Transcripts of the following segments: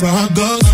casada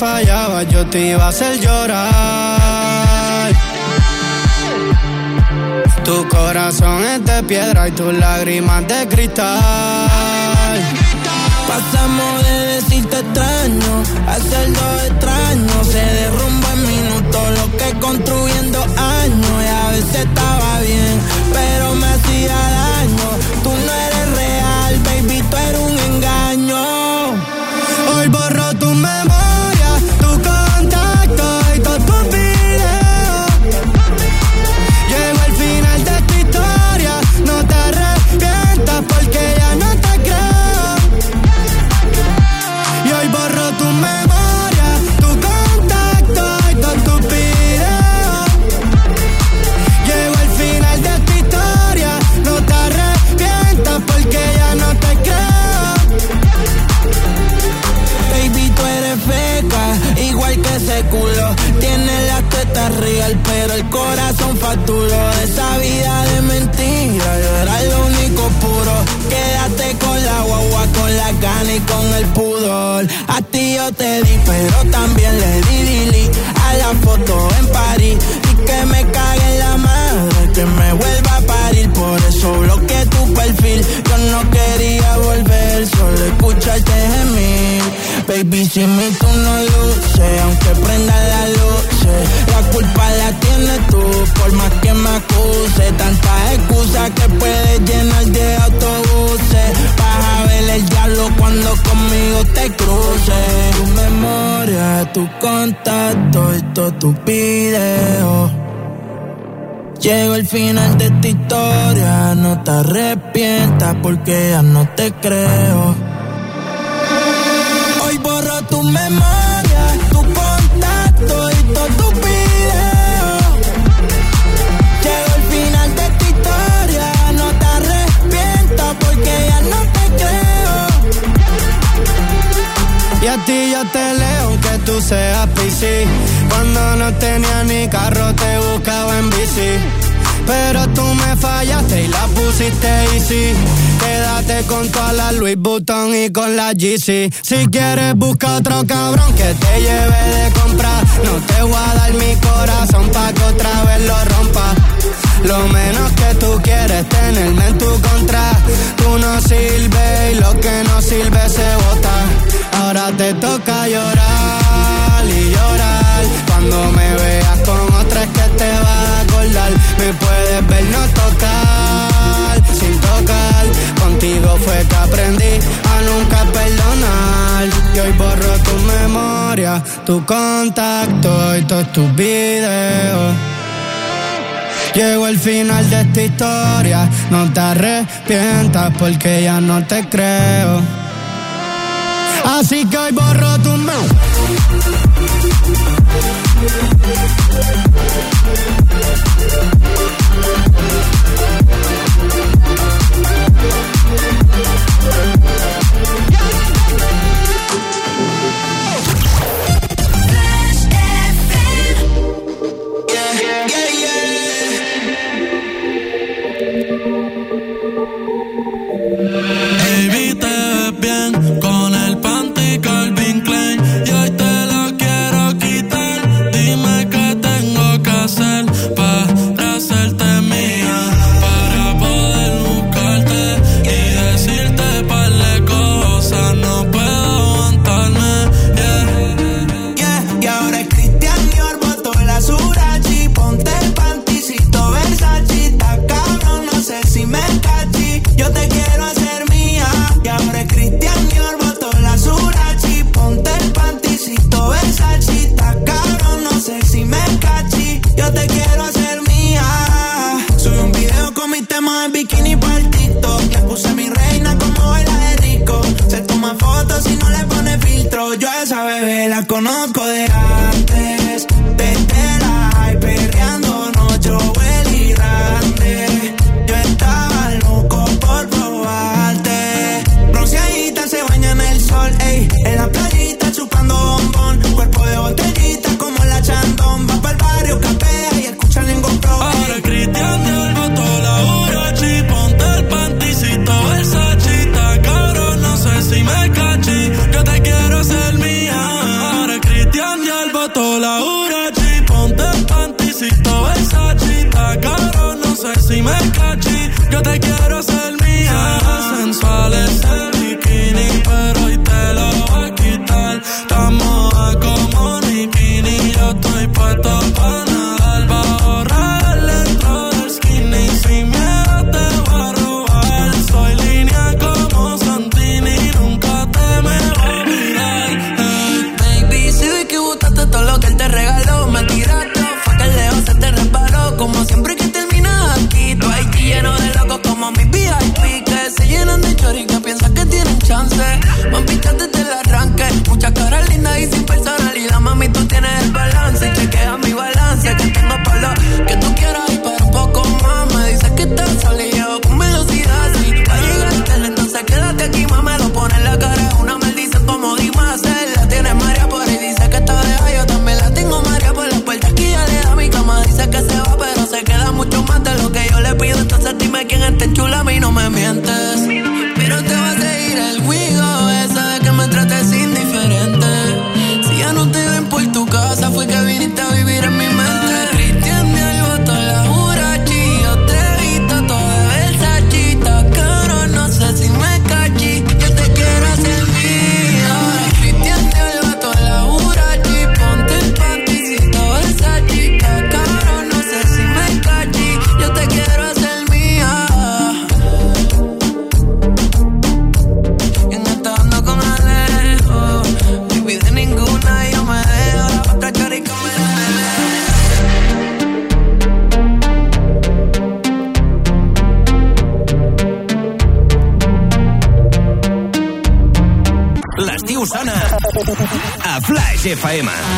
fallaba yo te iba a hacer llorar. Tu corazón es de piedra y tus lágrimas de cristal. Pasamos de decirte extraño a hacerlo extraño. Se derrumba en minutos lo que construí en dos años. Y a veces estaba bien, pero me hacía daño. A ti yo te di, pero también le di Lili a la foto en París. Y que me cague la madre, que me vuelva a parir. Por eso bloqueé tu perfil. Yo no quería volver, solo escucharte gemir. Baby, si mi tú no luces, aunque prenda la luz, la culpa la tienes tú, por más que me acuse. Tantas excusas que puedes llenar de autobuses. Ver el diablo cuando conmigo te cruces. Tu memoria, tu contacto y todos tus videos. Llego al final de esta historia, no te arrepientas porque ya no te creo. Hoy borro tu memoria, PC. Cuando no tenía ni carro te buscaba en bici. Pero tú me fallaste y la pusiste easy. Quédate con toda la Louis Vuitton y con la GC. Si quieres busca otro cabrón que te lleve de comprar. No te voy a dar mi corazón pa' que otra vez lo rompa. Lo menos que tú quieres tenerme en tu contra. Tú no sirves y lo que no sirve se bota. Ahora te toca llorar y llorar. Cuando me veas con otra es que te vas a acordar. Me puedes ver no tocar, sin tocar. Contigo fue que aprendí a nunca perdonar. Y hoy borro tu memoria, tu contacto y todos tus videos. Llego al final de esta historia, no te arrepientas porque ya no te creo. Así que hoy borro tu memoria. Flash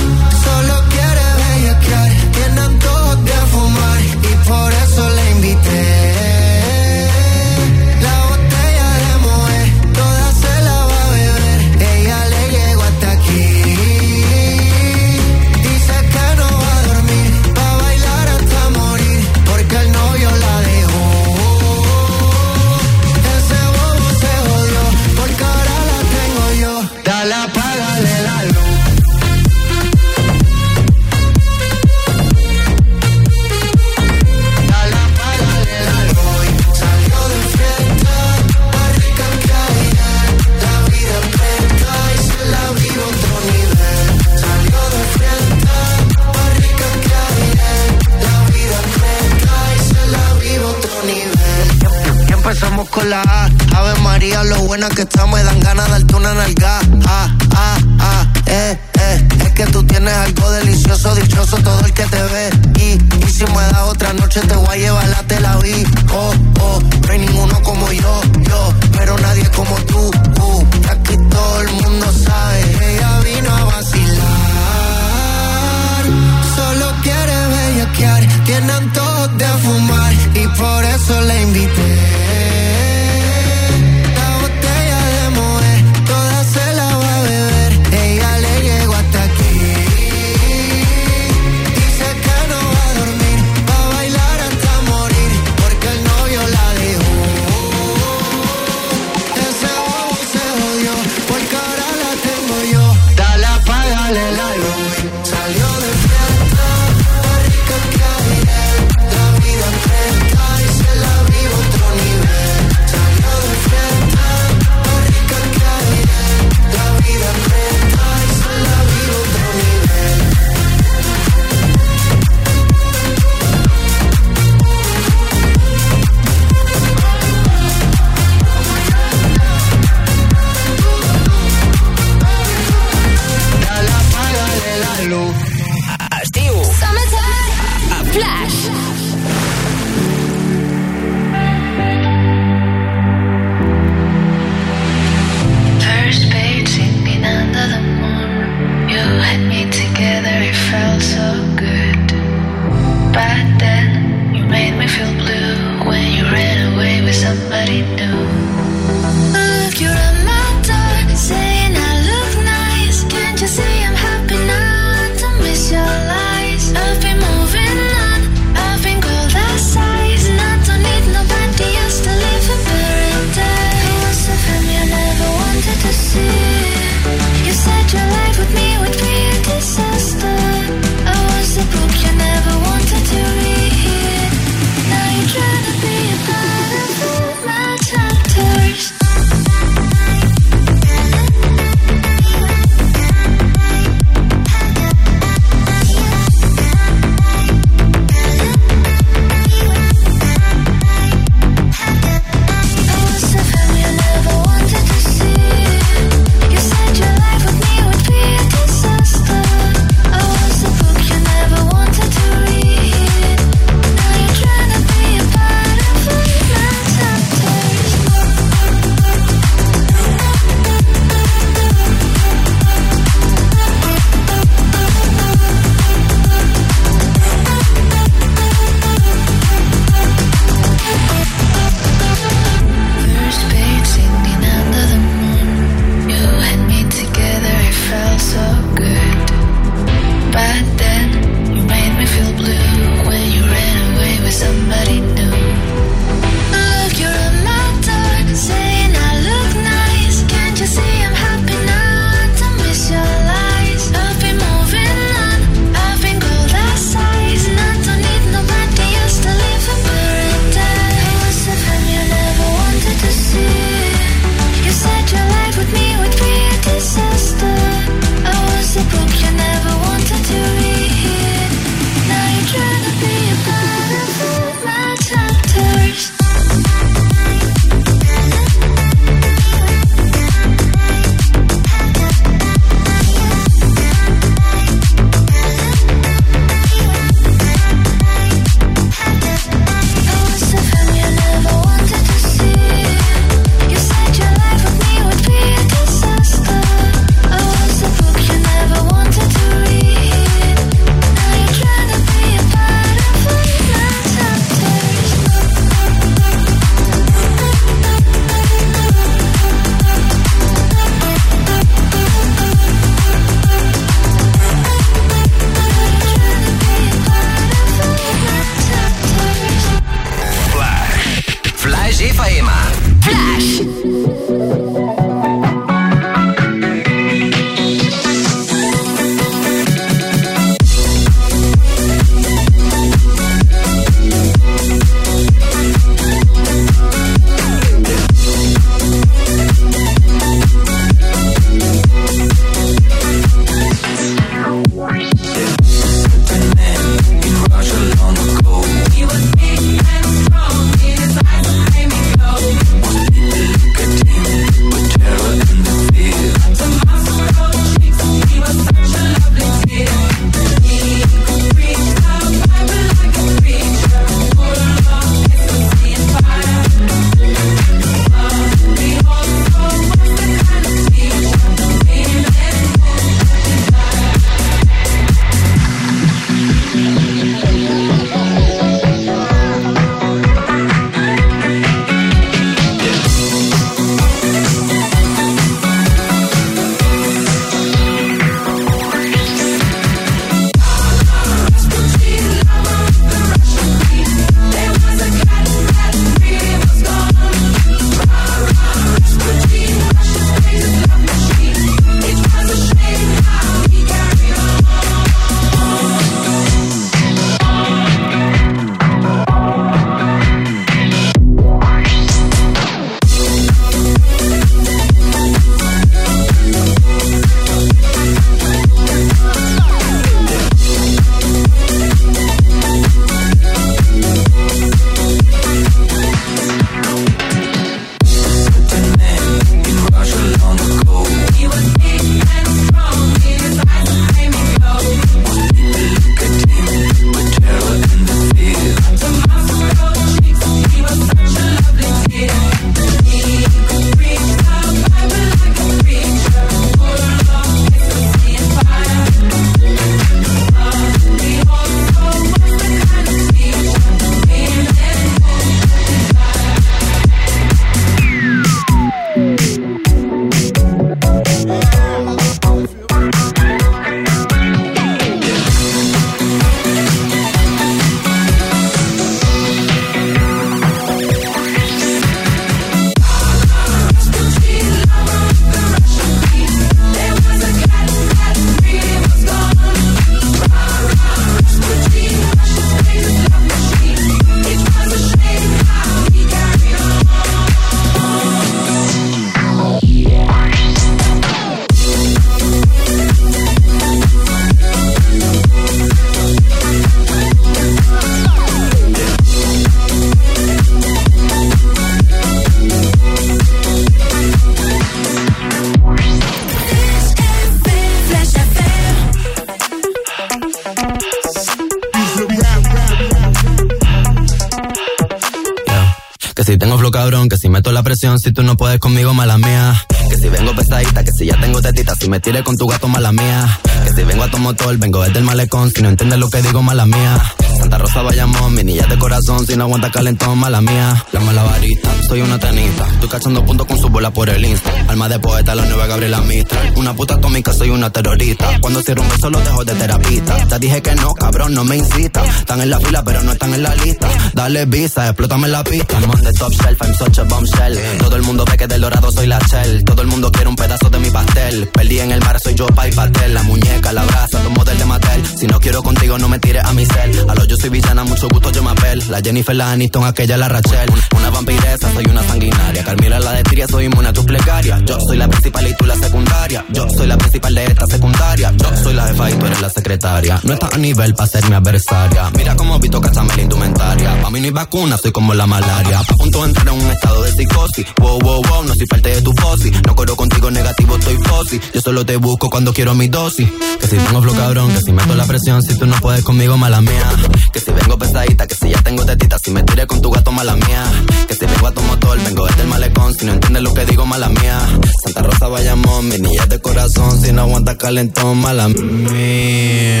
me tire con tu gato, mala mía. Que si vengo a tu motor, vengo desde el malecón, si no entiendes lo que digo, mala mía. Santa Rosa vayamos, mi niña de corazón, si no aguanta calentón, mala mía. La mala varita, soy una tenista, estoy cachando puntos con su bola por el insta. Alma de poeta, la nueva Gabriela Mistral. Una puta atómica, soy una terrorista. Cuando cierro un beso, lo dejo de terapista. Te dije que no, cabrón, no me incita. Están en la fila, pero no están en la lista. Dale visa, explótame la pista. I'm on top shelf, I'm such a bombshell. Todo el mundo ve que del dorado soy la shell. Todo el mundo quiere un pedazo de mi pastel. Perdí en el mar, soy yo, pa' y pastel. La muñeca, la brasa, tu modelo de Mattel. Si no quiero contigo, no me tires a mi cel. A lo yo soy villana, mucho gusto, yo me apel. La Jennifer, la Aniston, aquella, la Rachel. Una vampiresa, soy una sanguinaria. Carmila, la de soy inmune a tus plegarias. Yo soy la principal y tú la secundaria. Yo soy la principal de esta secundaria. Yo soy la jefa y tú eres la secretaria. No estás a nivel para ser mi adversaria. Mira cómo Vito cachame la indumentaria. Pa' mí no hay vacuna, soy como la malaria. A punto de entrar en un estado de psicosis. Wow, wow, wow, no soy parte de tu fosi. No corro contigo negativo, estoy fosi. Yo solo te busco cuando quiero mi dosis. Que si tengo flow cabrón, que si meto la presión, si tú no puedes conmigo, mala mía. Que si vengo pesadita, que si ya tengo tetita, si me tiré con tu gato, mala mía. Que si vengo a tu motor, vengo desde el malecón, si no entiendes lo que digo, mala mía. Santa Rosa vayamos, mi niña de corazón, si no aguanta calentón, mala mía.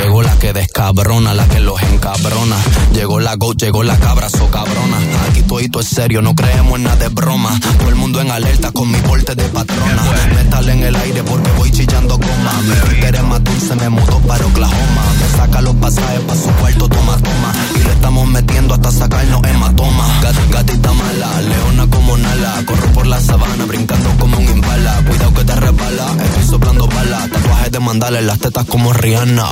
Llegó la que descabrona, la que los encabrona. Llegó la go, llegó la cabra, so cabrona. Aquí todo es serio, no creemos en nada de broma. Todo el mundo en alerta con mi porte de patrona. Metal en el aire porque voy chillando goma. Mi Twitter es más dulce, me mudó para Oklahoma. Saca los pasajes pa' su cuarto, toma, toma. Y le estamos metiendo hasta sacarnos hematoma. Gat, gatita mala, leona como Nala. Corro por la sabana, brincando como un impala. Cuidado que te resbala, estoy soplando bala. Tatuajes de mandala en las tetas como Rihanna.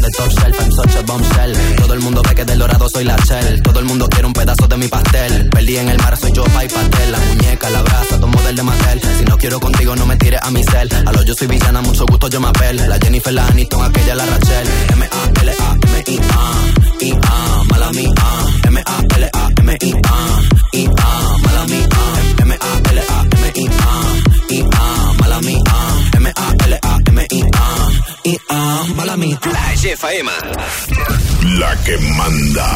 On the top shelf, I'm such a bombshell. Todo el mundo ve que del dorado soy la shell. Todo el mundo quiere un pedazo de mi pastel. Perdí en el mar, soy yo, pa' y pastel. La muñeca, la brasa, tu model de Mattel. Si no quiero contigo, no me tires a mi cel. A lo yo soy villana, mucho gusto, yo me apel. La Jennifer, la Aniston, aquella, la Rachel. M-A-L-A-M-I-A, I-A, mala mía. M-A-L-A-M-I-A, I-A, mala mía. M-A-L-A-M-I-A, I-A, M-A-L-A-M-I-A, I-A, mala mía. La GFM. La que manda.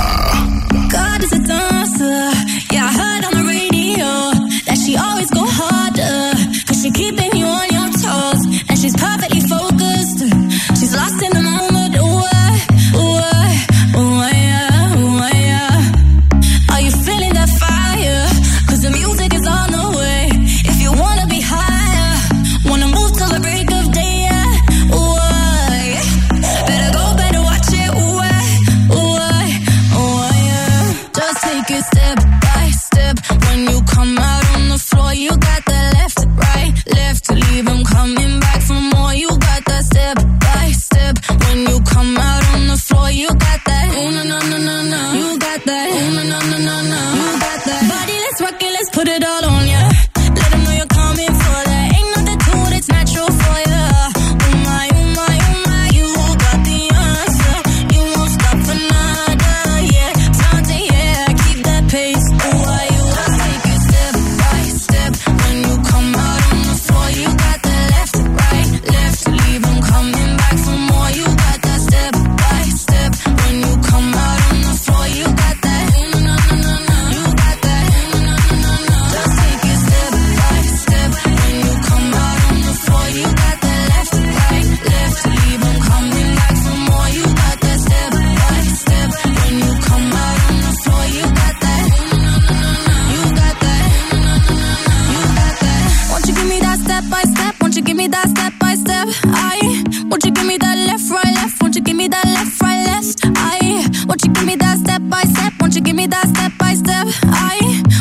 God is a dancer. Yeah, I heard on the radio that she always go harder. Cause she keeping you on your toes. And she's perfectly focused. It, let's put it all on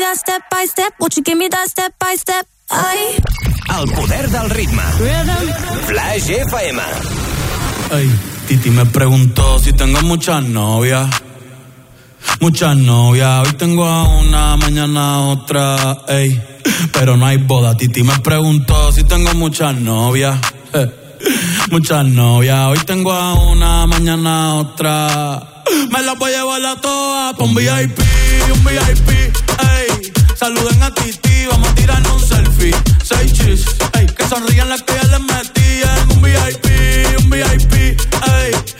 that step by step? Won't you give me that step by step? I El poder del ritme. Flash FM. Ey, Titi me preguntó si tengo muchas novias. Muchas novias, hoy tengo a una, mañana a otra, ey. Pero no hay boda. Titi me preguntó si tengo muchas novias. eh. Muchas novias, hoy tengo a una, mañana a otra. Me las voy a llevar a todas pa' un VIP, un VIP, ey. Saluden a Titi, vamos a tirarnos un selfie. Seis chis, ey. Que sonrían las que les metí en un VIP, un VIP, ey.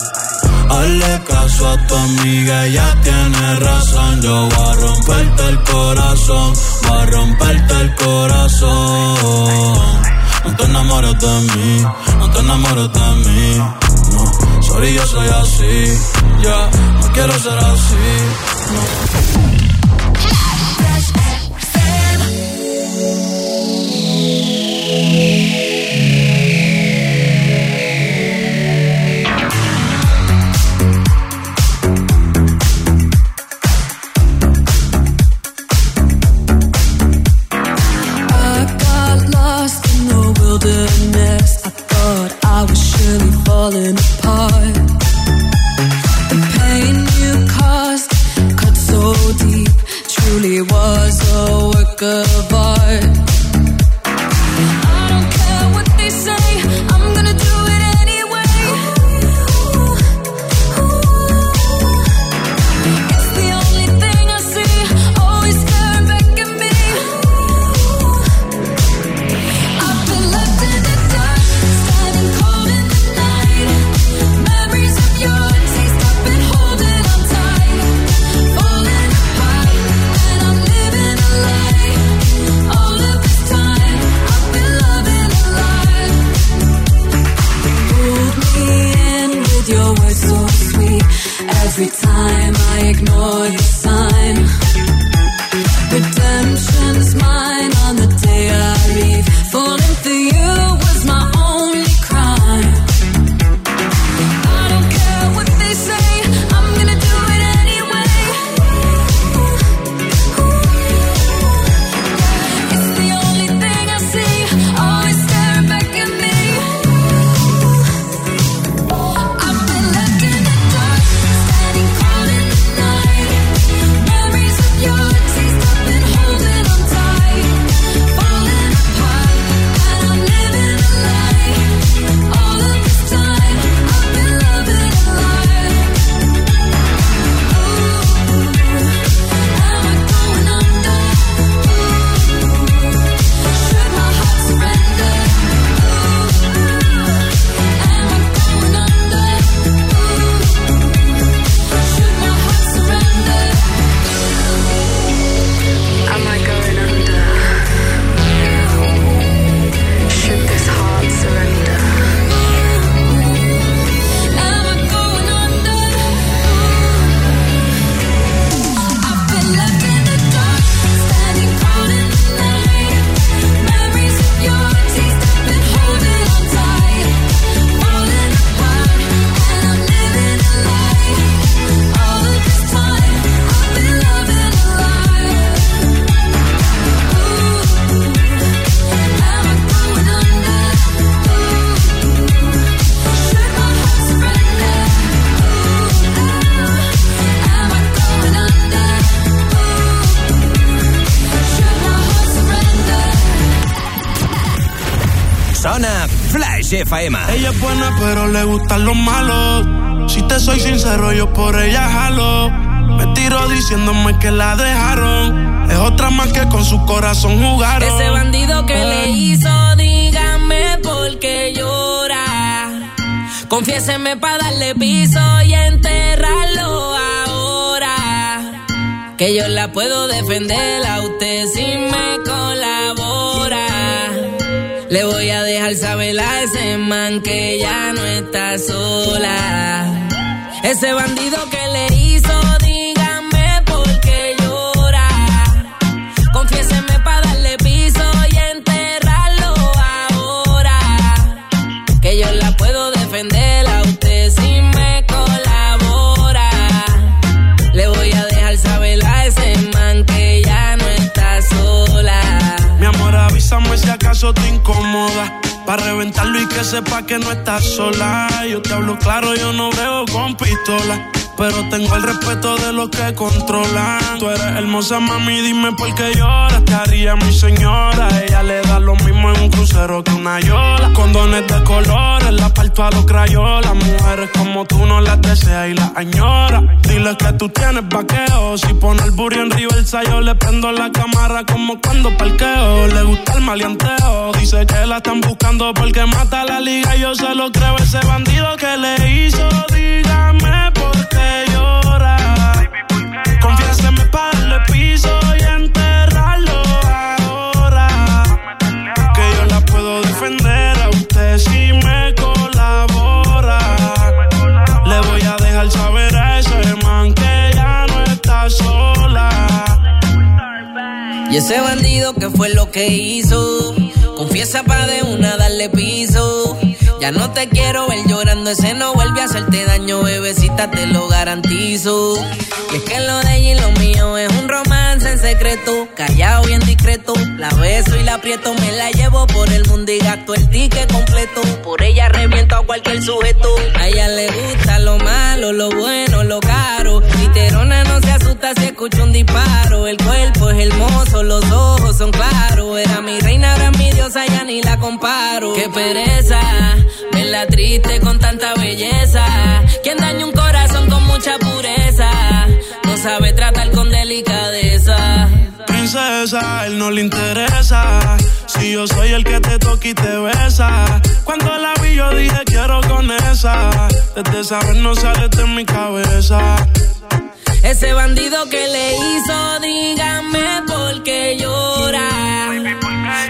Hazle caso a tu amiga, ella tiene razón. Yo voy a romperte el corazón, voy a romperte el corazón. No te enamores de mí, no te enamores de mí. No, sorry, yo soy así. Ya, no quiero ser así. No. I falling apart. The pain you caused cut so deep, truly was a work of art. on. Sincero, yo por ella jalo. Me tiro diciéndome que la dejaron. Es otra más que con su corazón jugaron. Ese bandido que le hizo, dígame por qué llora. Confiéseme para darle piso y enterrarlo ahora. Que yo la puedo defender a usted si me colabora. Le voy a dejar saber a ese man que ya no está sola. Ese bandido que sepa que no estás sola. Yo te hablo claro, yo no veo con pistola. Pero tengo el respeto de los que controlan. Tú eres hermosa, mami, dime por qué lloras. Te haría mi señora. Ella le da lo mismo en un crucero que una yola. Condones de colores, la parto a los crayolas. Mujeres como tú no las deseas y las añora. Dile que tú tienes vaqueo. Si pone el burro en Riversa, yo le prendo la cámara como cuando parqueo. Le gusta el maleanteo. Dice que la están buscando porque mata la liga. Yo se lo creo, ese bandido que le hizo. Dígame Y ese bandido que fue lo que hizo. Confiesa pa' de una darle piso. Ya no te quiero ver llorando, ese no vuelve a hacerte daño, bebecita, te lo garantizo. Y es que lo de ella y lo mío es un romance en secreto, callado bien discreto. La beso y la aprieto, me la llevo por el mundo y gasto el ticket completo. Por ella reviento a cualquier sujeto. A ella le gusta lo malo, lo bueno, lo caro. Literona no se asusta si escucha un disparo. El cuerpo es hermoso, los ojos son claros. Era mi reina, ahora mi diosa, ya ni la comparo. Qué pereza, verla triste con tanta belleza. Quien daña un corazón con mucha pureza, no sabe tratar con delicadeza. Princesa, él no le interesa. Si yo soy el que te toca y te besa. Cuando la vi, yo dije quiero con esa. Desde esa vez no sale de mi cabeza. Ese bandido que le hizo, dígame por qué llora.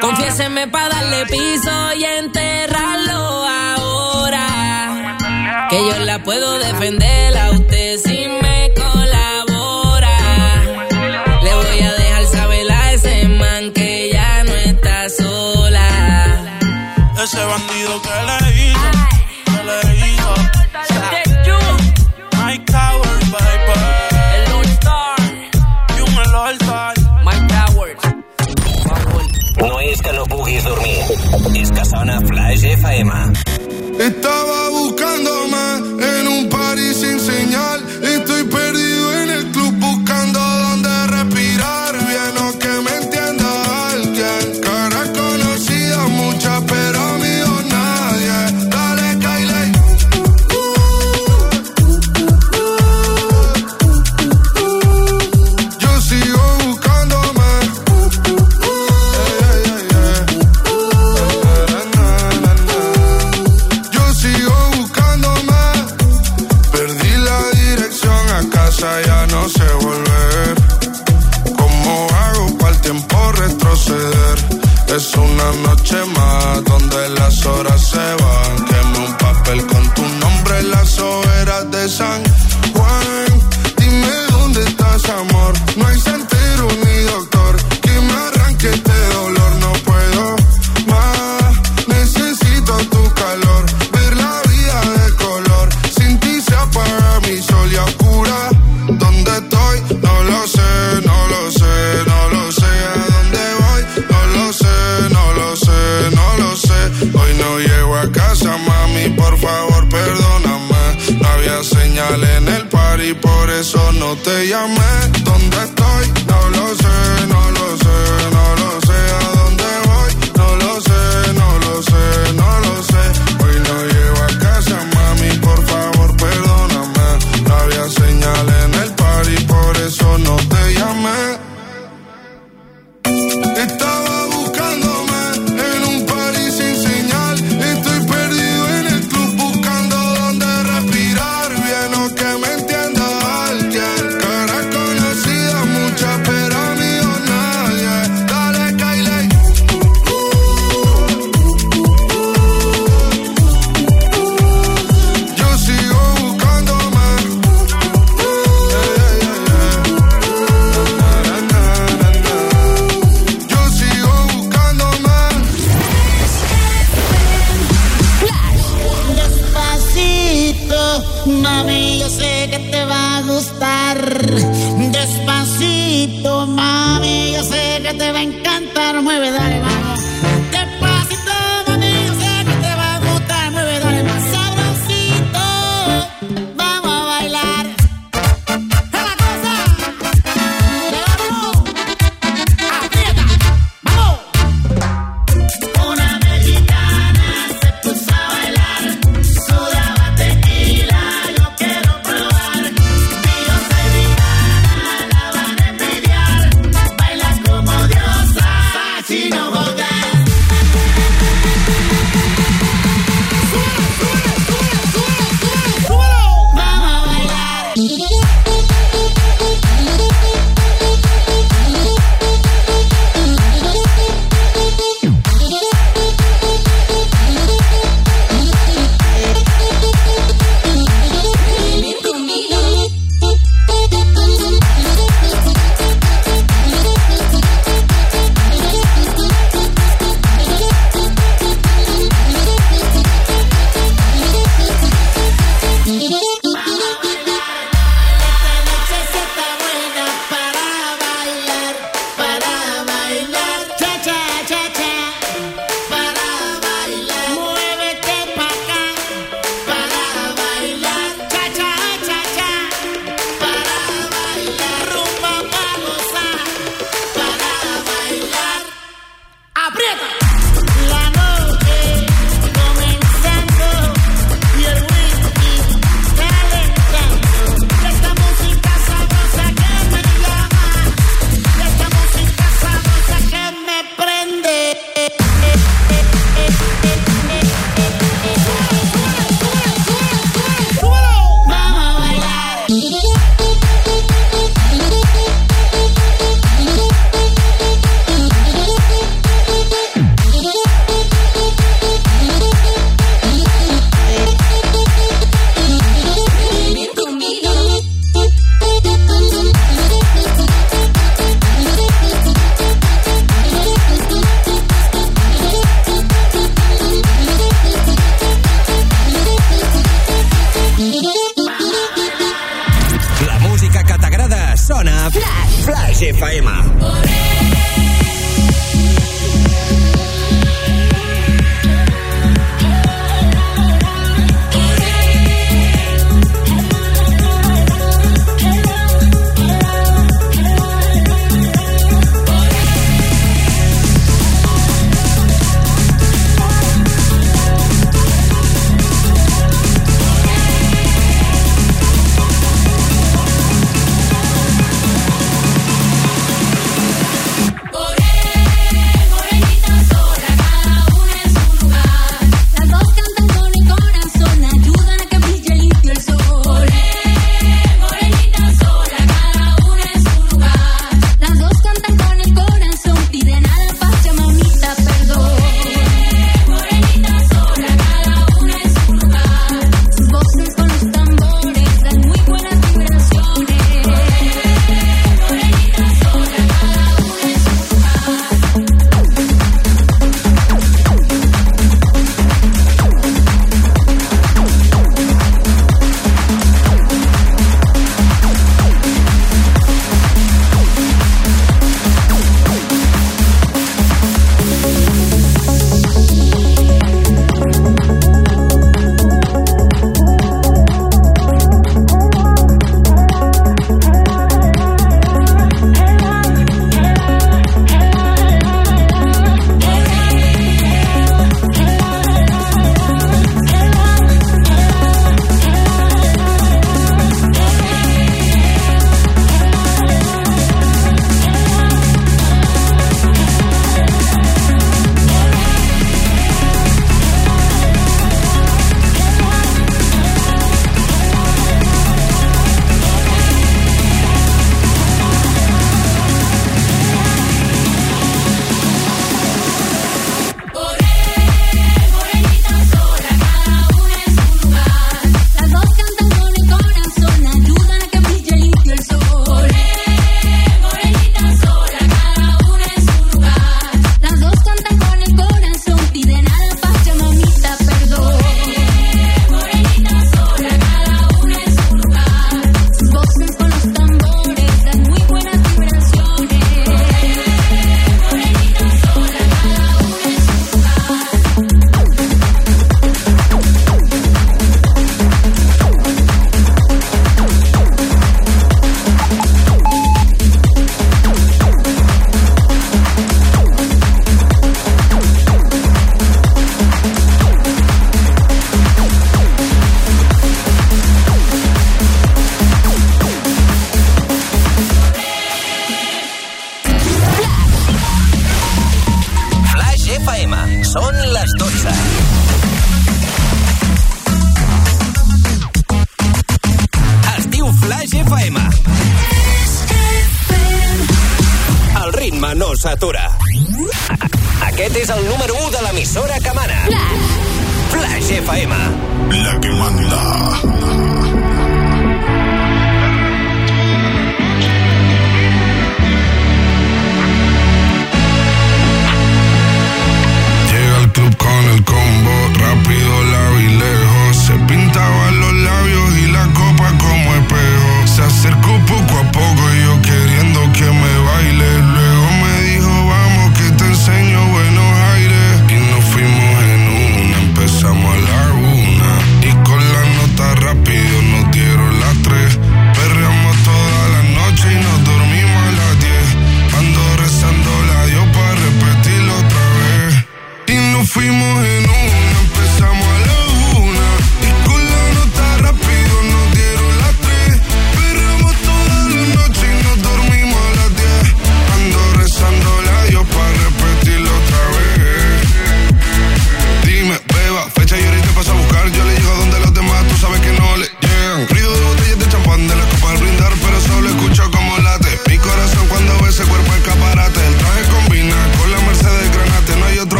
Confiéseme para darle piso y enterrarlo ahora. Que yo la puedo defender a usted si me colabora. Le voy a dejar saber a ese man que ya no está sola. Ese bandido que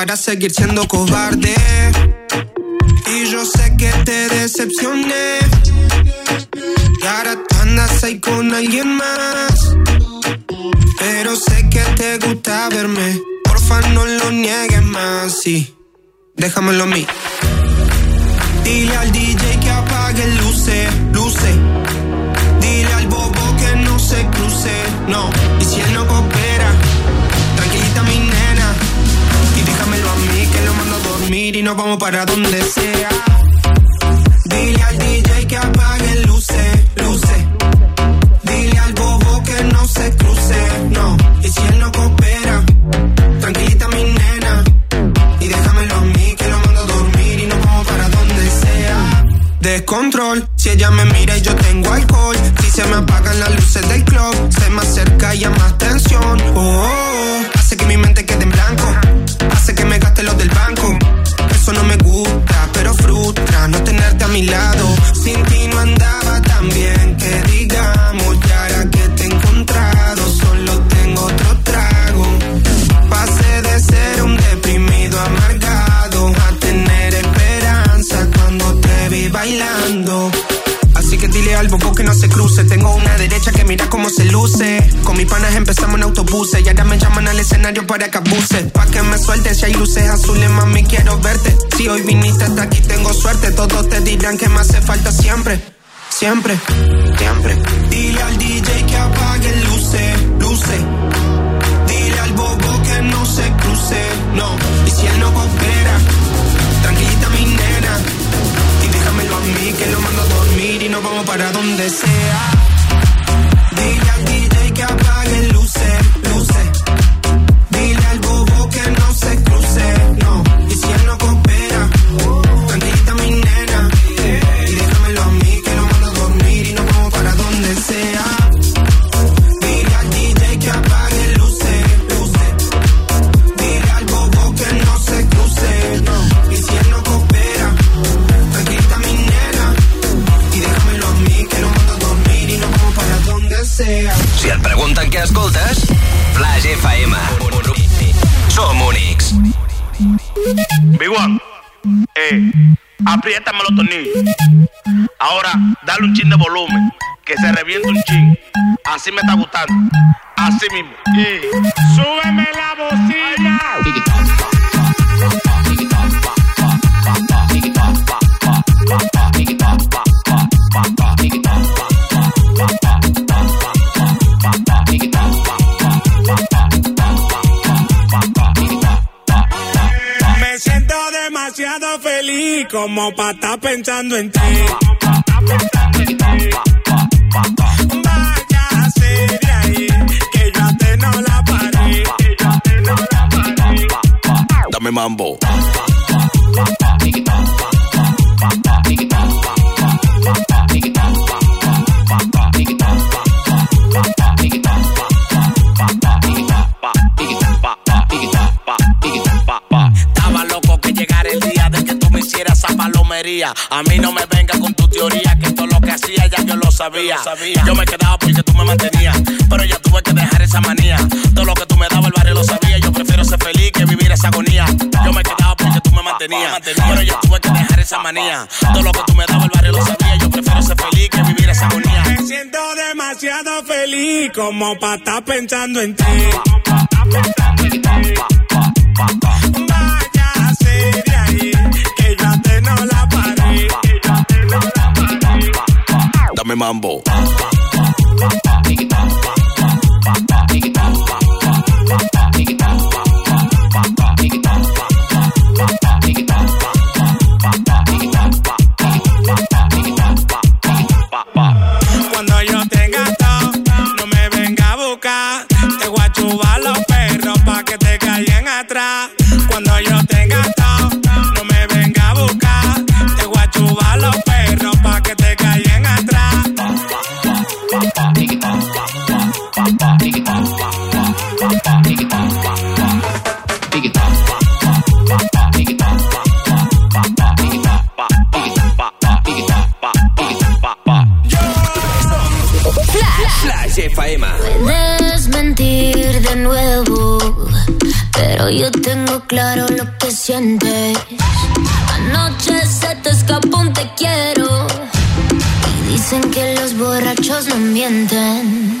para seguir siendo cobarde. Y yo sé que te decepcioné. Y ahora andas ahí con alguien más. Pero sé que te gusta verme. Porfa, no lo niegues más. Sí, déjamelo a mí. Dile al DJ que apague luces, luces. Dile al bobo que no se cruce, no. Y si él dormir y nos vamos para donde sea. Dile al DJ que apague luces, luces. Dile al bobo que no se cruce, no. Y si él no coopera, tranquilita mi nena. Y déjamelo a mí que lo mando a dormir y nos vamos para donde sea. Descontrol, si ella me mira y yo tengo alcohol. Si se me apagan las luces del club, se me acerca y más tensión. Oh, oh, oh, mi lado. Sin ti no andaba tan bien se cruce. Tengo una derecha que mira cómo se luce. Con mis panas empezamos en autobuses. Y ahora me llaman al escenario para que abuse. Pa' que me sueltes si hay luces azules, mami, quiero verte. Si hoy viniste hasta aquí, tengo suerte. Todos te dirán que me hace falta siempre. Siempre, siempre. Dile al DJ que apague luces, luces. Para donde sea. Big One, eh, apriétame los tornillos. Ahora, dale un chin de volumen, que se reviente un chin. Así me está gustando. Así mismo. Y súbeme la bocina. Feliz como para estar pensando en ti. Váyase de ahí, que yo a te no la paré. Que yo a te no la paré. Dame mambo. A mí no me venga con tu teoría, que todo lo que hacía ya yo lo sabía. Yo me quedaba porque tú me mantenías, pero ya tuve que dejar esa manía. Todo lo que tú me dabas el barrio lo sabía. Yo prefiero ser feliz que vivir esa agonía. Yo me quedaba porque tú me mantenías, pero ya tuve que dejar esa manía. Todo lo que tú me dabas el barrio lo sabía. Yo prefiero ser feliz que vivir esa agonía. Me siento demasiado feliz como para estar pensando en ti. Que la paré. Que yo a te la. Dame mambo. Cuando yo tenga todo, no me venga a buscar. Te voy a chubar los perros pa' que te caigan atrás. Cuando yo. Te Puedes mentir de nuevo, pero yo tengo claro lo que sientes. Anoche se te escapó un te quiero. Y dicen que los borrachos no mienten.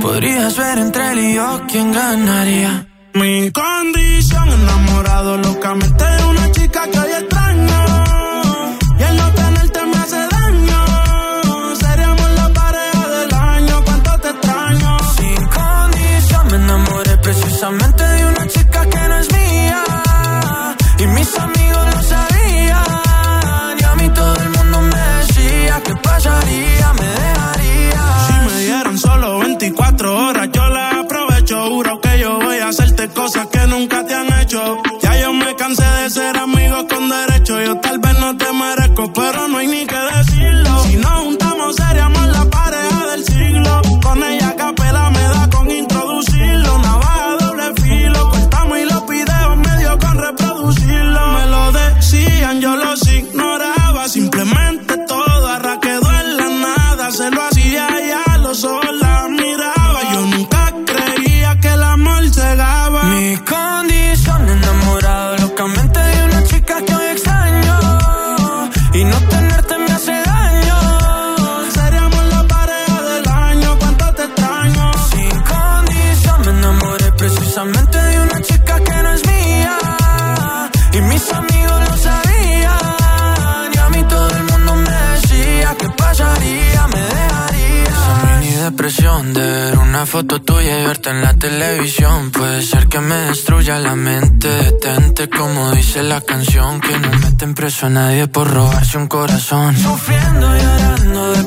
Podrías ver entre él y yo quién ganaría. beso a nadie por robarse un corazón. Sufriendo y llorando de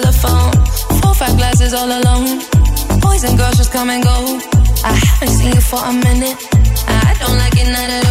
telephone. Four, five glasses all alone. Boys and girls just come and go. I haven't seen you for a minute. I don't like it, not at all.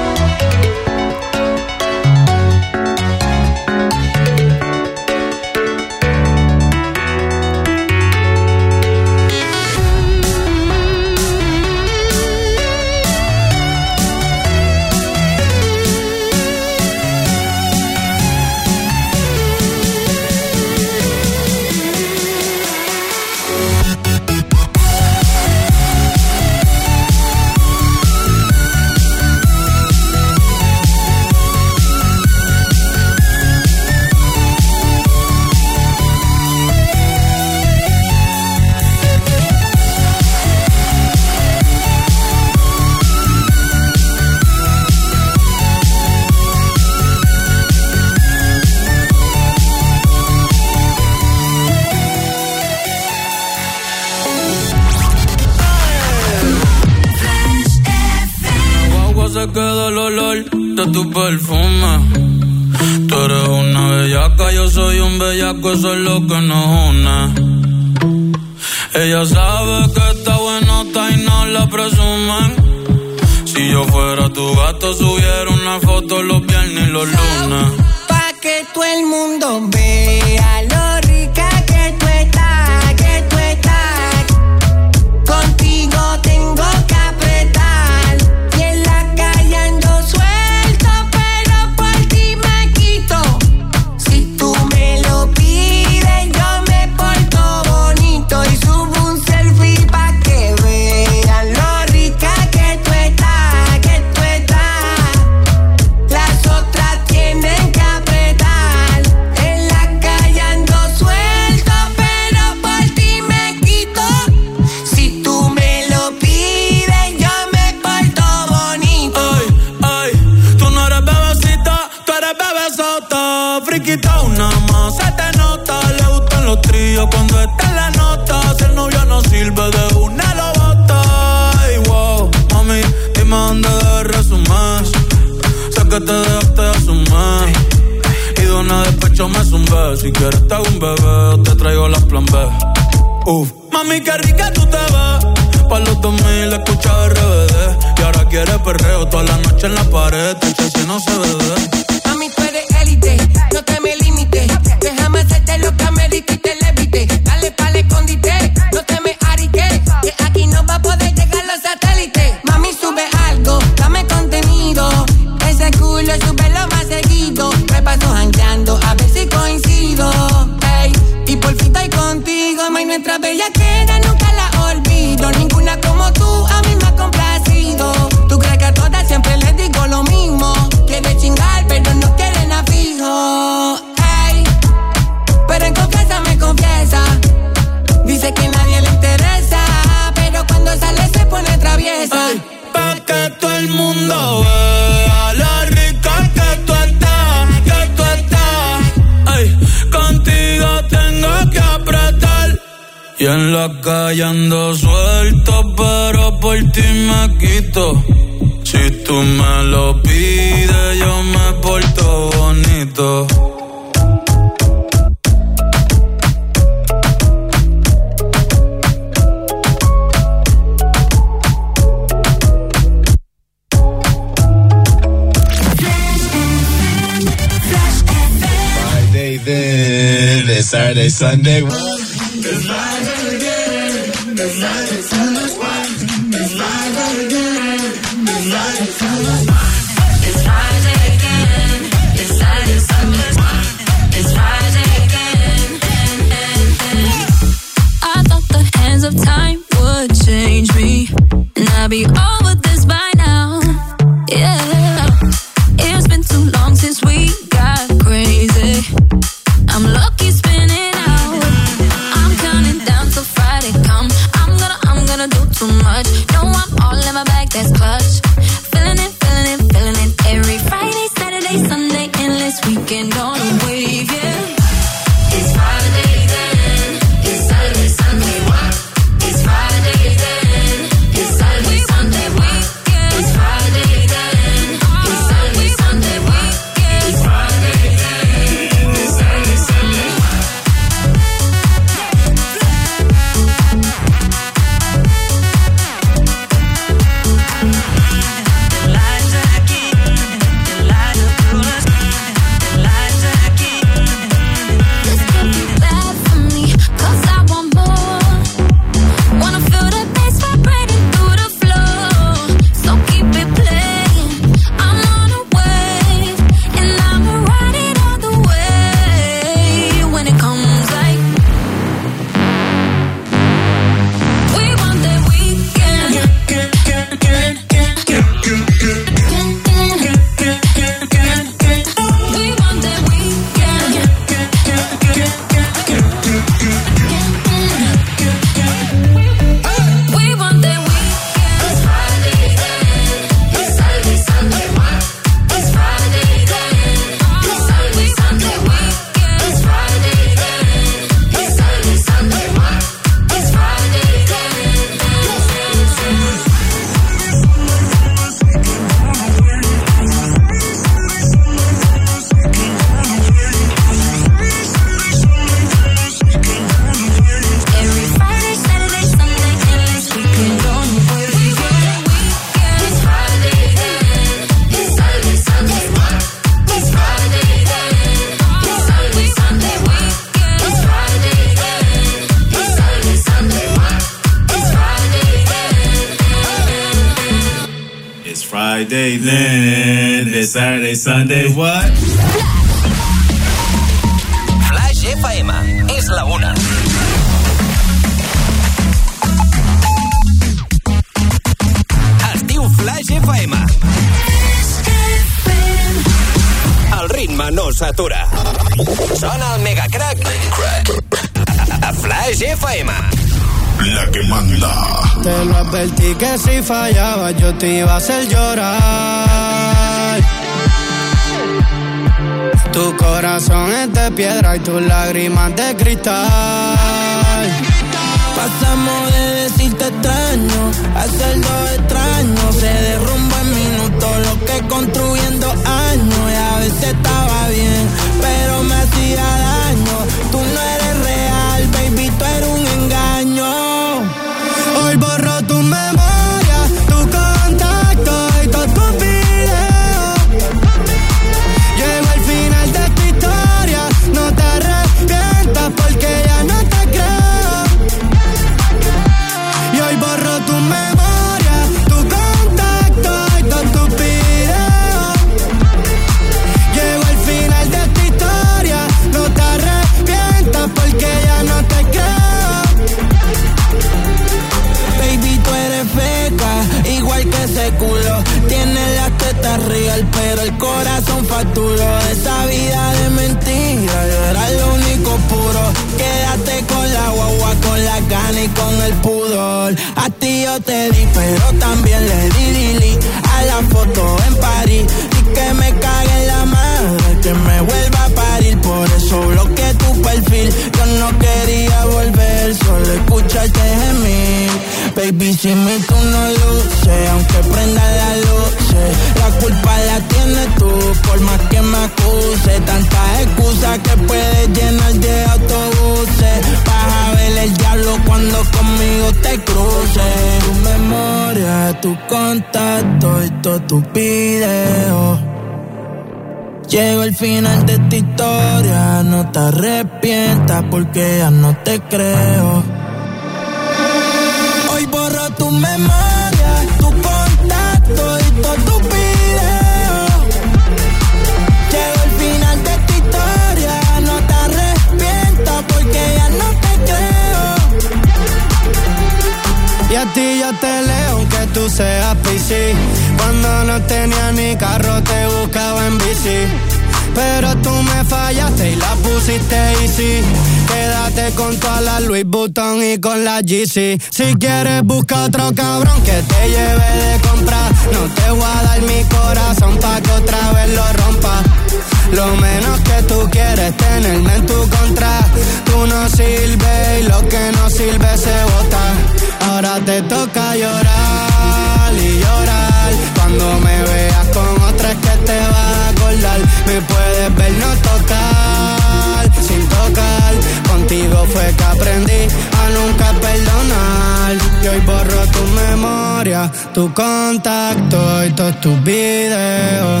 tu contacto y todos tus videos.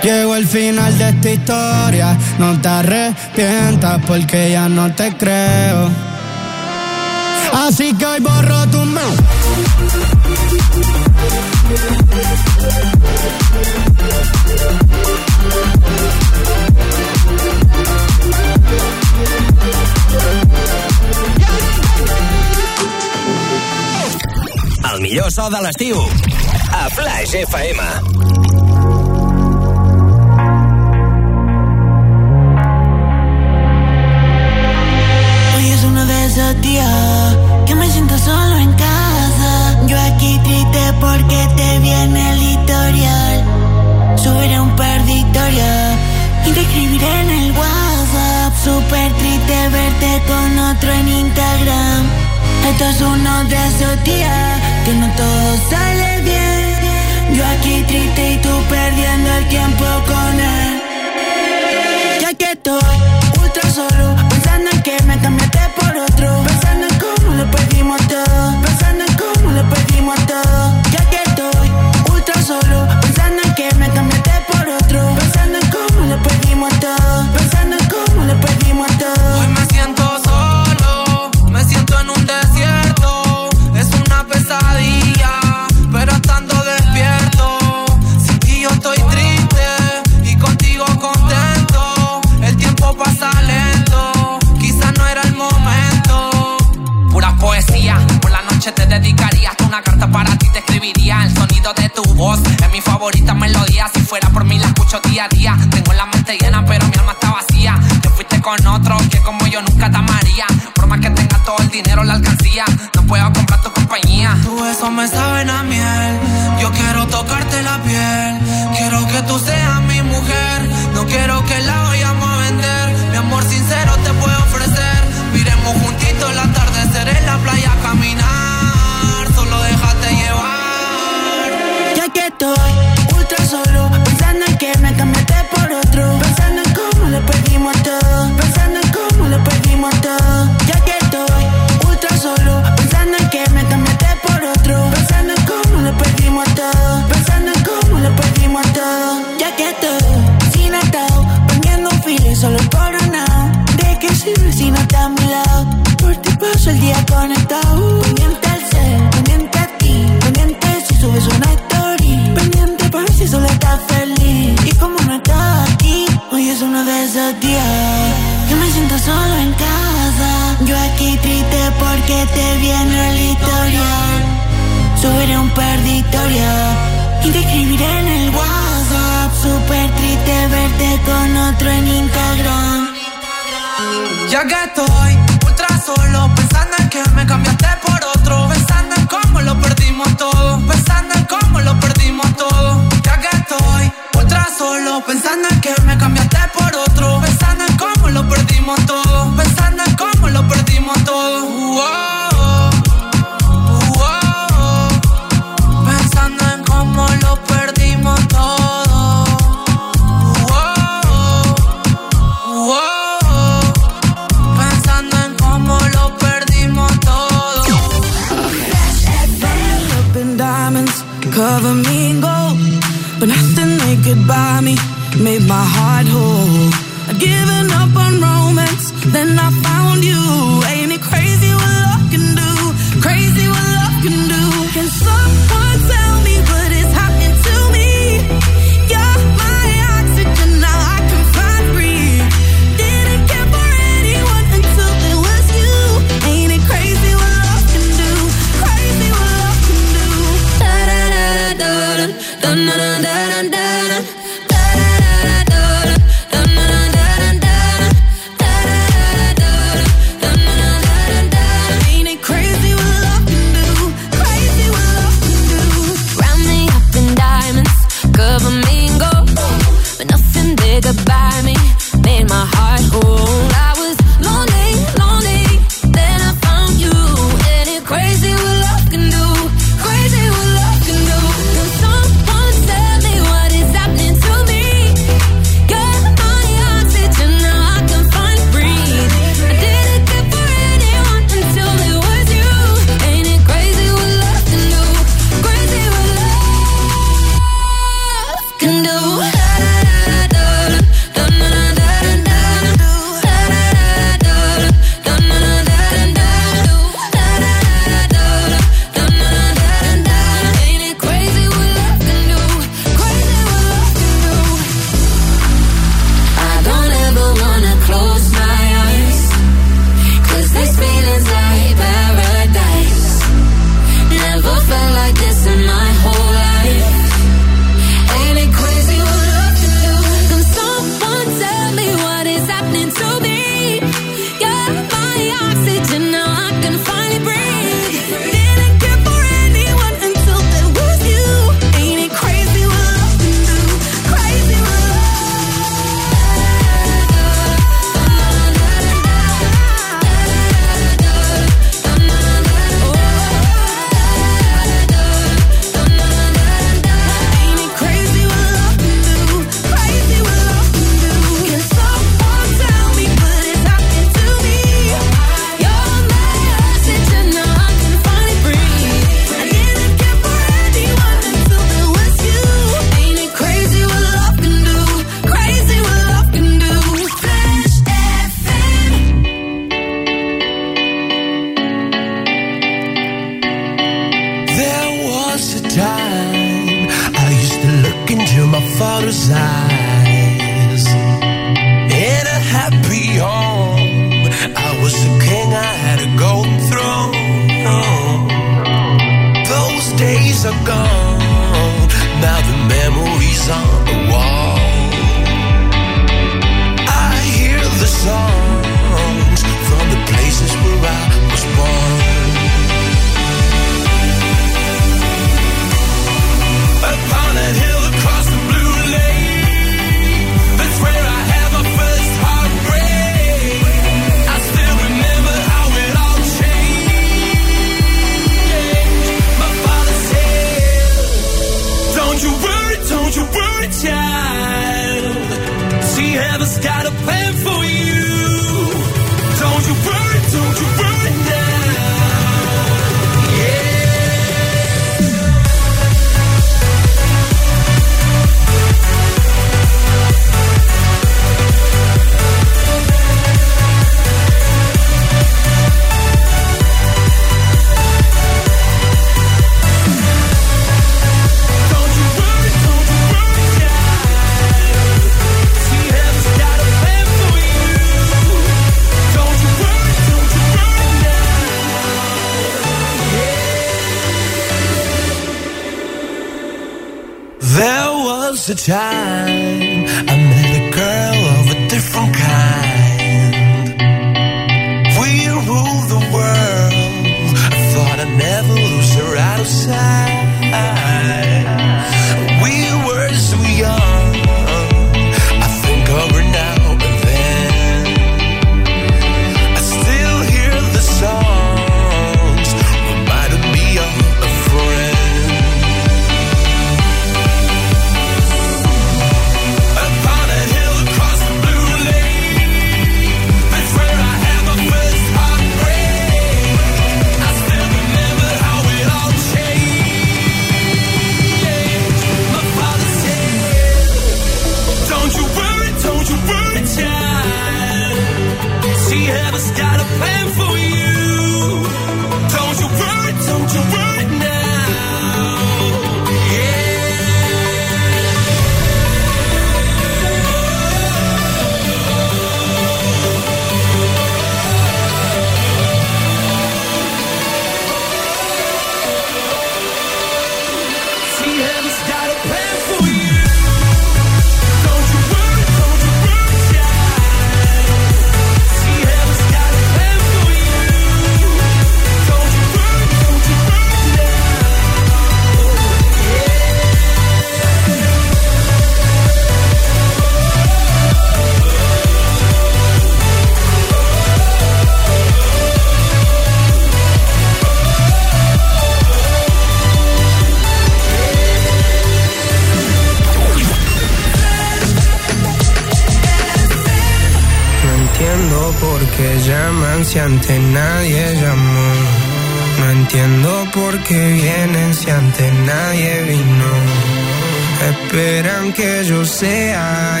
Llegó el final de esta historia, no te arrepientas porque ya no te creo. Así que hoy borro tu mano. millor so de l'estiu a Flash Hoy es uno de esos días que me siento solo en casa. Yo aquí triste porque te viene el historial. Subiré un perditorio y te escribiré en el WhatsApp. Súper triste verte con otro en Instagram. Esto es uno de esos días que no todo sale bien. Yo aquí triste y tú perdiendo el tiempo con él.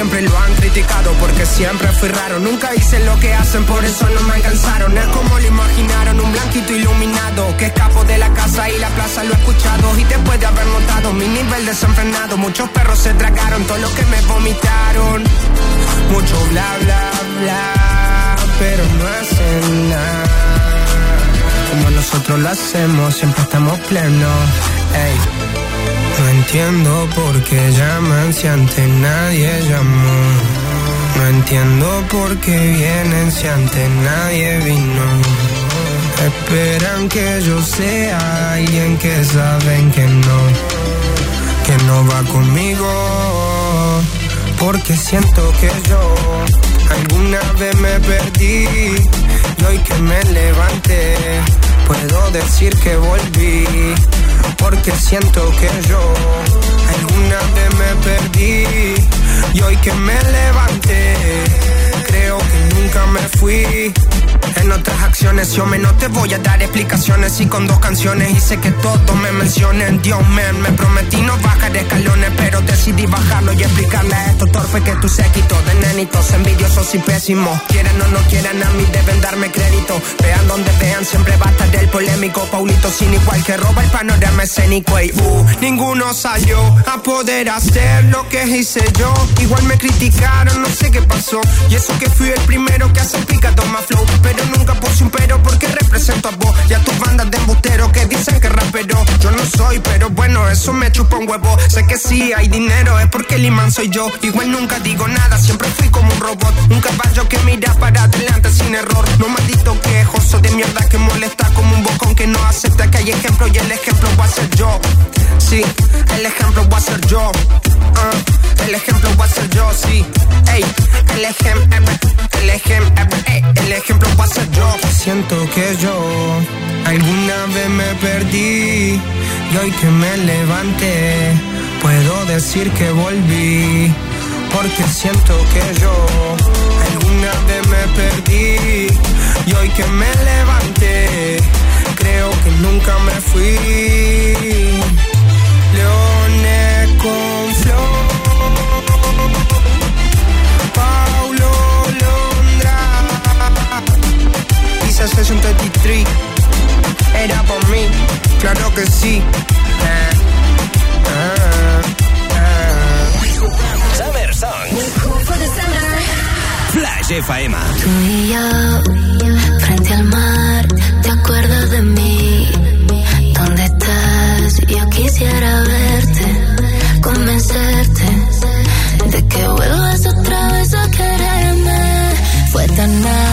Siempre lo han criticado porque siempre fui raro. Nunca hice lo que hacen, por eso no me alcanzaron. Es como lo imaginaron, un blanquito iluminado. Que escapo de la casa y la plaza lo he escuchado. Y después de haber notado mi nivel desenfrenado, muchos perros se tragaron todo lo que me vomitaron. Mucho bla bla bla, pero no hacen nada. Como nosotros lo hacemos, siempre estamos plenos. No entiendo por qué llaman si antes nadie llamó. No entiendo por qué vienen si antes nadie vino. Esperan que yo sea alguien que saben que no, que no va conmigo. Porque siento que yo alguna vez me perdí y hoy que me levanté puedo decir que volví. Porque siento que yo alguna vez me perdí y hoy que me levanté creo que nunca me fui. En otras acciones yo me no te voy a dar explicaciones y con dos canciones hice que todos me mencionen. Dios me, me prometí no bajar escalones, pero decidí bajarlo y explicarle a estos torpes que tú se quitó de nenitos, envidiosos y pésimos. Quieren o no quieran a mí deben darme crédito. Vean donde vean, siempre va a estar el polémico. Paulito sin igual que roba el panorama escénico. Y uh, ninguno salió a poder hacer lo que hice yo. Igual me criticaron, no sé qué pasó. Y eso que fui el primero que hace pica toma flow. Pero nunca puse un pero porque represento a vos y a tus bandas de embusteros que dicen que rapero. Yo no soy, pero bueno, eso me chupa un huevo. Sé que sí hay dinero, es porque el imán soy yo. Igual nunca digo nada, siempre fui como un robot. Un caballo que mira para adelante sin error. No maldito quejoso de mierda que molesta como un bocón que no acepta que hay ejemplo y el ejemplo va a ser yo. Sí, el ejemplo va a ser yo. Ah, el ejemplo va a ser yo, sí. Ey, el ejemplo, el ejemplo, el ejemplo va a ser yo. Siento que yo alguna vez me perdí y hoy que me levanté puedo decir que volví. Porque siento que yo alguna vez me perdí y hoy que me levanté creo que nunca me fui. Session 33. Era por mí, claro que sí. Ah, ah, ah. Summer Songs. Flash FM. Tú y yo, frente al mar, ¿te acuerdas de mí? ¿Dónde estás? Yo quisiera verte, convencerte de que vuelvas otra vez a quererme. Fue tan mágico,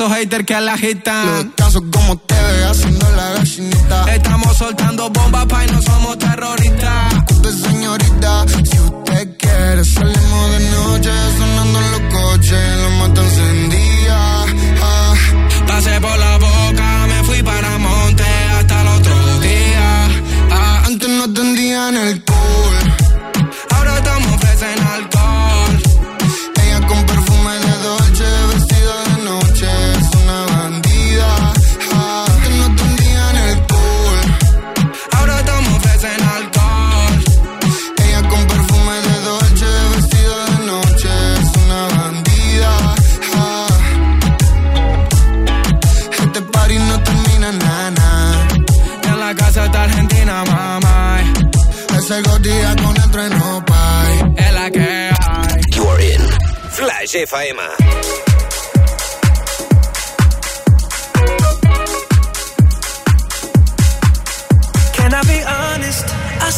esos que a la gita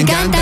Y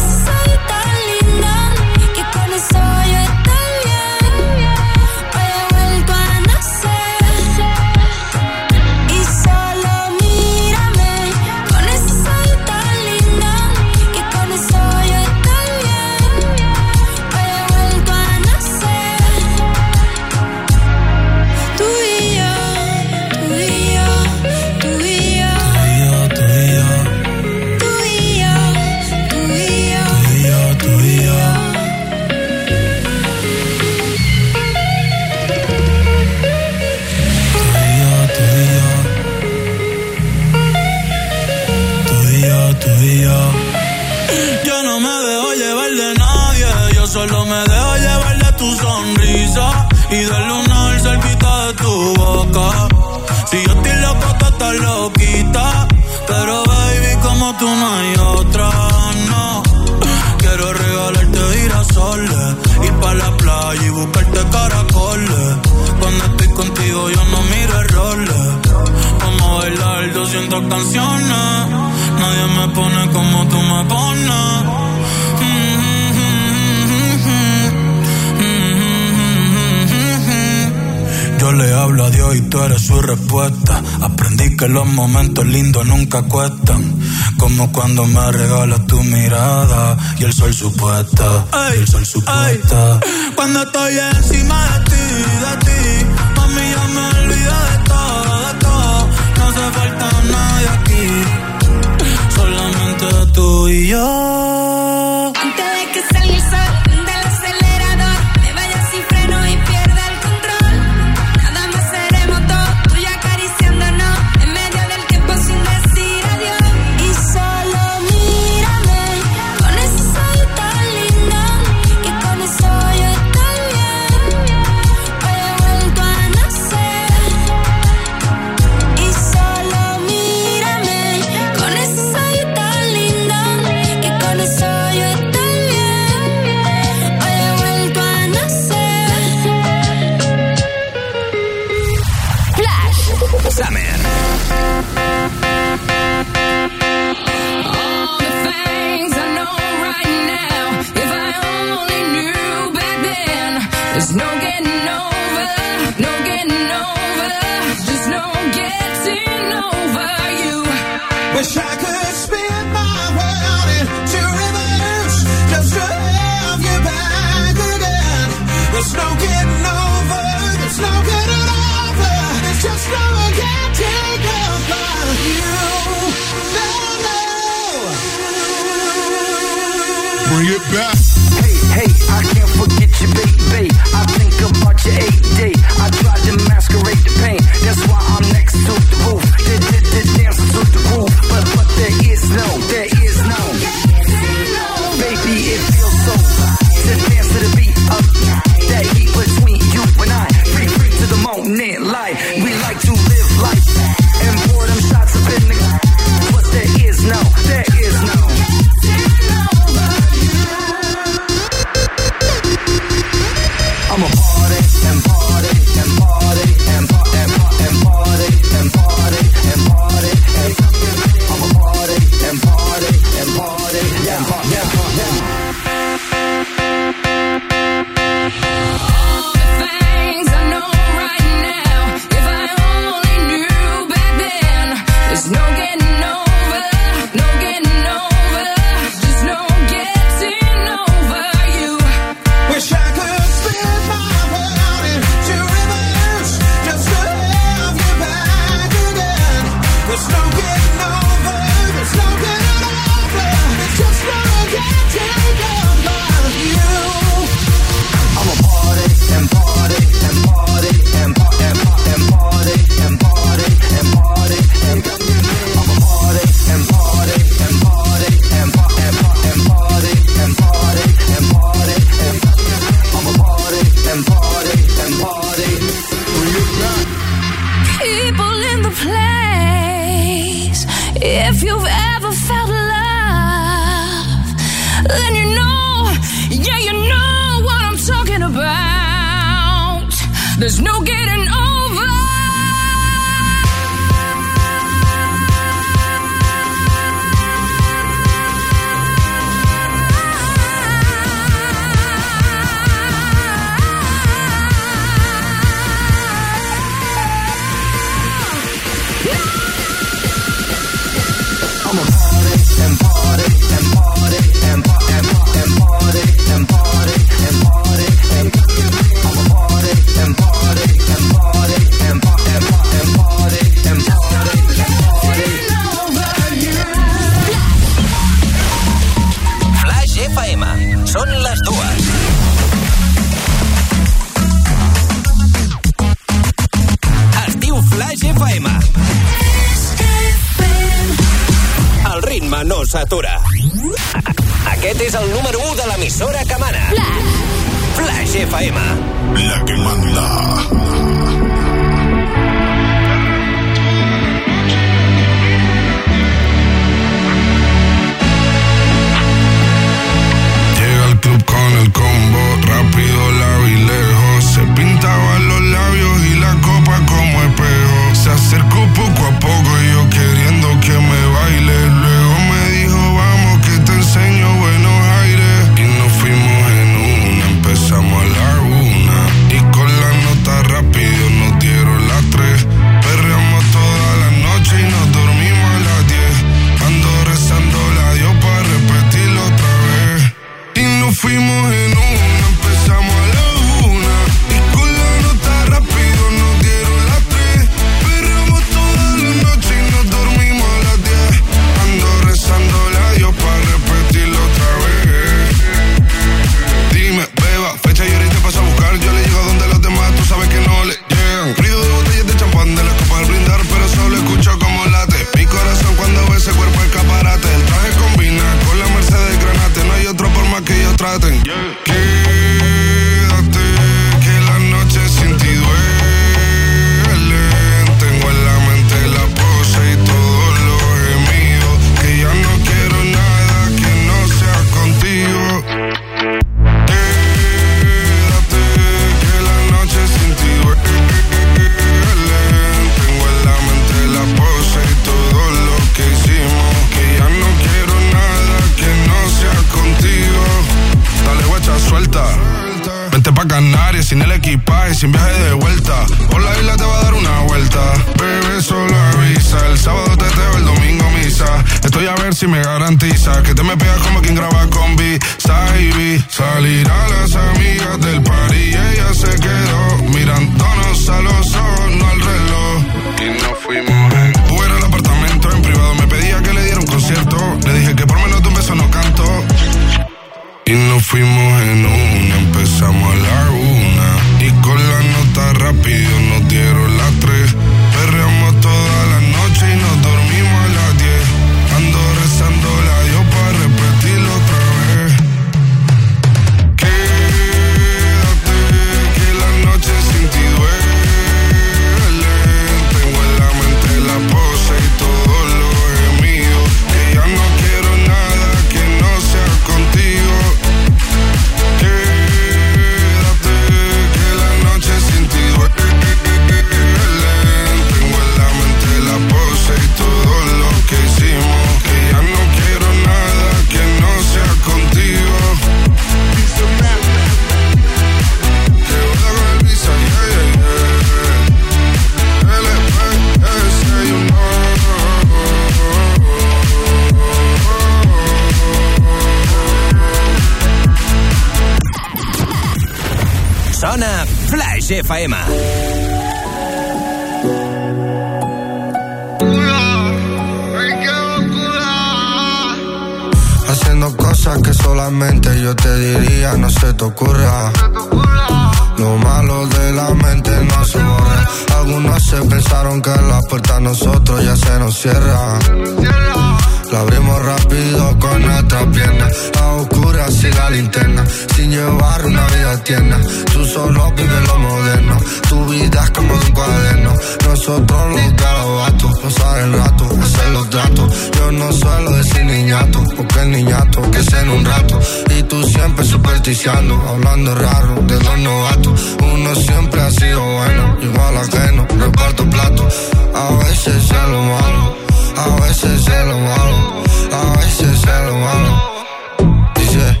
decir niñato. Porque el niñato que es en un rato. Y tú siempre supersticiando. Hablando raro de los novatos. Uno siempre ha sido bueno. Igual ajeno. Reparto plato. A veces es lo malo. A veces es lo malo, a veces es lo malo. Dice,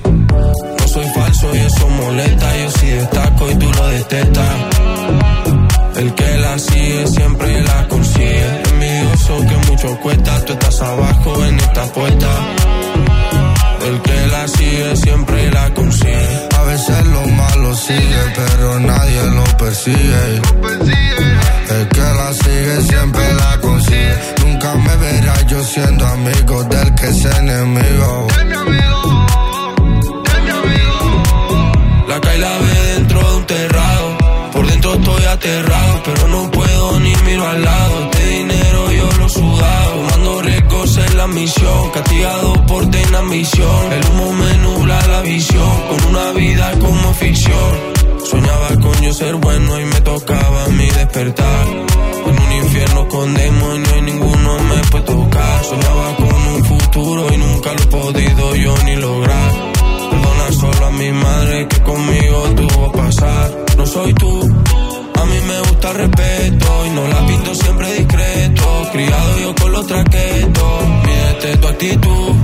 No soy falso y eso molesta. Yo sí destaco y tú lo detestas. El que la sigue siempre la consigue. Envidioso que mucho cuesta. Tú estás abajo en esta puerta. El que la sigue siempre la consigue. a veces lo malo sigue, pero nadie lo persigue. El que la sigue siempre la consigue. Nunca me verás yo siendo amigo del que es enemigo. La cae la ve dentro de un terrado. Por dentro estoy aterrado, pero no puedo ni miro al lado. La. Castigado por tener ambición. El humo me nubla la visión. Con una vida como ficción. Soñaba con yo ser bueno y me tocaba mí despertar. En un infierno con demonios y ninguno me puede tocar. Soñaba con un futuro y nunca lo he podido yo ni lograr. Perdona solo a mi madre que conmigo tuvo pasar. No soy tú, a mí me gusta el respeto y no la pinto siempre discreto. Criado yo con los traquetos, mídete tu actitud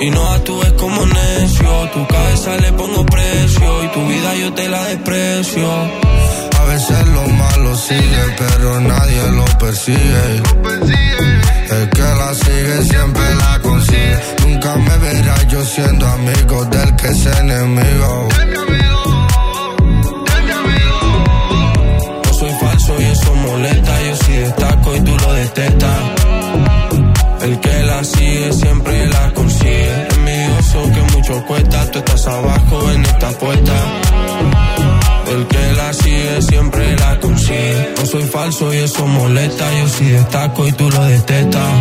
y no actúes como necio. Tu cabeza le pongo precio y tu vida yo te la desprecio. A veces lo malo sigue, pero nadie lo persigue. El que la sigue siempre la consigue. Nunca me verás yo siendo amigo del que es enemigo. Yo sí destaco y tú lo detestas. El que la sigue siempre la consigue. Envidioso que mucho cuesta. Tú estás abajo en esta puerta. El que la sigue siempre la consigue. No soy falso y eso molesta. Yo sí destaco y tú lo detestas.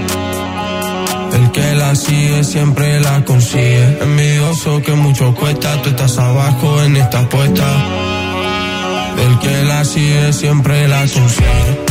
El que la sigue siempre la consigue. Envidioso que mucho cuesta. Tú estás abajo en esta puerta. El que la sigue siempre la consigue.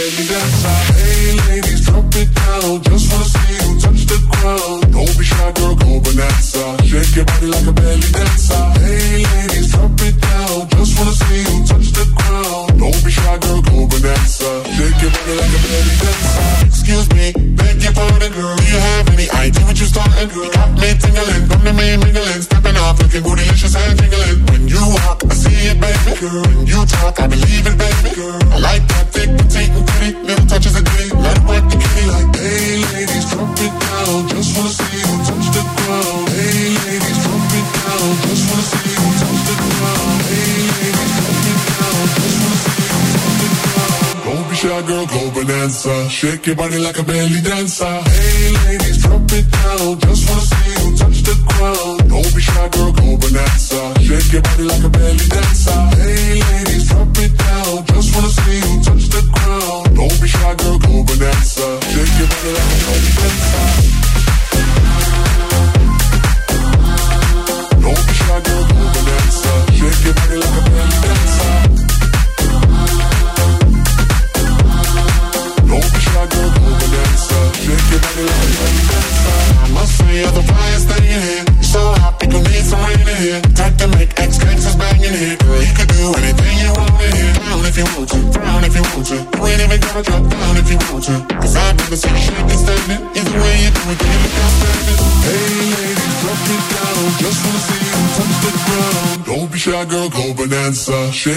Shake your body like a belly dancer.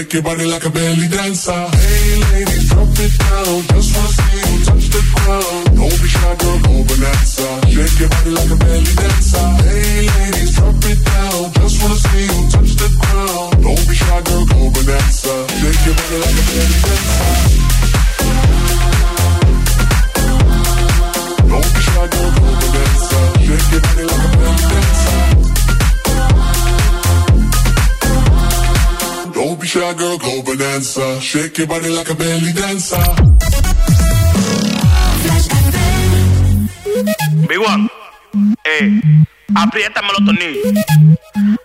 make your body like a bell. Shake your body like a belly dancer. Big One, eh, apriétame los tornillos.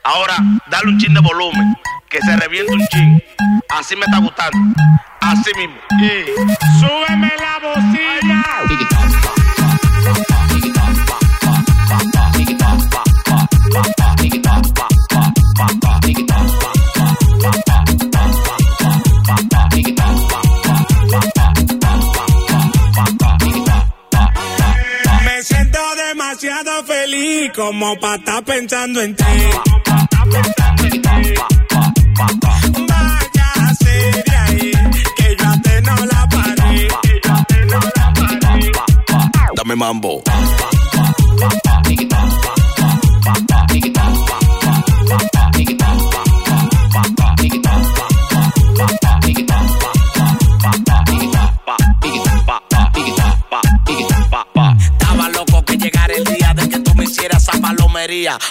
Ahora, dale un chin de volumen, que se reviente un chin. Así me está gustando. como pa' estar pensando en ti.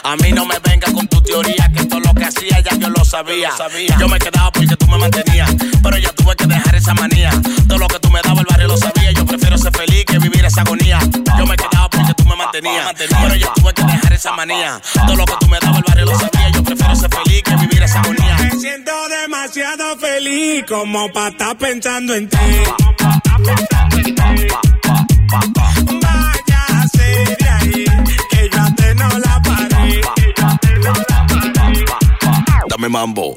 A mí no me venga con tu teoría, que todo lo que hacía ya yo lo sabía. Yo, me quedaba porque tú me mantenías, pero yo tuve que dejar esa manía. Todo lo que tú me dabas el barrio lo sabía, yo prefiero ser feliz que vivir esa agonía. Yo me quedaba porque tú me mantenías, pero yo tuve que dejar esa manía. Todo lo que tú me dabas el barrio lo sabía, yo prefiero ser feliz que vivir esa agonía. Me siento demasiado feliz como para estar pensando en ti. mambo.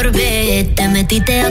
Orbe. Te metiste a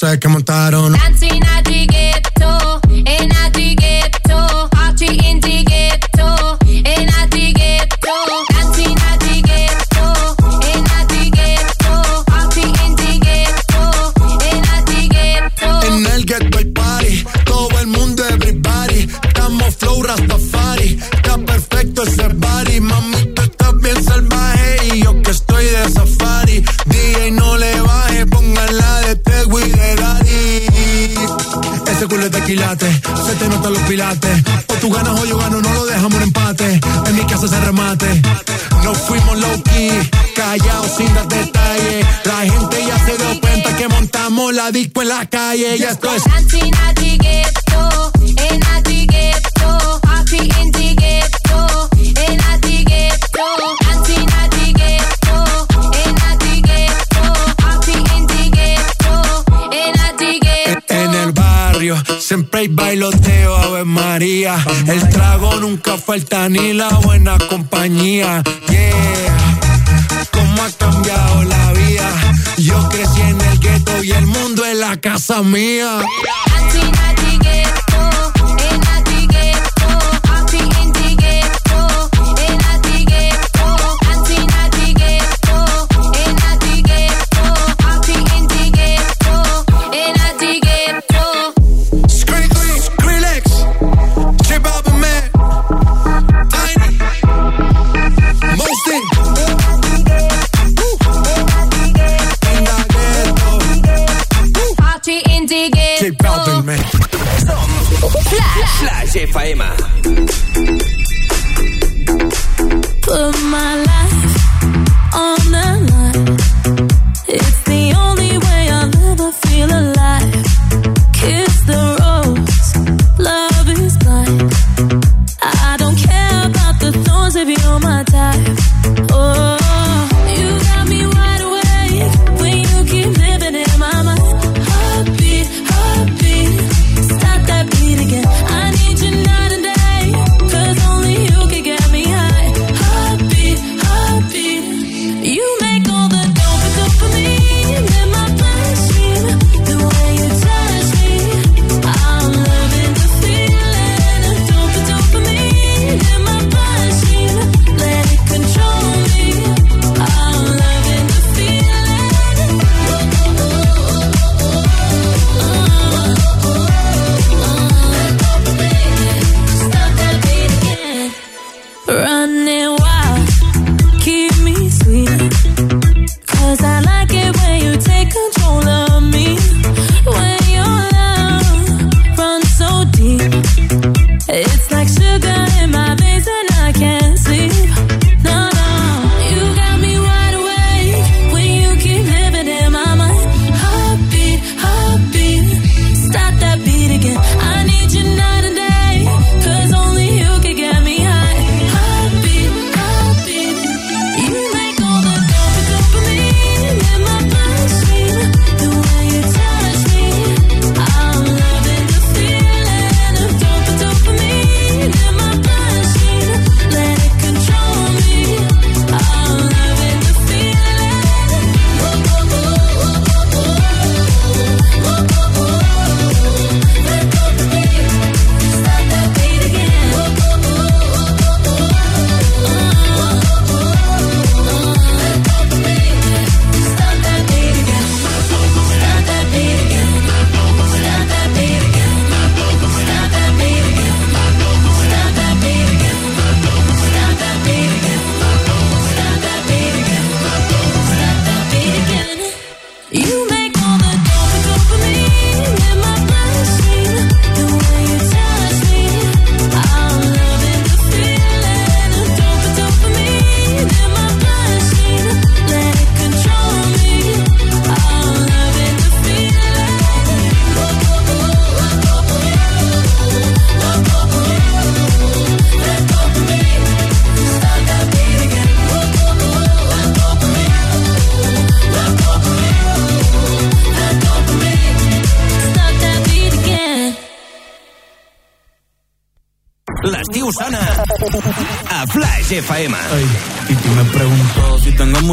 solo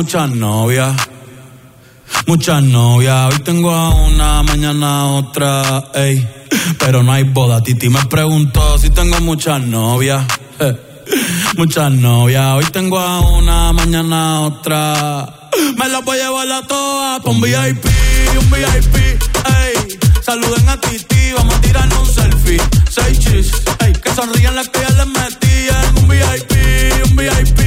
muchas novias. Muchas novias, hoy tengo a una, mañana otra, ey. Pero no hay boda. Titi me preguntó si tengo muchas novias. Muchas novias, hoy tengo a una, mañana otra. Me las voy a llevar a todas pa' un VIP, un VIP, ey. Saluden a Titi, vamos a tirarnos un selfie. Seis chis, ey. Que sonrían las que ya les metían. Un VIP, un VIP.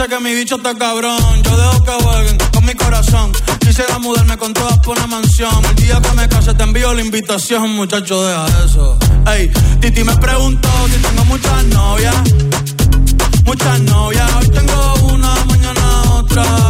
dice que mi bicho está cabrón. Yo dejo que jueguen con mi corazón. Quisiera mudarme con todas por una mansión. El día que me case te envío la invitación, muchacho, deja eso. Ey, Titi me preguntó si tengo muchas novias. Muchas novias, hoy tengo una, mañana otra.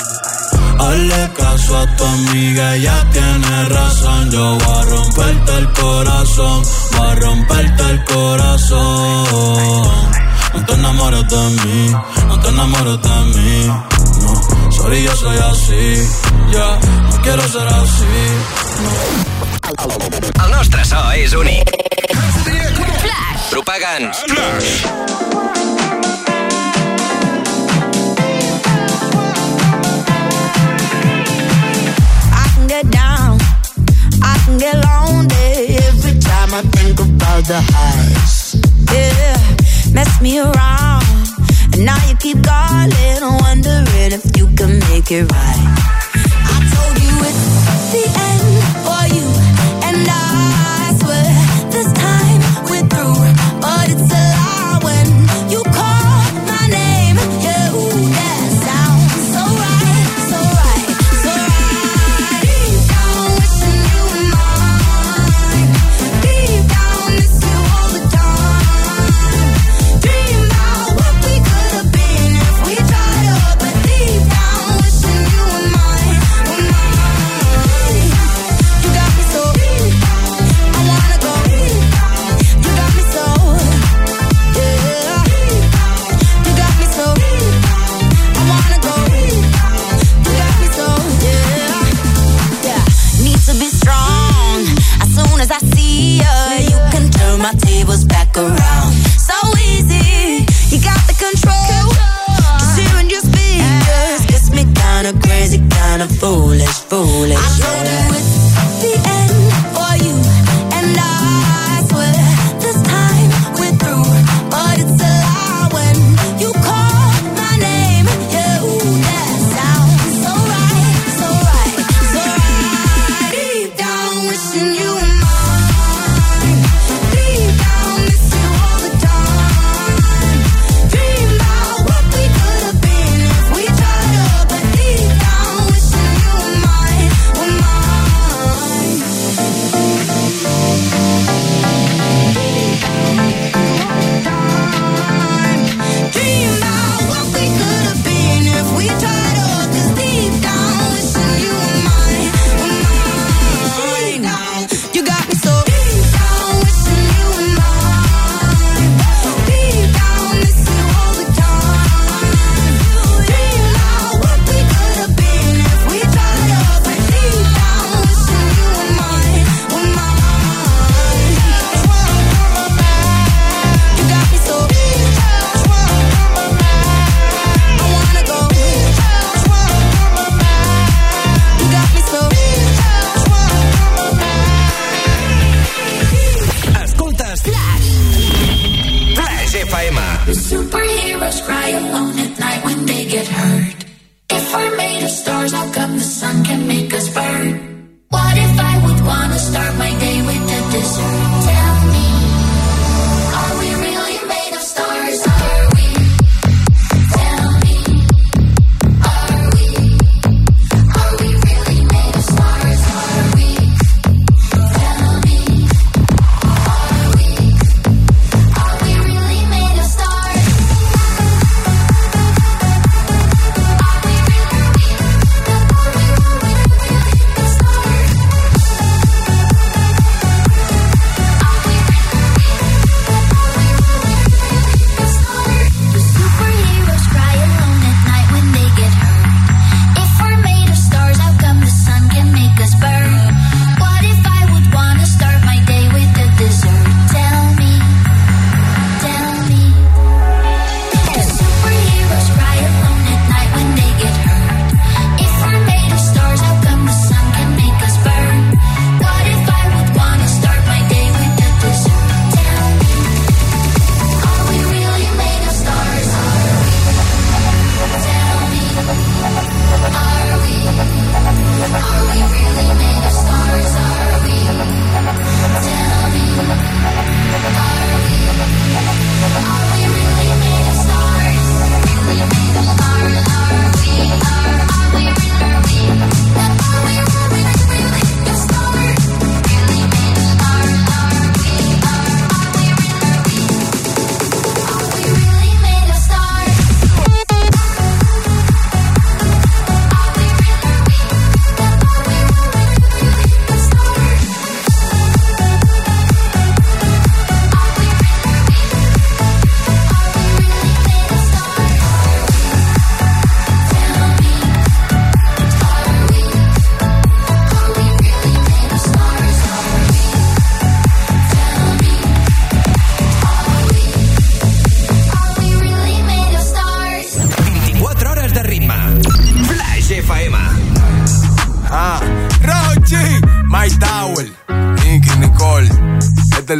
Hazle caso a tu amiga, ella tiene razón. Yo voy a romperte el corazón, voy a romperte el corazón. No te enamores de mí, no te enamores de mí. No, sorry, yo soy así. Ya, no quiero ser así. El nostre so és únic. Flash. Propagants. Flash. Time I think about the highs. Yeah, mess me around, and now you keep calling, wondering if you can make it right.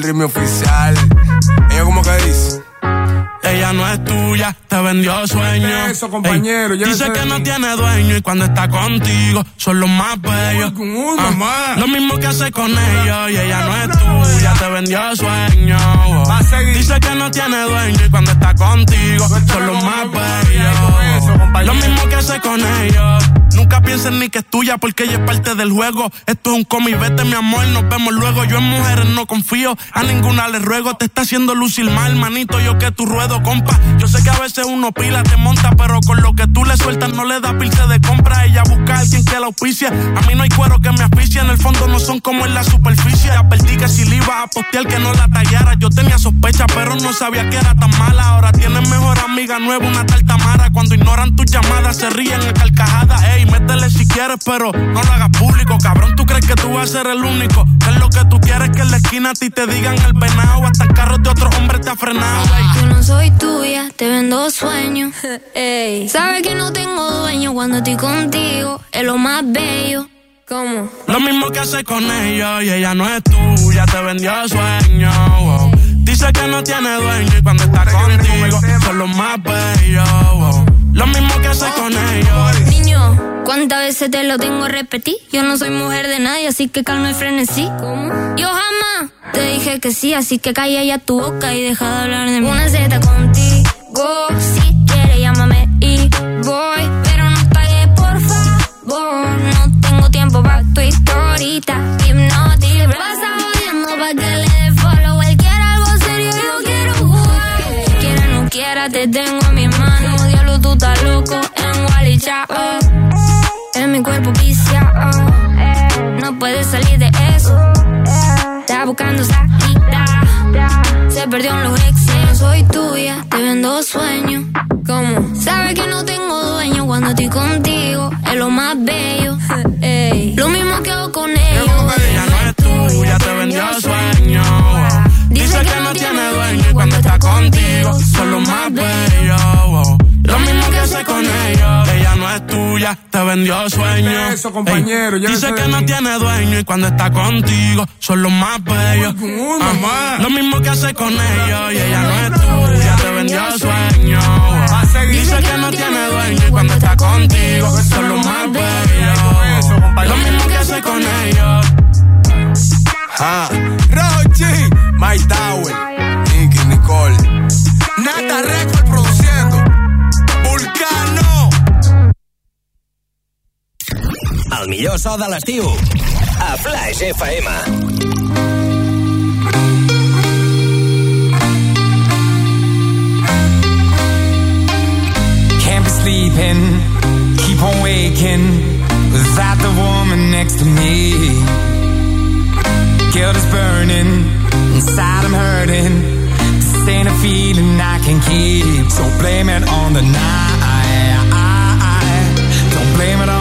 El ritmo oficial. Ella como que dice. Ella no es tuya, te vendió sueño. Eso, compañero, Ey, ya dice que no tiene dueño y cuando está contigo son los más bellos. Ah. Lo mismo que hace con ellos y ella no es tuya, te vendió sueño. Dice que no tiene dueño y cuando está contigo son los más bellos. Lo mismo que hace con ellos. Nunca pienses ni que porque ella es parte del juego. Esto es un cómic, vete mi amor, nos vemos luego. Yo en mujeres no confío, a ninguna le ruego. Te está haciendo lucir mal, manito, yo que tu ruedo, compa. Yo sé que a veces uno pila, te monta, pero con lo que tú le sueltas no le da pilce de compra. Ella busca a alguien que la auspicia. A mí no hay cuero que me asfixie, en el fondo no son como en la superficie. Advertí que si le iba a postear que no la tallara. Yo tenía sospecha, pero no sabía que era tan mala. Ahora tienes mejor amiga nueva, una tal Tamara. Cuando ignoran tus llamadas, se ríen en carcajadas. Ey, métele si quieres, pero no lo hagas público. Cabrón, tú crees que tú vas a ser el único. Que es lo que tú quieres que en la esquina a ti te digan el venado. Hasta el carro de otro hombre te ha frenado. ey. Yo no soy tuya, te vendo sueños. Ey. Sabes que no tengo dueño cuando estoy contigo, es lo más bello. ¿Cómo? Lo mismo que hace con ellos y ella no es tuya, te vendió sueño. wow. Dice que no tiene dueño y cuando está contigo son los más bellos. wow. Lo mismo que hace con ellos. Niño, ¿cuántas veces te lo tengo que repetir? Yo no soy mujer de nadie, así que calma y frenesí. ¿Cómo? Yo jamás te dije que sí, así que calla ya tu boca y deja de hablar de mí. Una Z contigo, si quieres llámame y voy, pero no pagues por favor. No tengo tiempo para tu historita, hipnotic. Pasa jodiendo pa' que le dé follow. Él quiere algo serio, yo quiero jugar. Quiera o no quiera, te tengo en mi mano. Diablo, tú estás loco en Wally Chao. Mi cuerpo viciado. No puedes salir de eso. Está buscando salida. Se perdió en los exes. No soy tuya, te vendo sueños. ¿Cómo? Sabes que no tengo dueño cuando estoy contigo. Es lo más bello. Ey. Lo mismo que hago con ellos. Ella no es tuya, te vendió sueño. Dice que no tiene dueño y cuando está contigo son los más bellos. Lo mismo que hace con ellos. Ella no es tuya, te vendió sueño. Dice que no tiene dueño y cuando está contigo son los más bellos. Mamá. Lo mismo que hace con ellos. Y ella no es tuya, te vendió sueño. Dice que no tiene dueño y cuando está contigo son los más bellos. Lo mismo que hace con ellos. Ah, Rochi, My Tower, Nicky Nicole, Nata Rex. El millor so de l'estiu. A Flash FM. sleeping, keep on waking without the woman next to me. Guilt is burning, inside I'm hurting. This ain't a feeling I can keep, so blame it on the night. Don't blame it on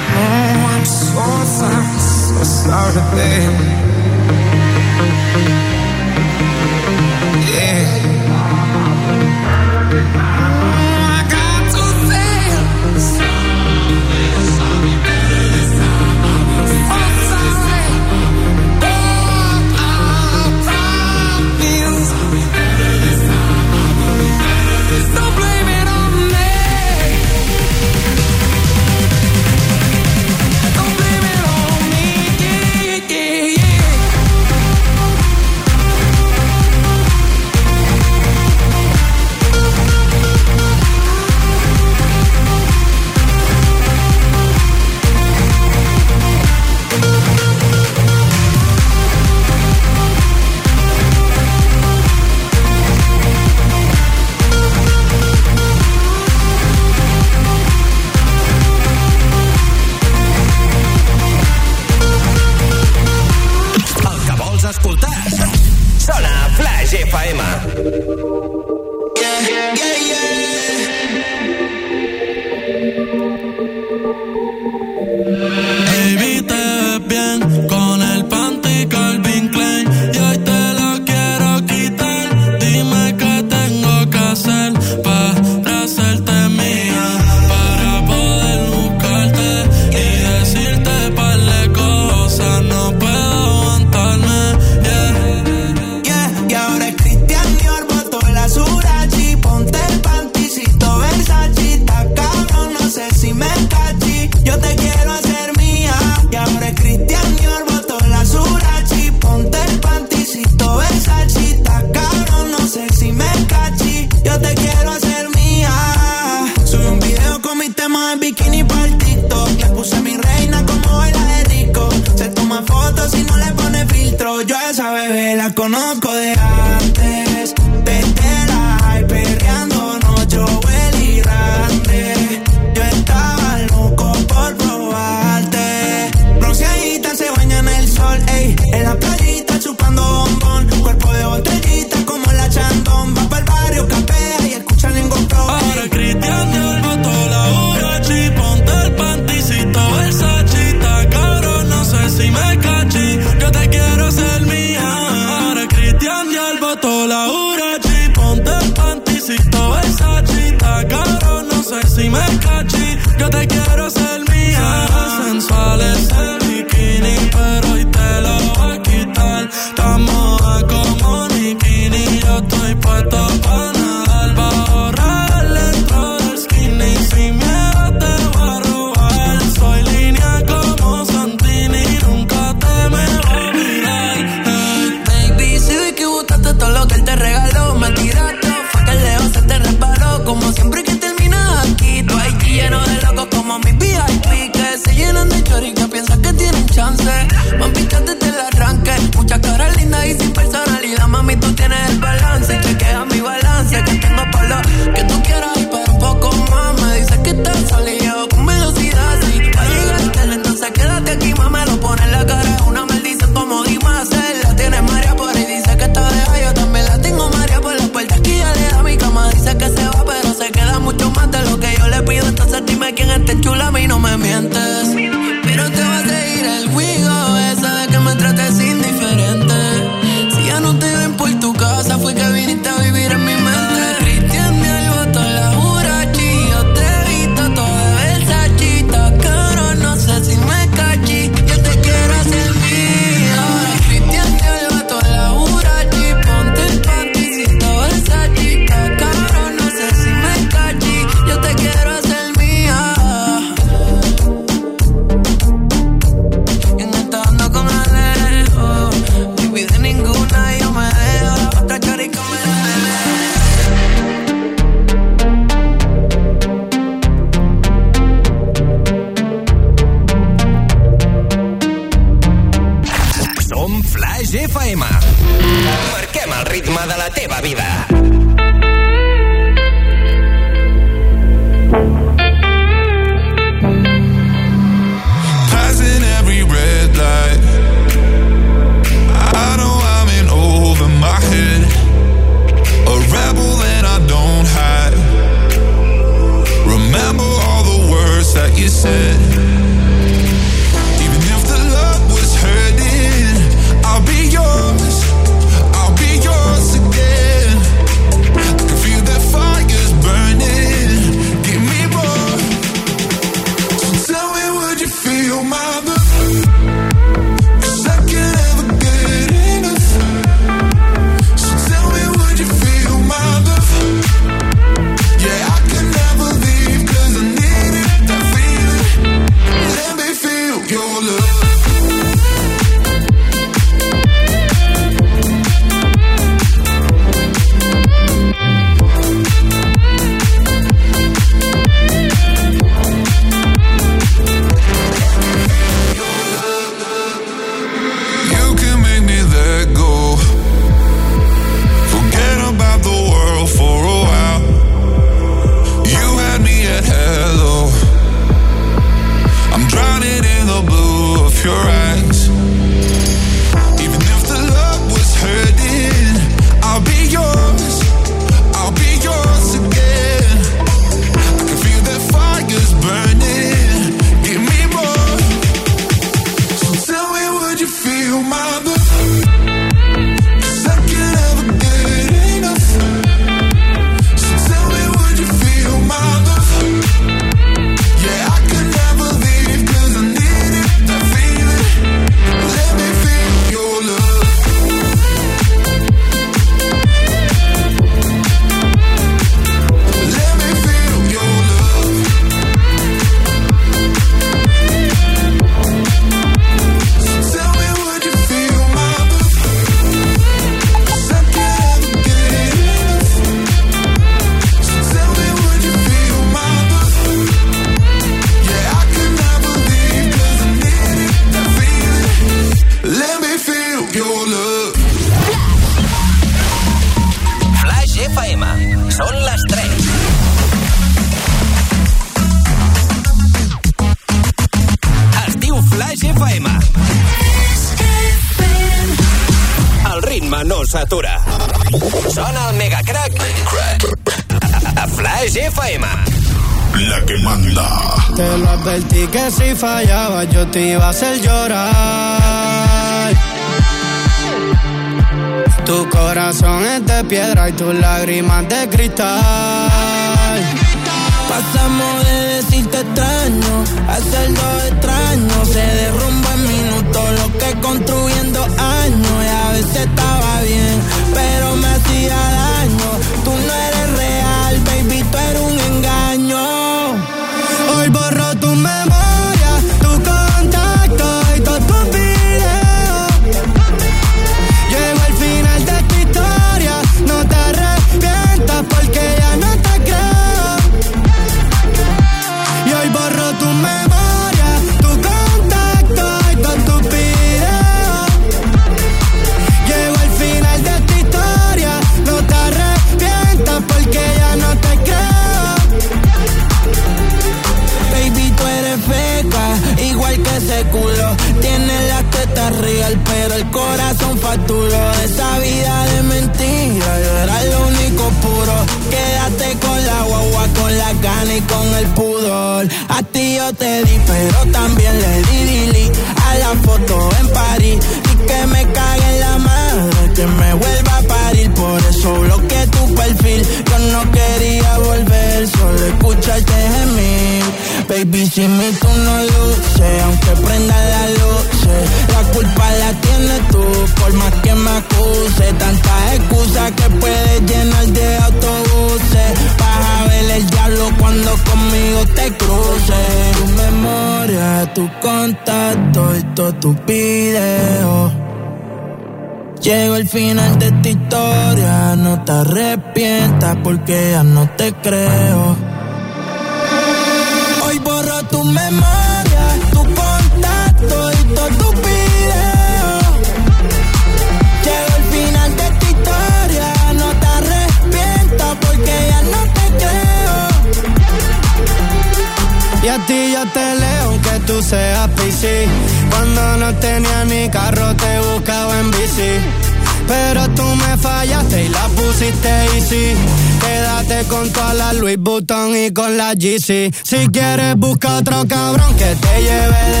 Si quieres, busca otro cabrón que te lleve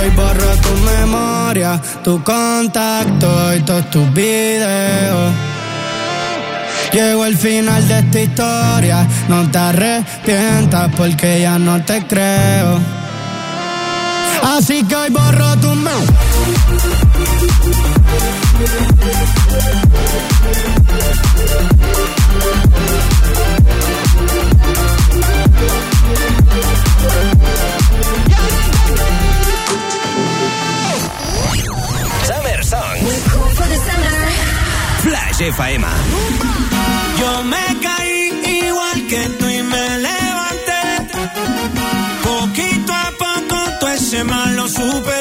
hoy borro tu memoria, tu contacto y todos tus videos. Llegó el final de esta historia, no te arrepientas porque ya no te creo. Así que hoy borro tu memoria. Josefa Ema. Yo me caí igual que tú y me levanté. Poquito a poco todo ese mal lo supe.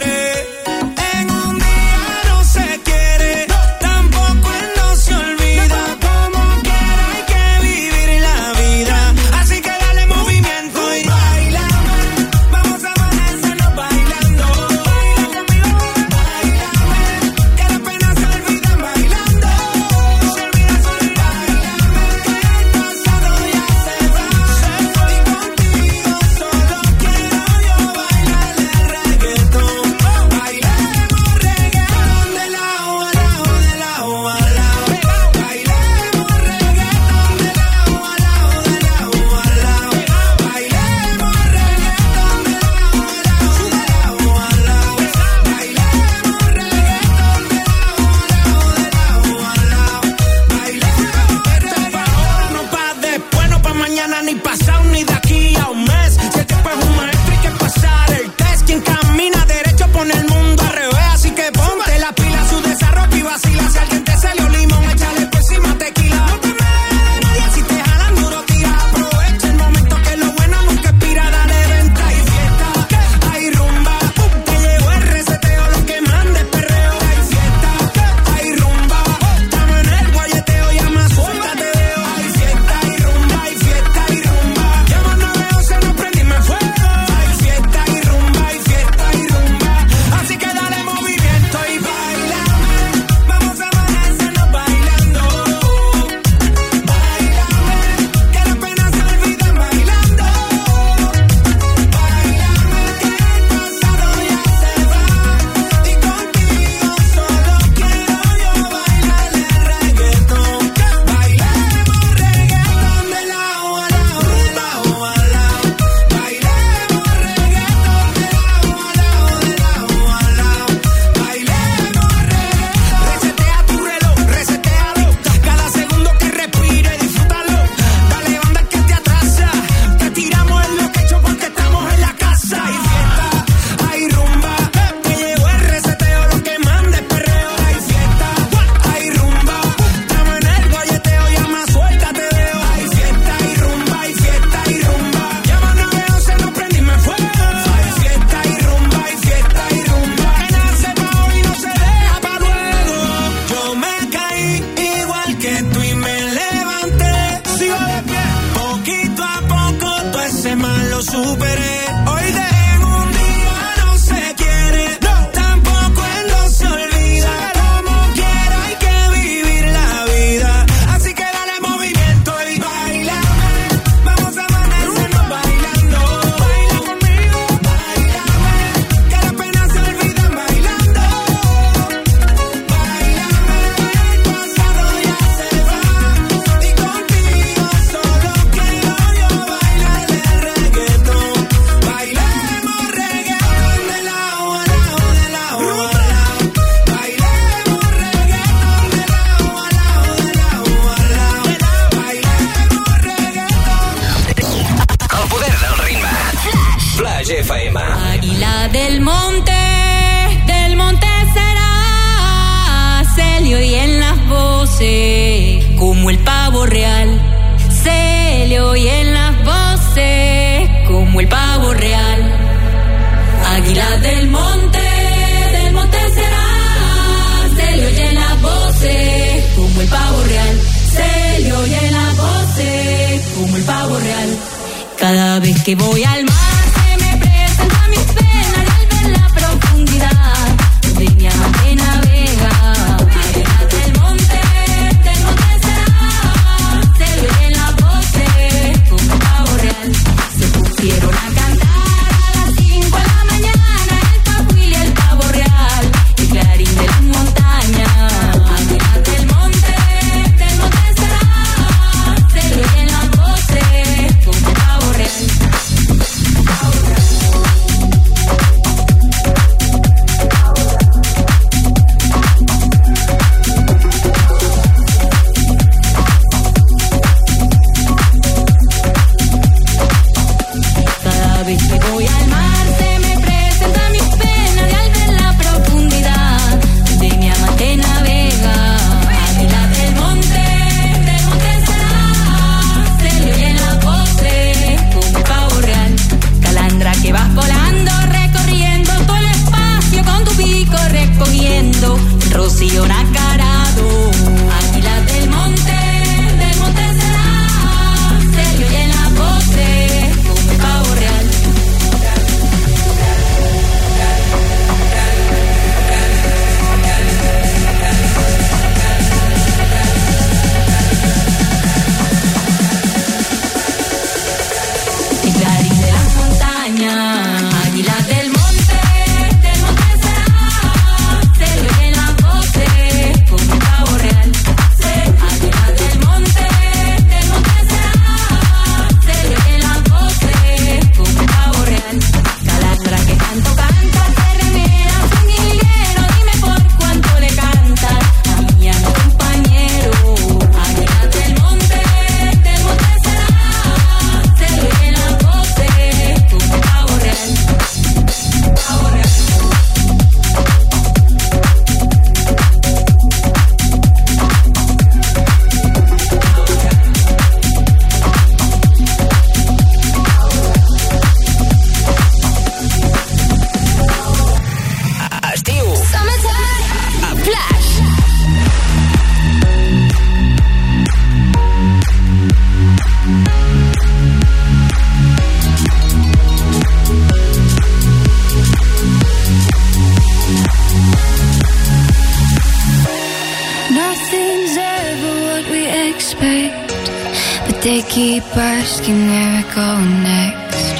Keep asking where we're going next.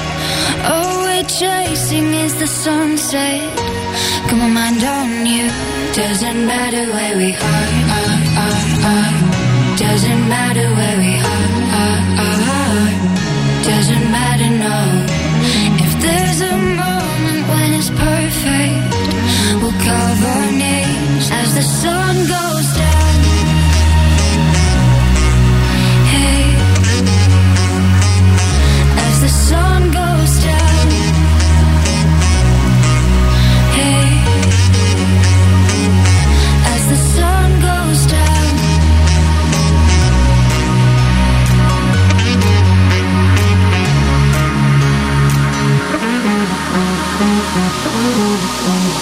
All we're chasing is the sunset. Come on, mind on you. Doesn't matter where we are, are, are, are. Doesn't matter where we are, are, are, are. Doesn't matter, no. If there's a moment when it's perfect, we'll carve our names as the sun.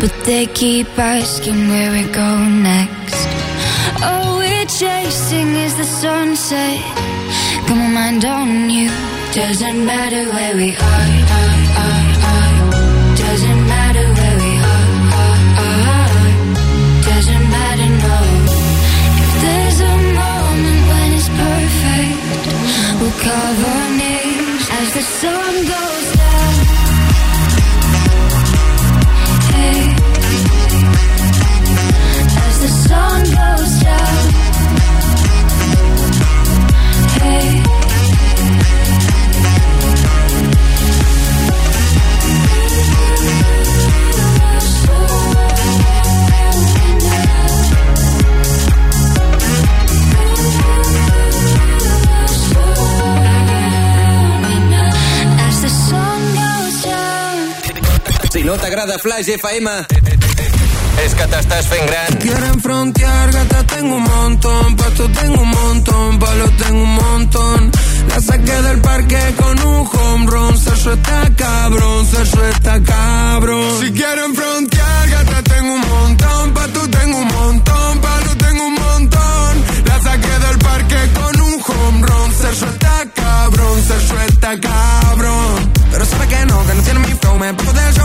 But they keep asking where we go next. All we're chasing is the sunset. Got my mind on you. Doesn't matter where we are. are, are, are. Doesn't matter where we are, are, are. Doesn't matter, no. If there's a moment when it's perfect, we'll cover names as the sun goes. Si no t'agrada Flash FM, gran. Quieren frontear, gata tengo un montón, pasto tengo un montón, palo tengo un montón. La saqué del parque con un home run, Sergio está cabrón, Sergio está cabrón. Si quieren frontear, gata tengo un montón, pa' tú tengo un montón, palo tengo un montón. La saqué del parque con un home run, Sergio está cabrón, Sergio está cabrón.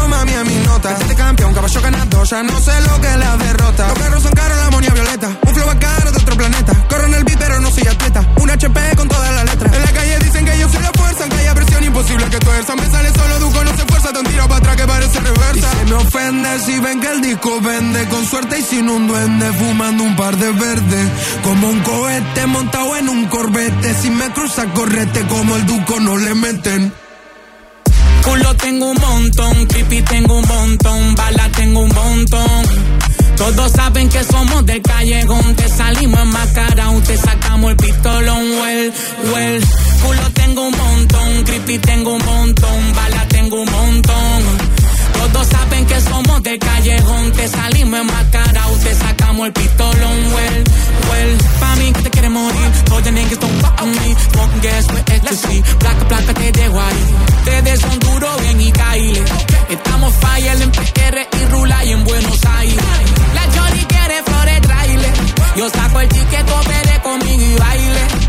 Mami, a mi nota. Este campeón, caballo ganador, ya no sé lo que es la derrota. Los perros son caros, la monía violeta, un flow es caro de otro planeta. Corro en el beat, pero no soy atleta, un HP con todas las letras. En la calle dicen que yo soy la fuerza, aunque haya presión imposible que tuerza. Me sale solo Duco, no se fuerza, te un tiro para atrás que parece reversa. Y se me ofende si ven que el disco vende, con suerte y sin un duende, fumando un par de verdes. Como un cohete montado en un corbete, si me cruza correte como el Duco no le meten. Culo tengo un montón, creepy tengo un montón, bala tengo un montón. Todos saben que somos del callejón, te salimos enmascarados, te sacamos el pistolón, well, well. Culo tengo un montón, creepy tengo un montón, bala tengo un montón. Todos saben que somos del callejón, te salimos enmascarados, te sacamos el pistolón, well, well. Pa' mí que te quiere morir, todos the niggas don't fuck with me, smoking gas with ecstasy, placa, placa, te dejo ahí. Ustedes son duros, bien y caile. Estamos fire en PR y Rula y en Buenos Aires. La Johnny quiere flores, traile. Yo saco el ticket, coopere conmigo y baile.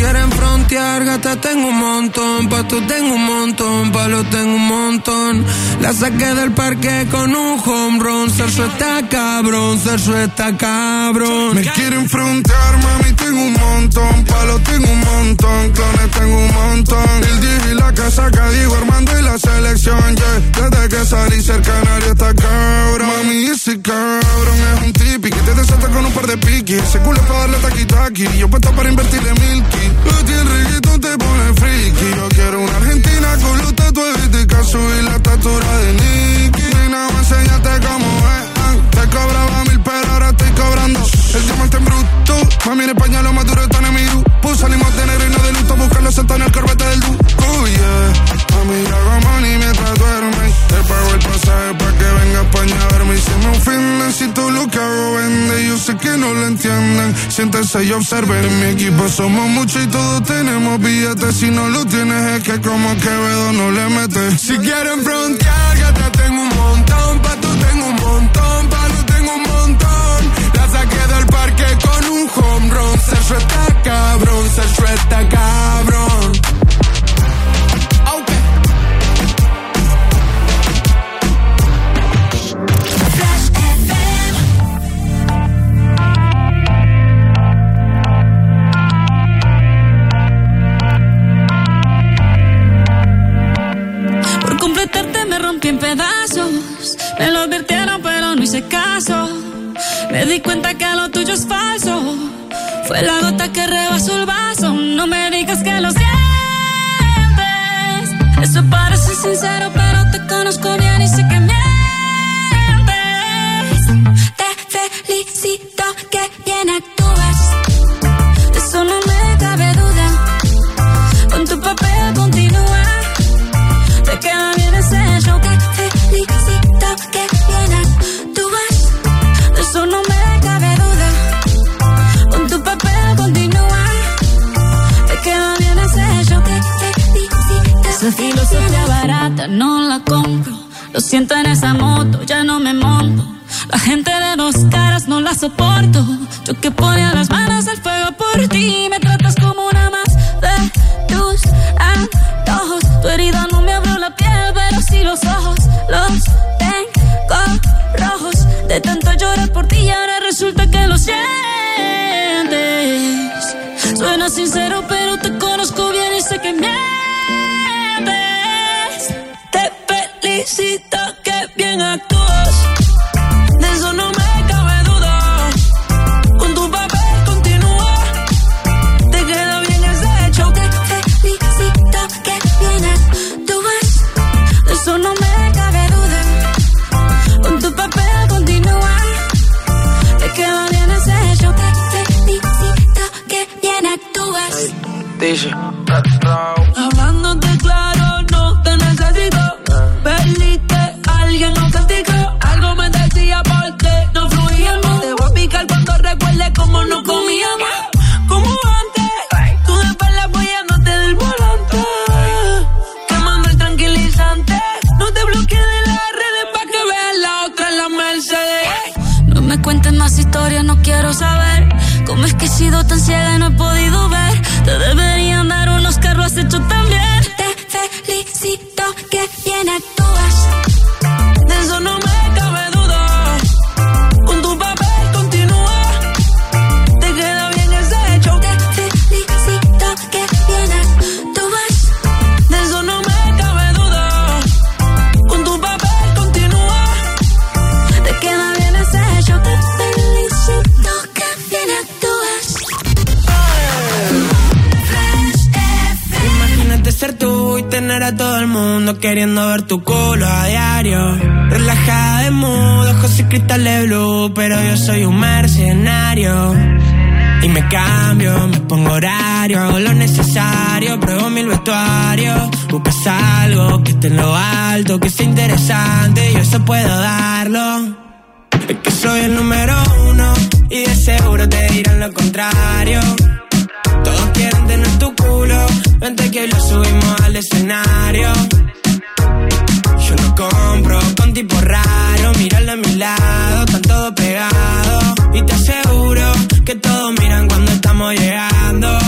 Quieren frontear, gata tengo un montón, pasto tengo un montón, palo tengo un montón. La saqué del parque con un home run, está cabrón, Sergio está cabrón. Me quieren frontear, mami, tengo un montón. Palo tengo un montón, clones tengo un montón. El 10 y la casa que digo, Armando y la selección, yeah. Desde que salí ser canario está cabrón. Mami, ese cabrón es un tipi que te desata con un par de piquis. Ese culo es para darle taqui-taqui. Yo puesto para invertirle milky. A ti el te pone friki. Yo quiero una argentina con los tatuajes de caso y la estatura de Nicky. Nena, me enseñaste cómo es. ah. Te cobraba mil, pero ahora estoy cobrando. El diamante en bruto. Mami, en España lo más duro está en mi grupo. Salimos de negro y no de luto. Buscando sentado en el corbete del duco, yeah. Mami, yo hago money mientras duermes. Te pago el pasaje pa' que venga a España a verme. Y se me ofenden si todo lo que hago vende. Yo sé que no lo entienden. Siéntense y observen. En mi equipo somos muchos y todos tenemos billetes. Si no lo tienes es que como Quevedo no le metes. Si quieren frontear, ya te tengo un montón. Pa' tú tengo un montón. Palo tengo un montón. Home run. Sergio está cabrón, Sergio está cabrón. Por completarte me rompí en pedazos. Me lo advirtieron, pero no hice caso. Me di cuenta que lo tuyo es falso. Fue la gota que rebasó el vaso. No me digas que lo sientes. Eso parece sincero, pero no la compro. Lo siento en esa moto, ya no me monto. La gente de dos caras no la soporto. Yo que ponía las manos al fuego por ti Me tratas como una más de tus antojos. Tu herida que bien actúas. De eso no me cabe duda. Con tu papel continúa. Te queda bien ese hecho. Te felicito, que bien actúas. De eso no me cabe duda. Con tu papel continúa. Te queda bien ese hecho. Te felicito, que bien actúas. Hey, más historias, no quiero saber cómo es que he sido tan ciega y no he podido ver. Te deberían dar unos carros has hecho también. Todo el mundo queriendo ver tu culo a diario. Relajada de modo, ojos y cristales blue, pero yo soy un mercenario. Y me cambio, me pongo horario, hago lo necesario, pruebo mil vestuarios. Buscas algo que esté en lo alto, que sea interesante, yo eso puedo darlo. Es que soy el número uno y de seguro te dirán lo contrario. Todos quieren tener vente que lo subimos al escenario. Yo no compro con tipo raro, míralo a mi lado, están todos pegados. Y te aseguro que todos miran cuando estamos llegando.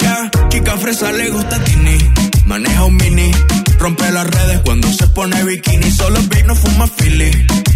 Yeah, chica fresa le gusta Tini, maneja un mini, rompe las redes cuando se pone bikini, solo beat no fuma Philly.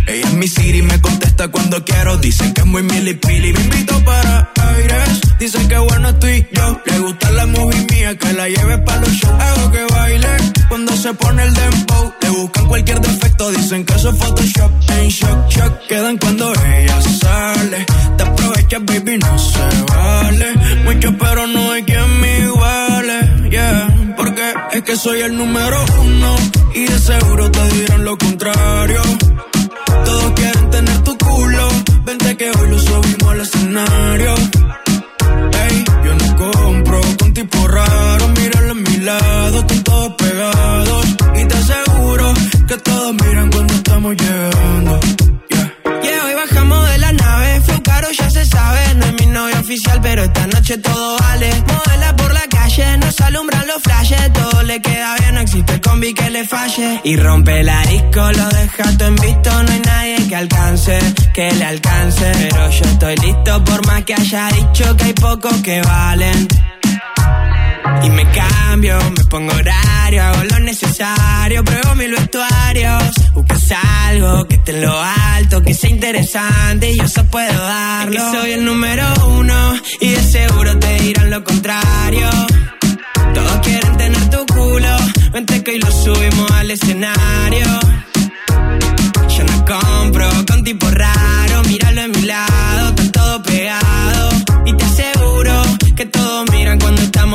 Ella es mi Siri, me contesta cuando quiero, dicen que es muy milipili, me invito para aires, dicen que bueno estoy yo, le gusta la movie mía, que la lleve para los shows, hago que baile cuando se pone el dembow, le buscan cualquier defecto, dicen que eso es Photoshop, en shock, shock, quedan cuando ella sale, te aprovechas baby, no se vale, mucho pero no hay quien me iguale, yeah, porque es que soy el número uno, y de seguro te dirán lo contrario. Todos quieren tener tu culo. Vente que hoy lo subimos al escenario. Ey, yo no compro con tipo raro. Míralo a mi lado, están todos pegados. Y te aseguro que todos miran cuando estamos llegando. Yeah, ya se sabe. No es mi novia oficial, pero esta noche todo vale. Modela por la calle, nos alumbran los flashes. Todo le queda bien, no existe combi que le falle. Y rompe la disco, lo deja todo en visto. No hay nadie que alcance, que le alcance. Pero yo estoy listo, por más que haya dicho que hay pocos que valen. Y me cambio, me pongo horario, hago lo necesario, pruebo mil vestuarios. Buscas algo que esté en lo alto, que sea interesante y yo eso puedo darlo. Es que soy el número uno y de seguro te dirán lo contrario. Todos quieren tener tu culo, vente que hoy lo subimos al escenario. Yo no compro con tipo raro, míralo a mi lado, están todos pegados.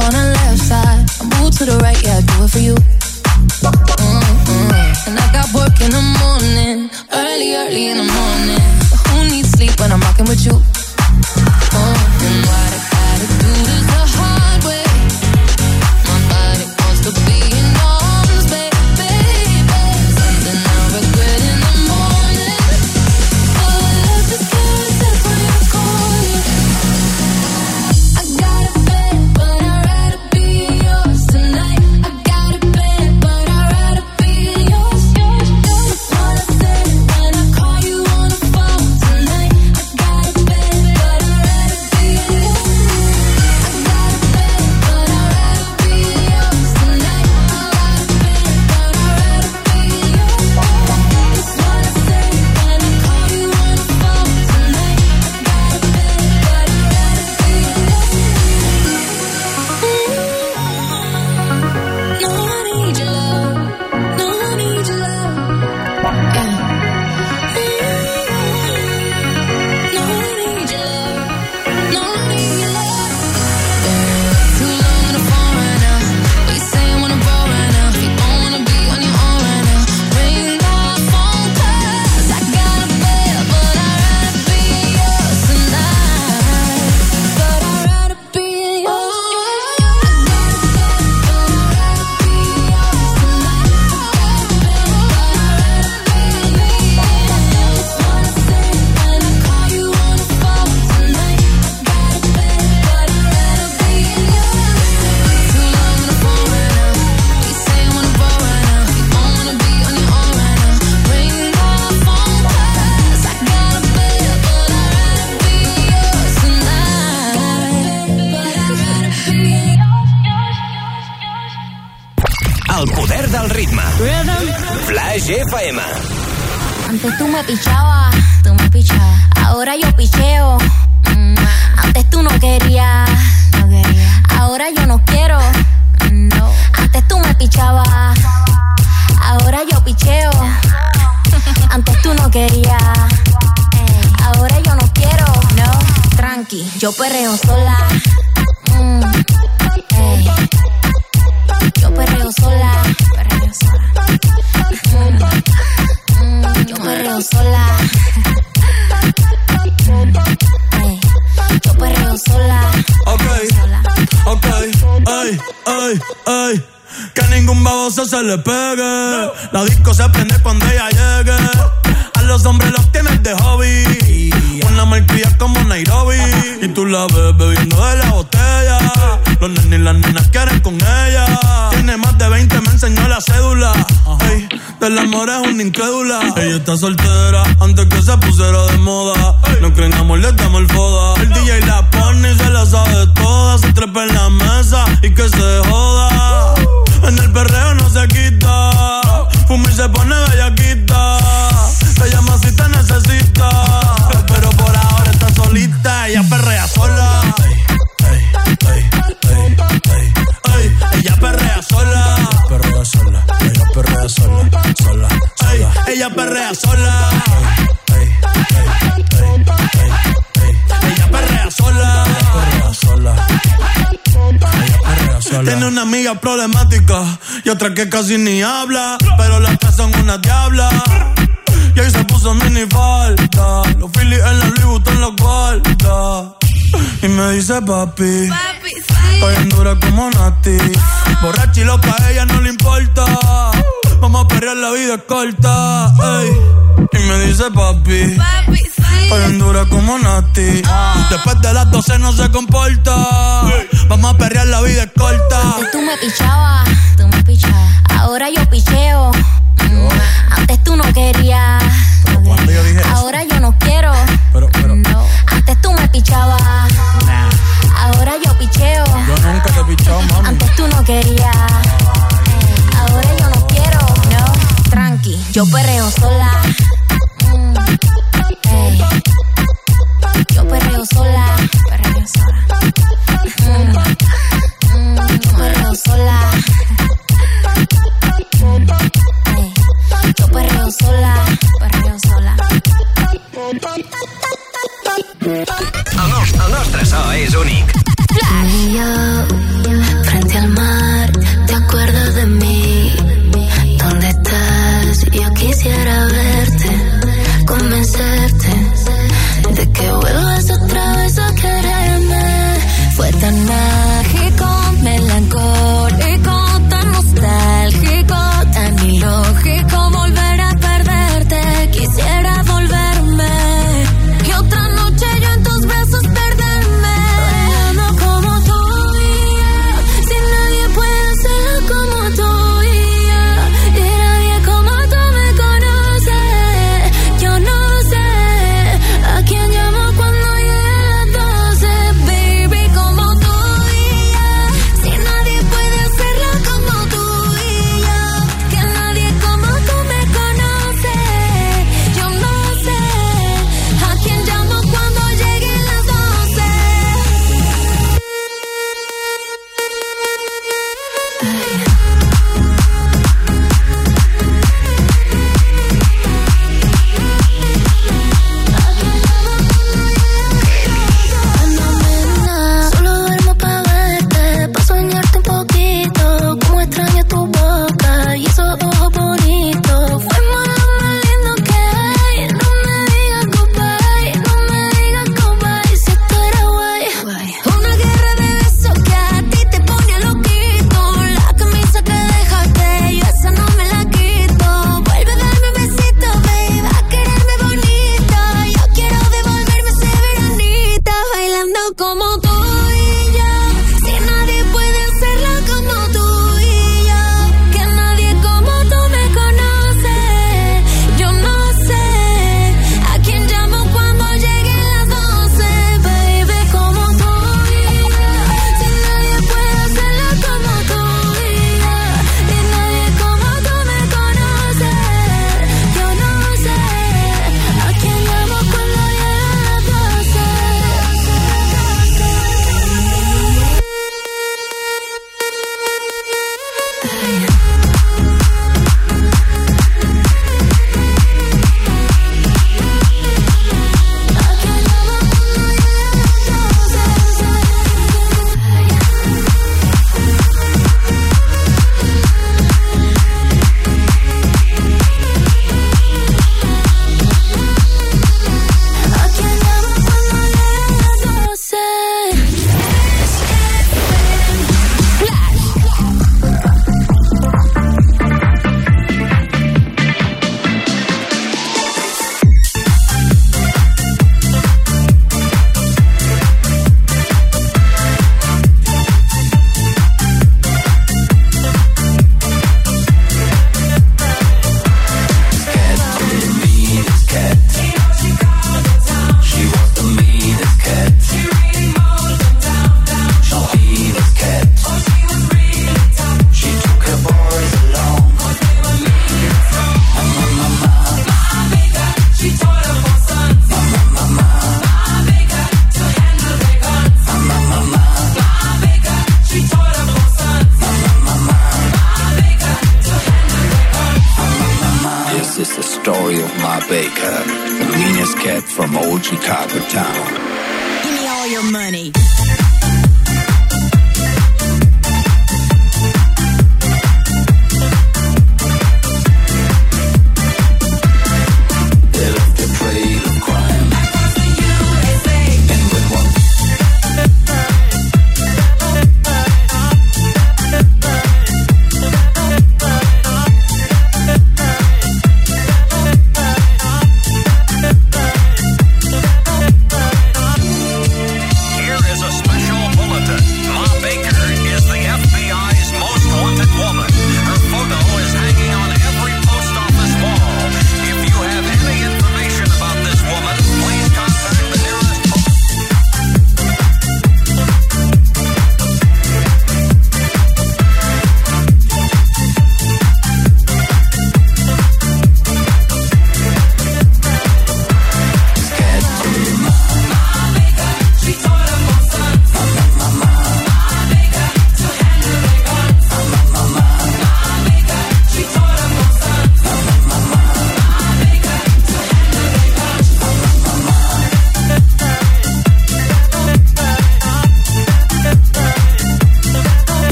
on the left side, I move to the right, yeah, I do it for you. Mm-mm. And I got work in the morning, early, early in the morning. But who needs sleep when I'm rocking with you? Baboso se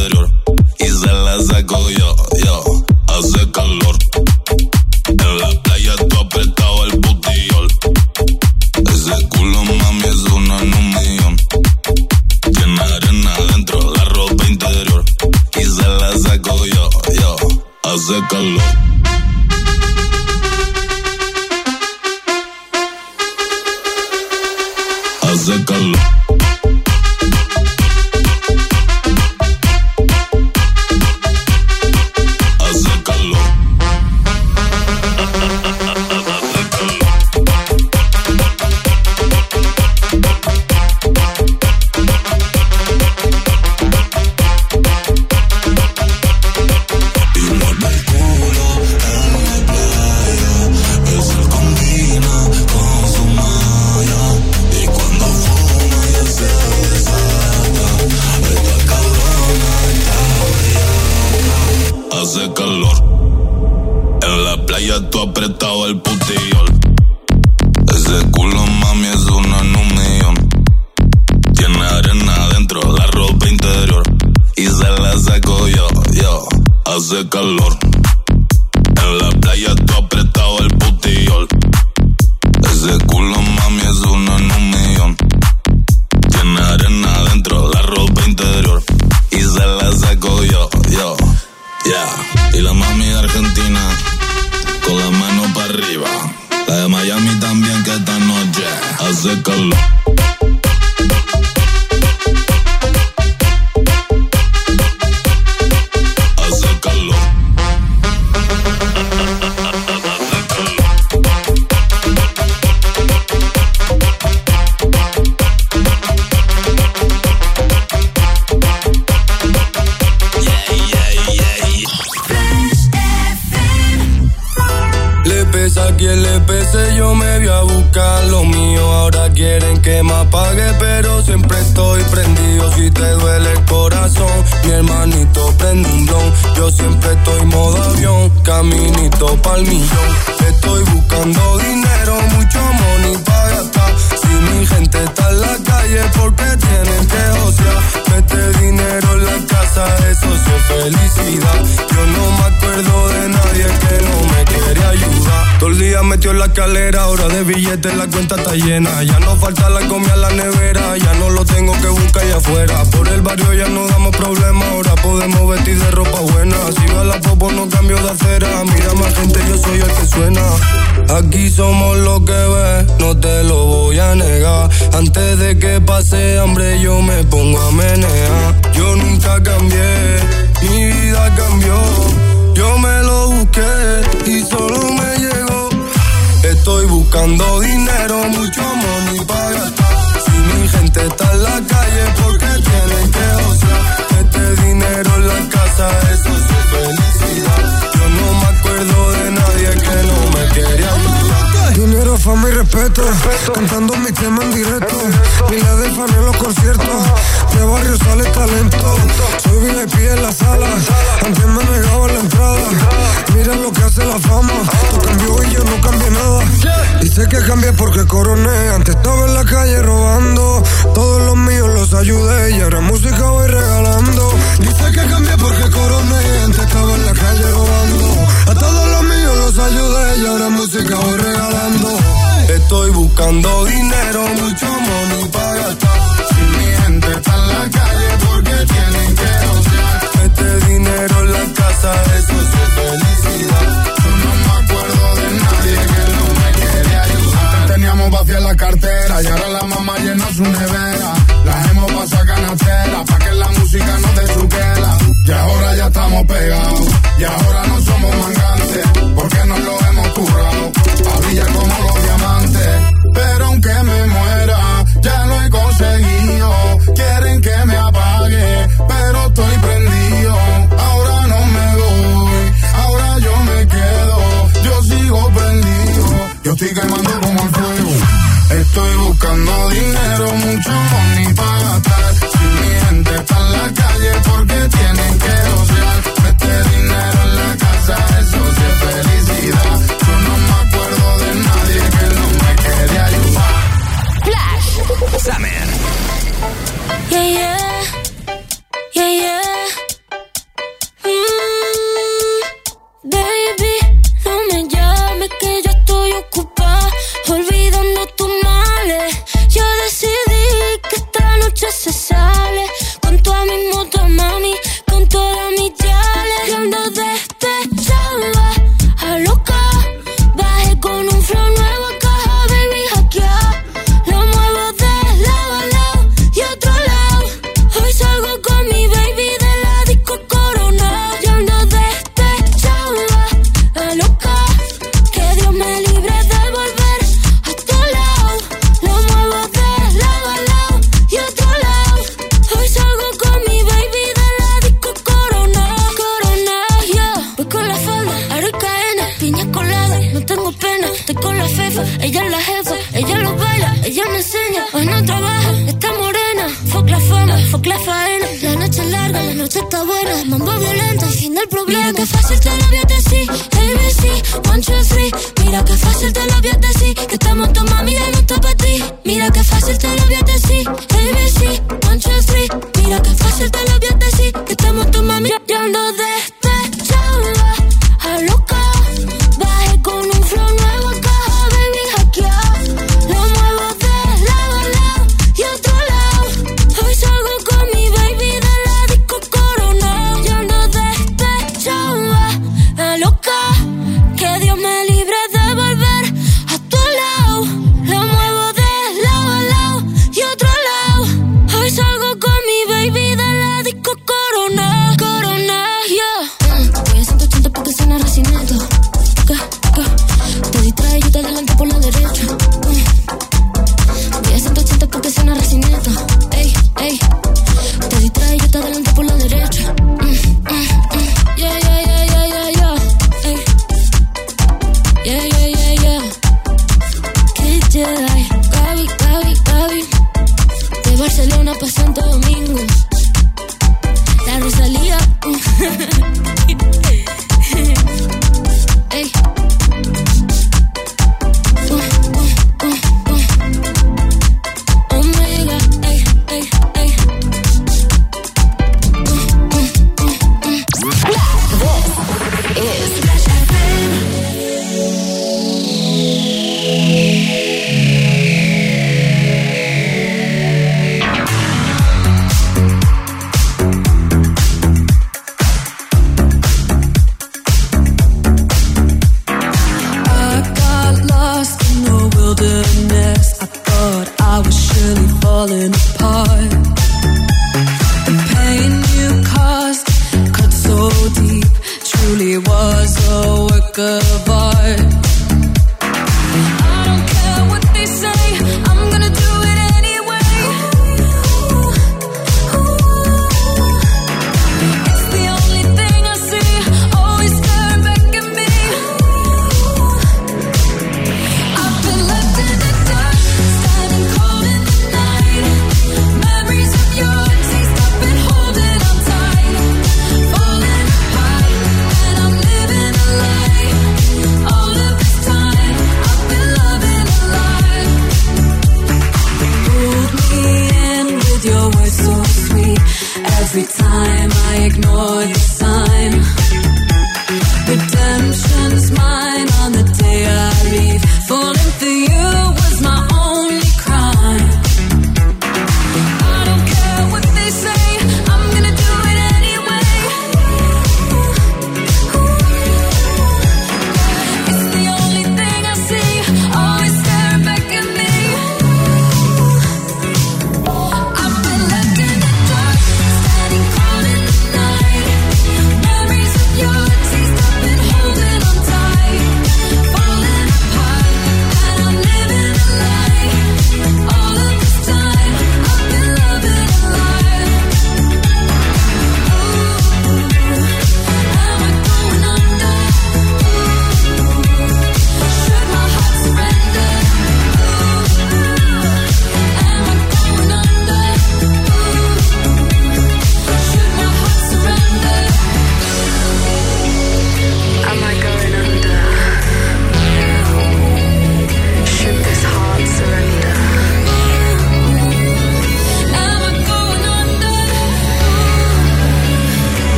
interior.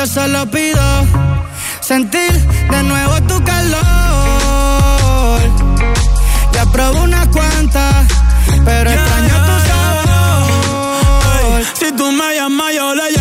yo solo pido sentir de nuevo tu calor. Ya probé unas cuantas, pero extraño tu sabor. Si tú me llamas, yo le llamo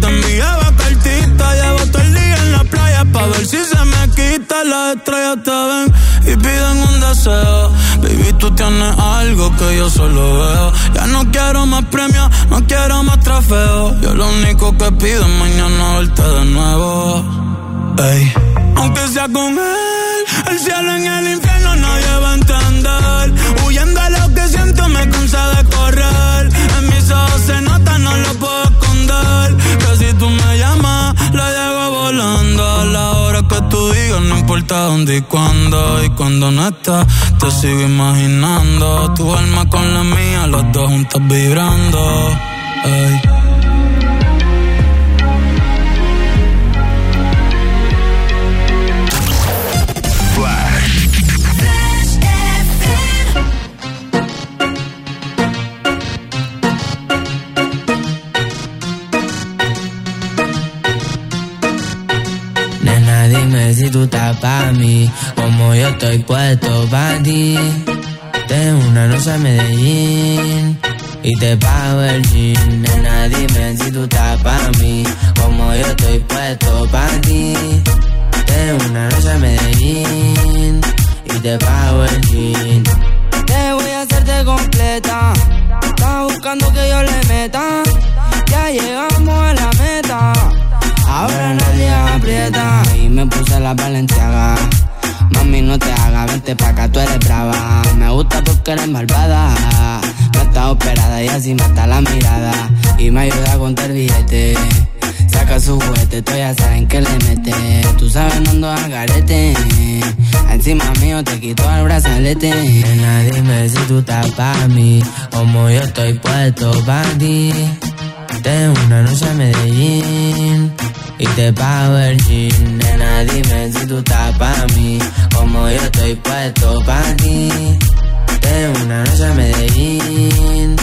te enviaba cartita. Llevo todo el día en la playa pa' ver si se me quita. Las estrellas te ven y piden un deseo. Baby, tú tienes algo que yo solo veo. Ya no quiero más premios, no quiero más trofeos. Yo lo único que pido es mañana verte de nuevo. Ey. Aunque sea con él, el cielo en el infierno nadie va a entender. Huyendo a lo que siento me cansa de correr. A la hora que tú digas, no importa dónde y cuándo. Y cuando no estás, te sigo imaginando. Tu alma con la mía, los dos juntas vibrando. estoy puesto para ti. Tengo una noche en Medellín y te pago el jean. Nena, dime si tú estás para mí, como yo estoy puesto para ti. Tengo una noche en Medellín y te pago el jean. Te voy a hacerte completa, estás buscando que yo le meta. Ya llegamos a la meta, ahora nadie aprieta. Y me puse la valenciaga Mami, no te hagas, vente pa' acá, tú eres brava. Me gusta porque eres malvada. No está operada y así mata la mirada. Y me ayuda a contar billete. Saca su juguete, tú ya saben que le mete. Tú sabes, no ando garete. Encima mío te quito el brazalete. Nena, dime si tú estás pa' mí. Como yo estoy puesto pa' ti. Tengo una noche a Medellín y te pago el jean. Nena, dime si tú estás pa' mí, como yo estoy puesto pa' ti. Tengo una noche a Medellín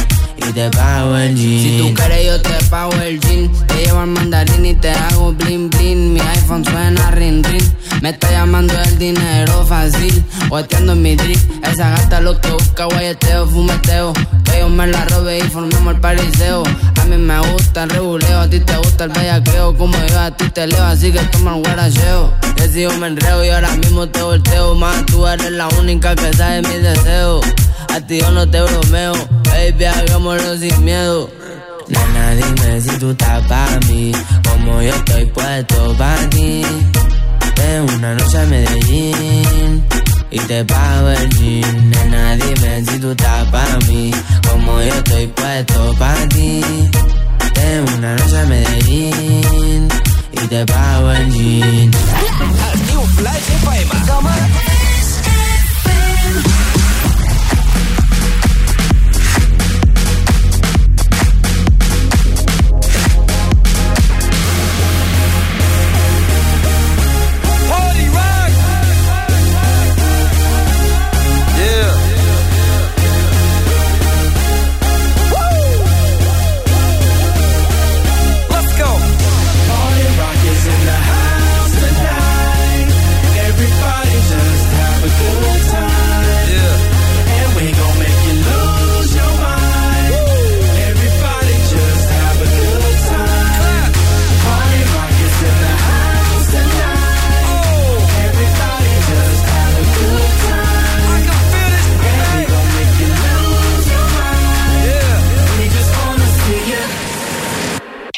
y te pago el jean. Si tú quieres yo te pago el jean. Te llevo al mandarín y te hago bling bling. Mi iPhone suena ring ring. Me está llamando el dinero fácil. Guateando en mi drip. Esa gata lo que busca, guayeteo, fumeteo. Que yo me la robe y formemos el pariseo. A mí me gusta el reguleo, a ti te gusta el bellaqueo. Como yo a ti te leo, así que toma el guaracheo. Yo me enreo y ahora mismo te volteo. Más tú eres la única que sabe mis deseos. A ti yo no te bromeo, baby, hagámoslo sin miedo. Nena, dime si tú estás pa' mí, como yo estoy puesto pa' ti. Tengo una noche a Medellín y te pago el jean. Nena, dime si tú estás pa' mí, como yo estoy puesto pa' ti. Tengo una noche a Medellín y te pago el jean. Diu Flash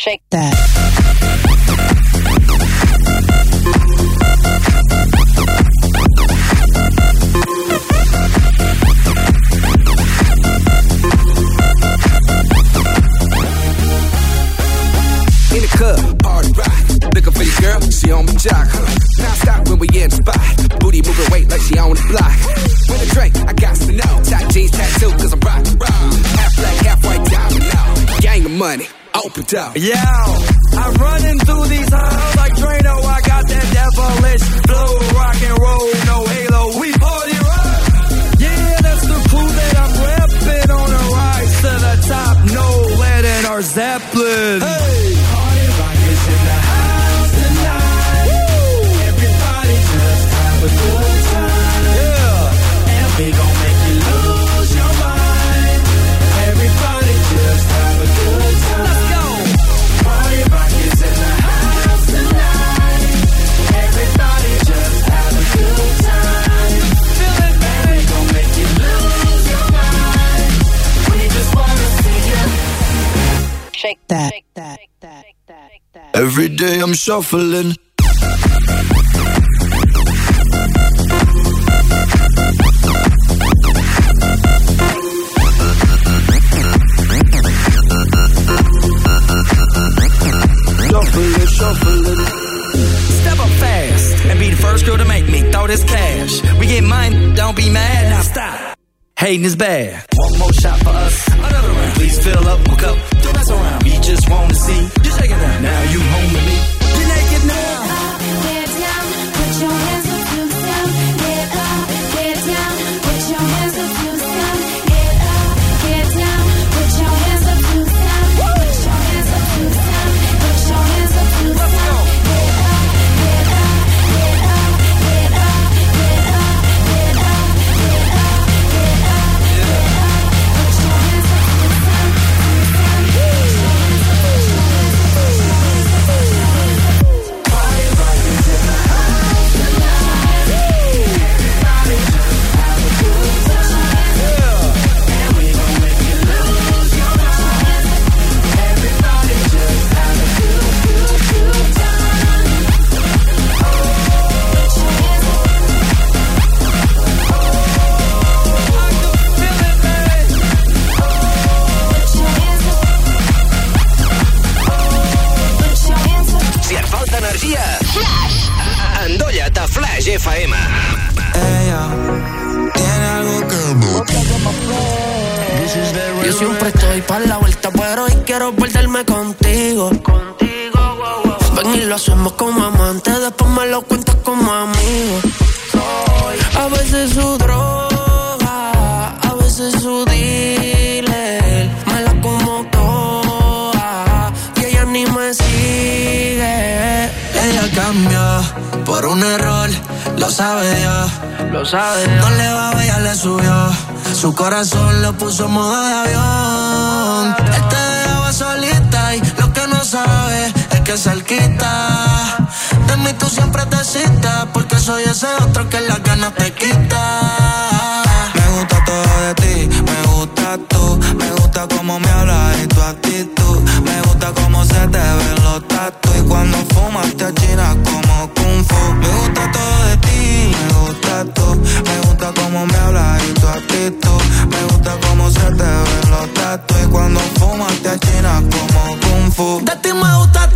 Shake that. In the club, party rock. Looking for your girl, she on my jock. Now stop when we in the spot. Booty moving weight like she on the block. With a drink, I got to know. Tight jeans tattoo, cause I'm rock, rock. Half black, half white diamond now. Gang of money, open up. Yeah, I'm running through these halls like Drano. I got that devilish flow, rock and roll, no halo. We party rock. Yeah, that's the crew that I'm repping on a rise to the top. No lead in our Zeppelin. Hey, Shake that. Every day I'm shuffling. Shuffling, shuffling. Step up fast and be the first girl to make me throw this cash. We get mine, don't be mad. Now stop. Hating is bad. One more shot for us. Another round. Please fill up my cup. Don't mess around. We just wanna see you shaking that. Now you home with me. Flash FM. Ella tiene algo que Yo siempre estoy para la vuelta, pero hoy quiero perderme contigo. Contigo, wow, wow. Ven y lo hacemos como amantes, después me lo cuentas como amigo. Soy a veces su droga por un error, lo sabe Dios. Lo sabe No le va, ella le subió. Su corazón lo puso en modo de avión. Él te dejaba solita y lo que no sabe es que cerquita. De mí tú siempre te citas, porque soy ese otro que las ganas te quita. Me gusta todo de ti, me gusta tú, me gusta cómo me hablas y tu actitud. Me gusta cómo se te ven los tatu y cuando fumas te Me gusta cómo se te ven los tatu y cuando fumas te achinas como kung fu. De ti me gusta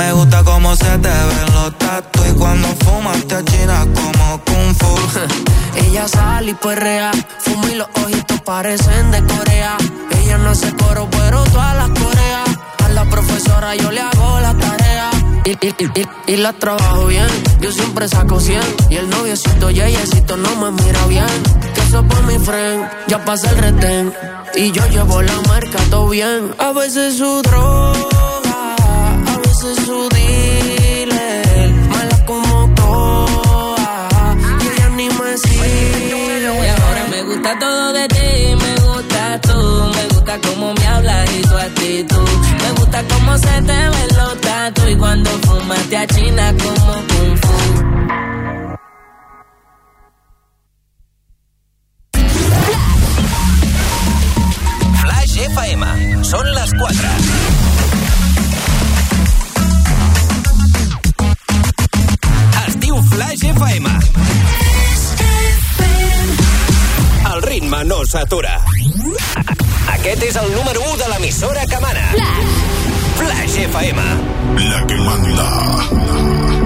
me gusta cómo se te ven los tatu y cuando fumas te achinas como kung fu. Ella sale y perrea, fuma y los ojitos parecen de Corea. Ella no hace coro, pero todas las coreas. A la profesora yo le hago la tarea. Y, y, y la trabajo bien, yo siempre saco 100 Y el noviecito Yeyecito no me mira bien Que eso por mi friend, ya pasa el retén Y yo llevo la marca todo bien A veces su droga, su dealer Mala como toa, y ella ni me sigue Y ahora me gusta todo de ti, me gusta tú, me gusta cómo me hablas y tu actitud, me gusta cómo se te ven los tatu y cuando fumas te achinas como kung fu. Flash FM. Són les 4. Flash FM. El ritme no s'atura. Aquest és el número 1 de l'emissora que mana. Flash. Flash FM. La que manda.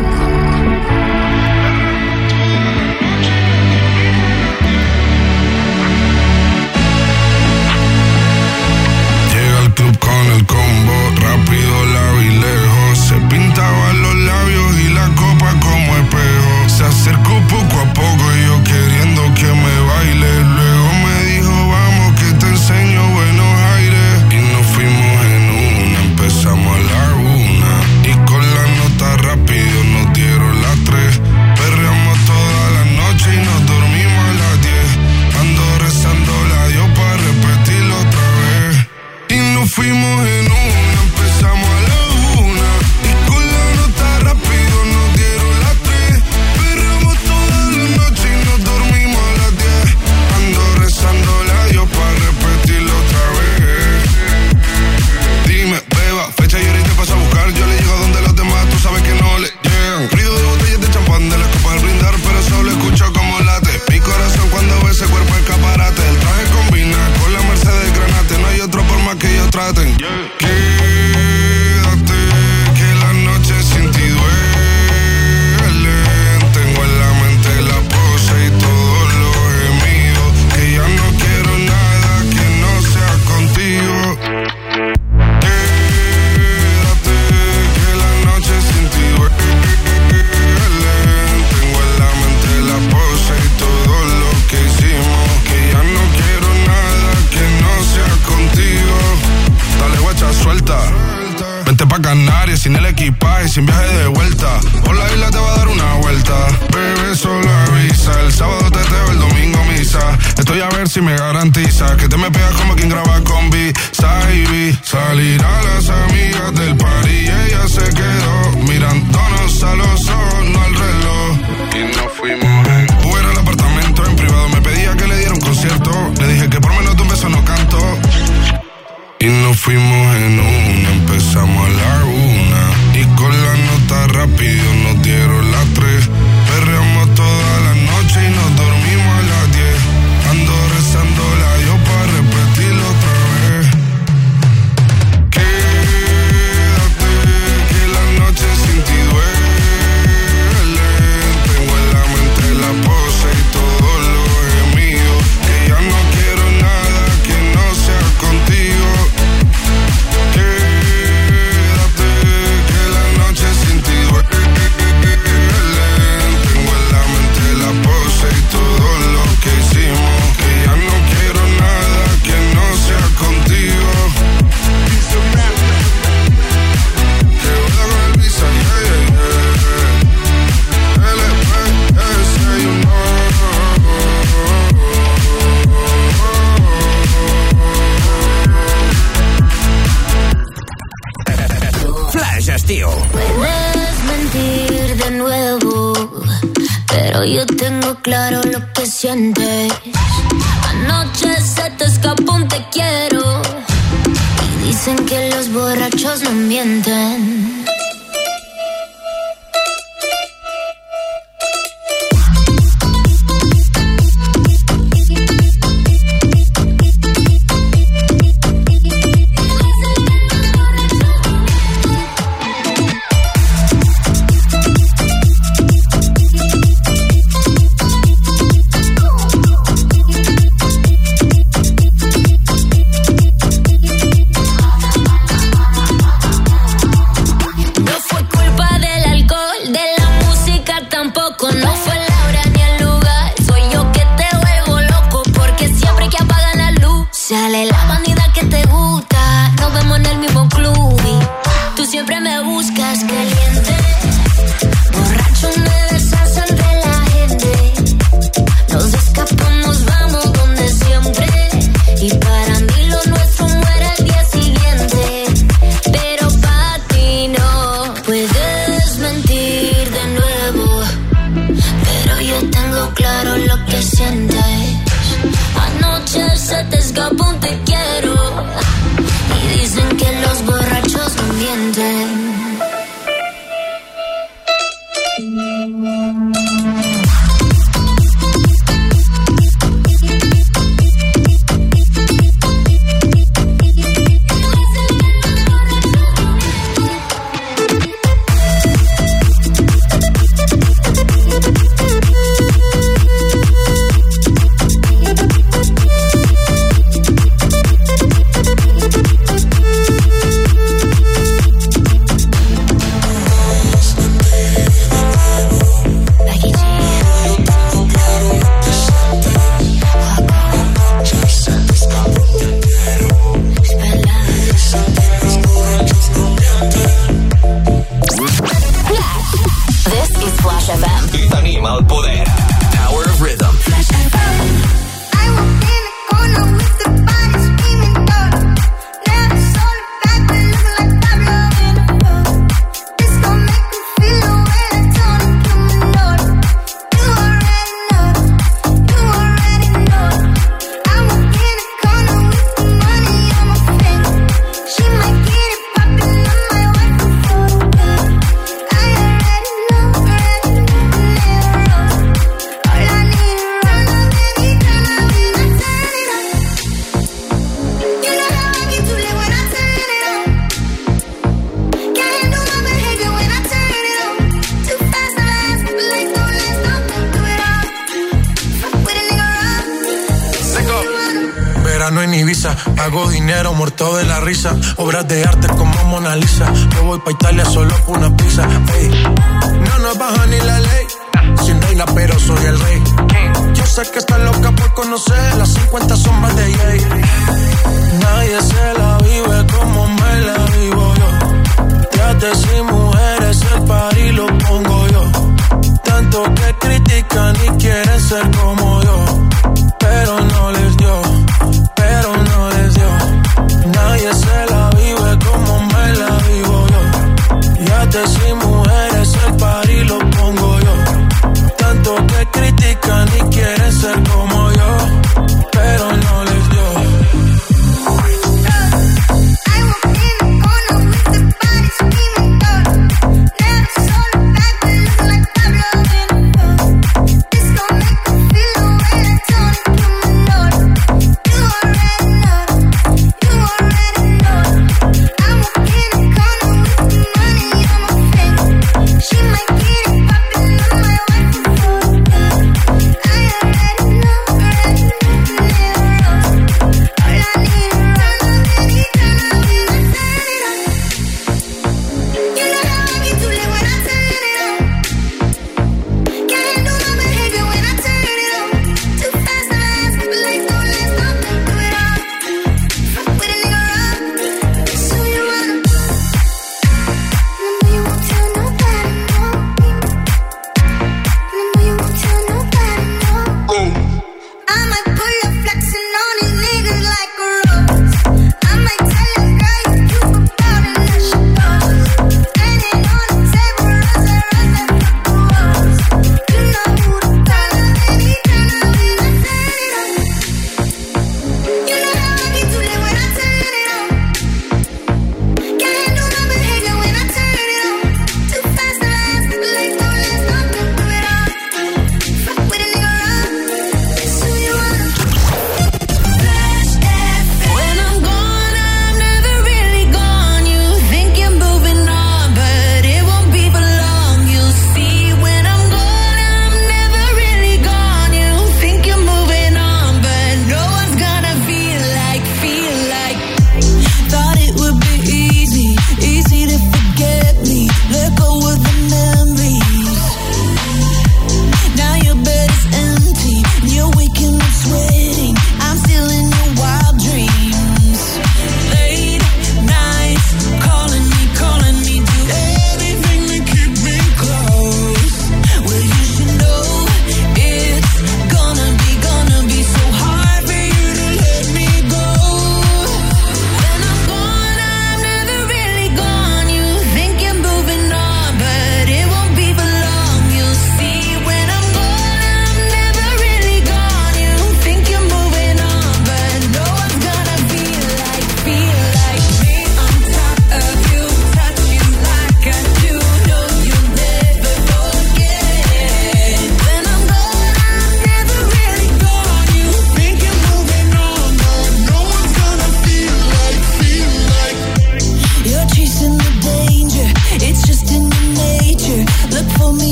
viaje sin viaje de vuelta. Por la isla te va a dar una vuelta. Bebé, solo avisa. El sábado te teo, el domingo misa. Estoy a ver si me garantiza que te me pegas como quien graba con B. Saibi. Salir a las amigas del par y ella se quedó mirándonos a los ojos, no al reloj. Y nos fuimos en. Fuera al apartamento en privado, me pedía que le diera un concierto. Le dije que por menos de un beso no canto. Y nos fuimos en pidió no dieron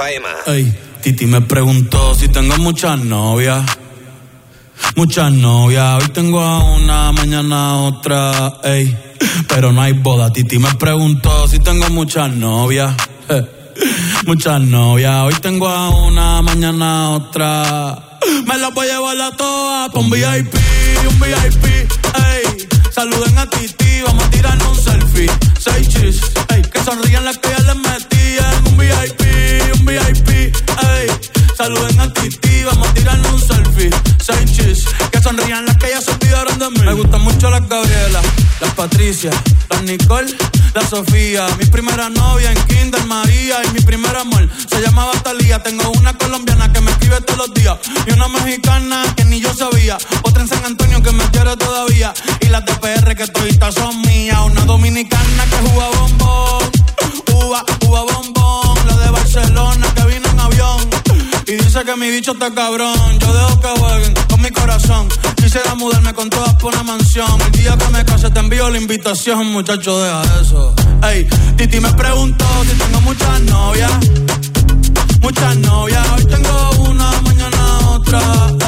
Faema. Titi me preguntó si tengo muchas novias. Muchas novias, hoy tengo a una, mañana otra, ey. Pero no hay boda, Titi me preguntó si tengo muchas novias. Muchas novias, hoy tengo a una, mañana otra. Me las voy a llevar a todas un VIP, un VIP, ey. Saluden a Titi Patricia, las Nicole, la Sofía. Mi primera novia en Kinder María y mi primer amor se llamaba Talía. Tengo una colombiana que me escribe todos los días y una mexicana que ni yo sabía. Otra en San Antonio que me quiere todavía y las de PR que todavía son mías. Una dominicana que juega bombón, uva, uva bombón. La de Barcelona que vino en avión y dice que mi bicho está cabrón. Yo dejo que jueguen con mi corazón. Quisiera mudarme con todas por una mansión. El día que me case te envío la invitación, muchacho, deja eso. Ey, Titi me preguntó si tengo muchas novias. Muchas novias, hoy tengo una, mañana otra.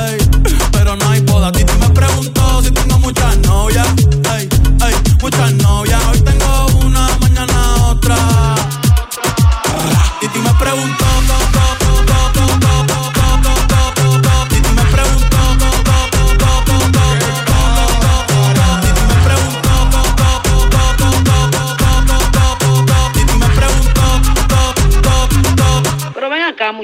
Ey,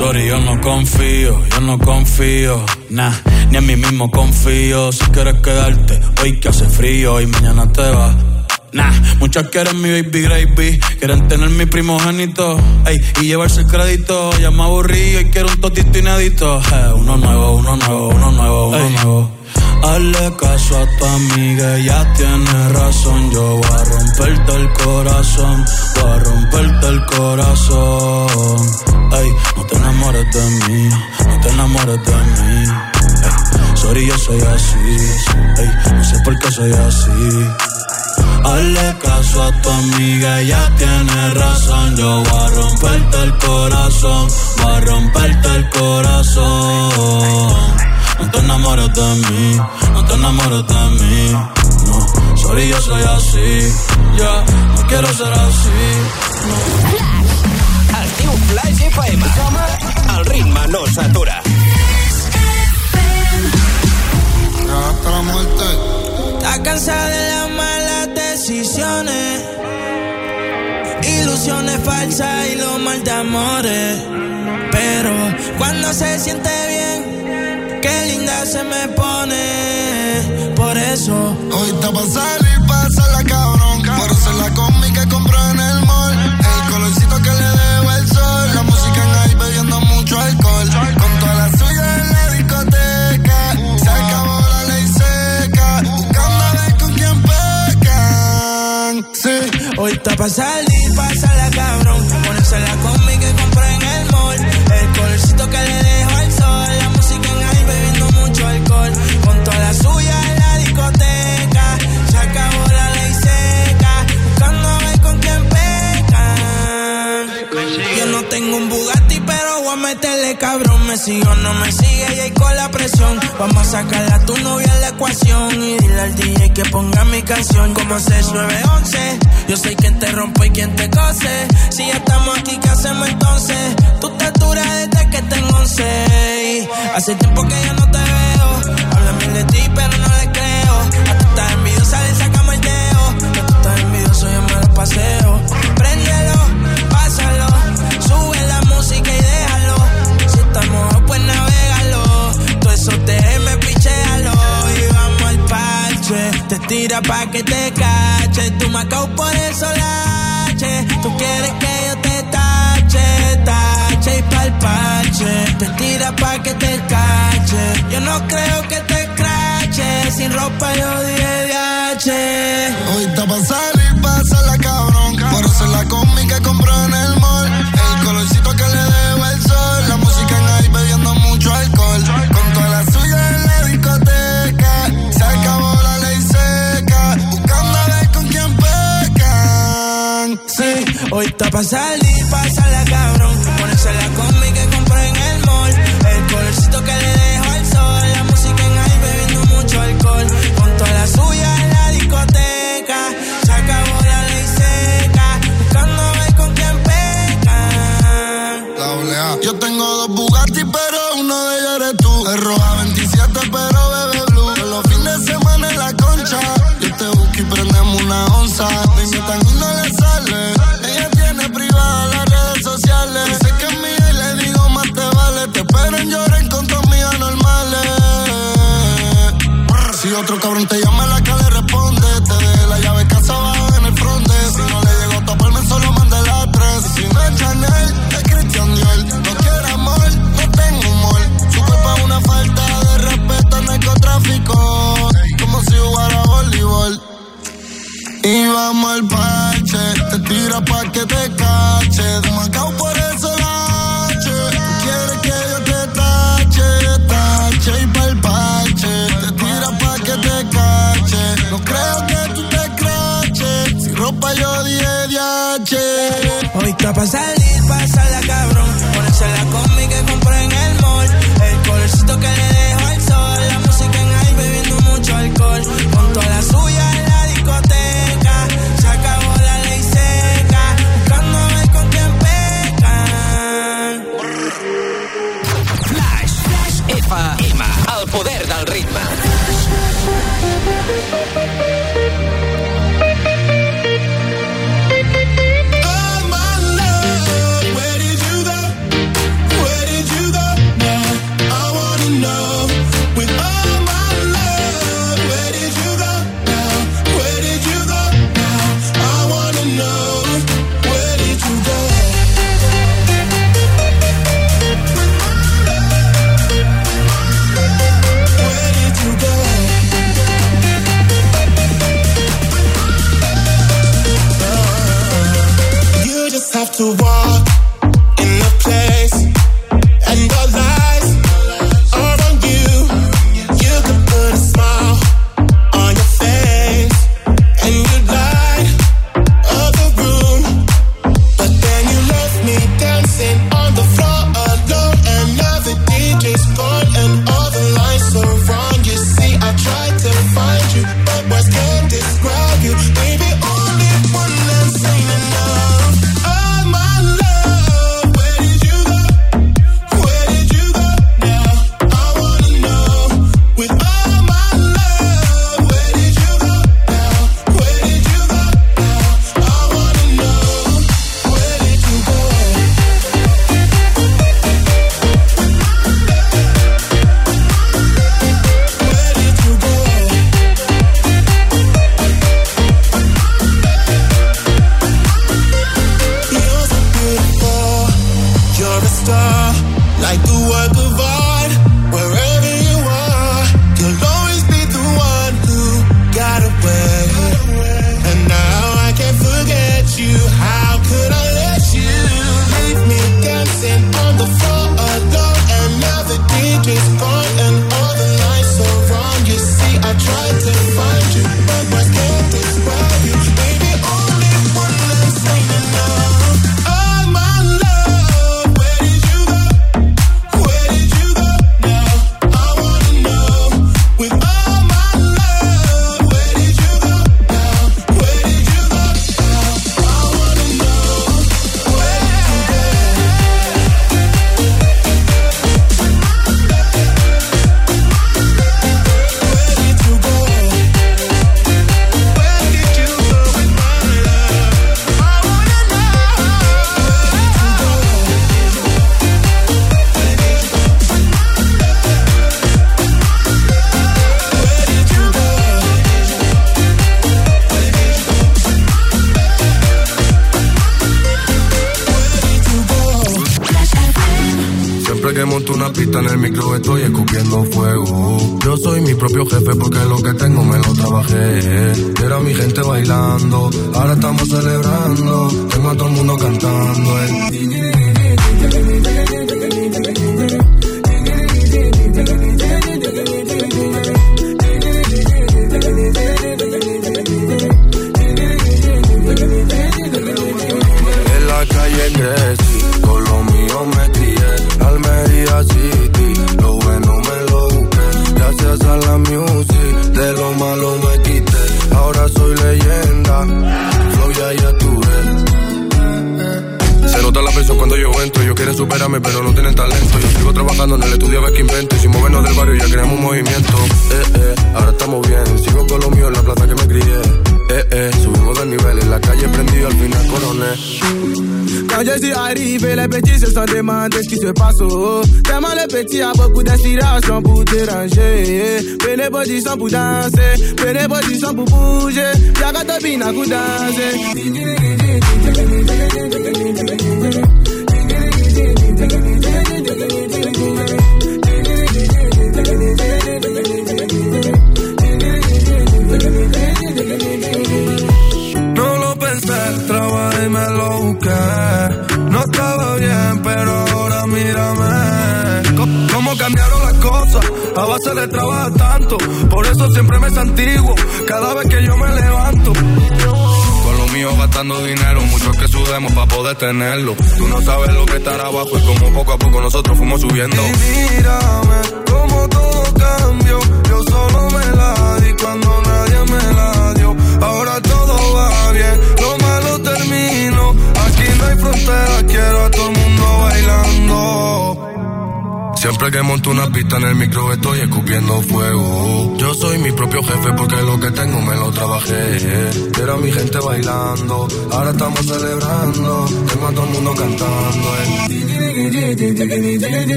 Sorry, yo no confío, yo no confío, nah, ni en mí mismo confío. Si quieres quedarte, hoy que hace frío y mañana te vas. Nah, muchas quieren mi baby gravy, quieren tener mi primogénito, ey, y llevarse el crédito. Ya me aburrí y quiero un totito inédito. Eh, uno nuevo, uno nuevo, uno nuevo, uno nuevo. Hazle caso a tu amiga, ella tiene razón. Yo voy a romperte el corazón, voy a romperte el corazón. Ey, enamores de mí, no te enamores de mí. Ey, sorry, yo soy así, ey, no sé por qué soy así. Hazle caso a tu amiga, ella tiene razón. Yo voy a romperte el corazón, voy a romperte el corazón. No te enamores de mí, no te enamores de mí. No, sorry, yo soy así. Ya, no quiero ser así. Es diu Flash FM. El ritme no s'atura. Hasta la muerte. Está cansada de las malas decisiones, ilusiones falsas y los mal de amores. Pero cuando se siente bien, qué linda se me pone. Por eso, Hoy está pa' hoy está pa' salir, pasarla cabrón. Ponerse la Me sigo, no me sigue y ahí con la presión. Vamos a sacarle a tu novia la ecuación. Y dile al DJ que ponga mi canción como 6911. Yo soy quien te rompe y quien te cose. Si ya estamos aquí, ¿qué hacemos entonces? Tú te duras desde que tengo 11. Y Hace tiempo que ya no te veo. Hablan bien de ti, pero no le creo. A tú estás envidiosa, le sacamos el dedo. Tú estás envidioso, yo me lo paseo. Préndelo, Todo eso te pichéalo. Y vamos al parche. Te tira pa' que te cache. Tú macao por eso lache. Tú quieres que yo te tache, tache. y pa'l parche. Te tira pa' que te cache. Yo no creo que te crache. Sin ropa yo dije de Hoy está pa' salir, pásala cabrón. Por eso la que compró en el mall. El colorcito que le dejo el hoy está pa' salir, pásala cabrón. Ponerse la combi que compré en el mall. El colorcito que le dejo al sol. La música en ahí bebiendo mucho alcohol. Con toda la suya en la discoteca. Se acabó la ley seca. Buscando a con quién pecan. La. Yo tengo dos Bugatti, pero vale. Te espero en lloren con tus amigas normales. Si otro cabrón te llama la que le responde. Te deje la llave casa abajo en el fronte. Si no le llegó a taparme, solo mande la tres. Si no es Chanel, es Christian Dior. No quiero amor, no tengo humor. Su cuerpo es una falta de respeto al narcotráfico. Como si jugara voleibol. Y vamos al parche, te tira pa' que te cache. De Macao por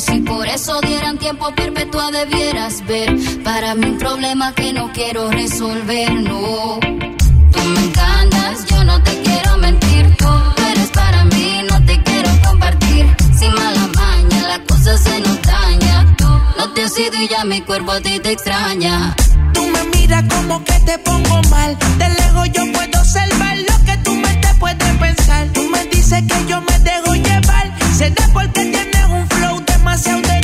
si por eso dieran tiempo perpetua debieras ver. Para mí un problema que no quiero resolver, no. Tú me encantas, yo no te quiero mentir. Tú eres para mí, no te quiero compartir. Sin mala maña, la cosa se nos daña. No te has ido y ya mi cuerpo a ti te extraña. Tú me miras como que te pongo mal. De lejos yo puedo observar lo que tú me te puedes pensar. Tú me dices que yo me dejo llevar. Será porque tienes demasiado de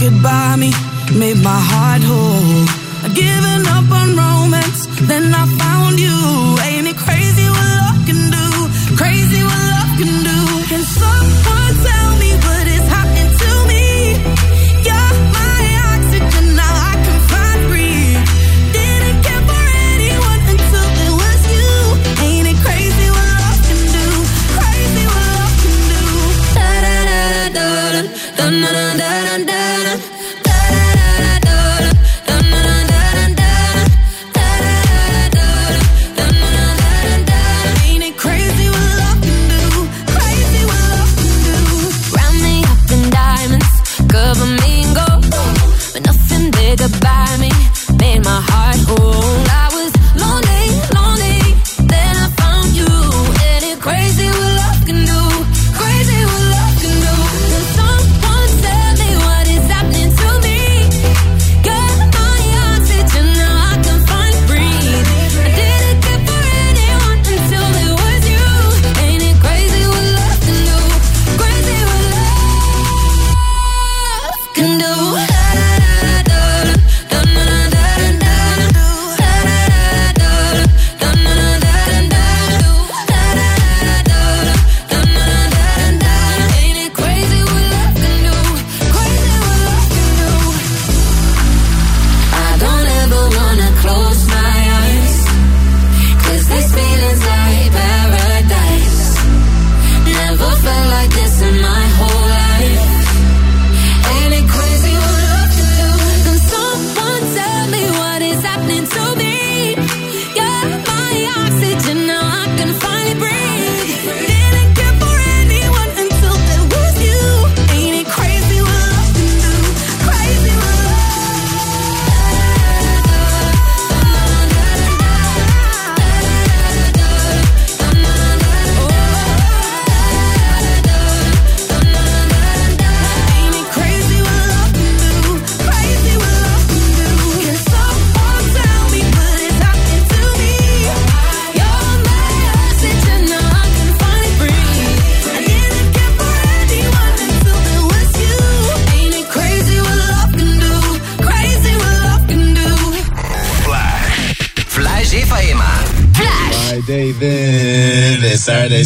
could buy me, made my heart whole. I'd given up on romance, then I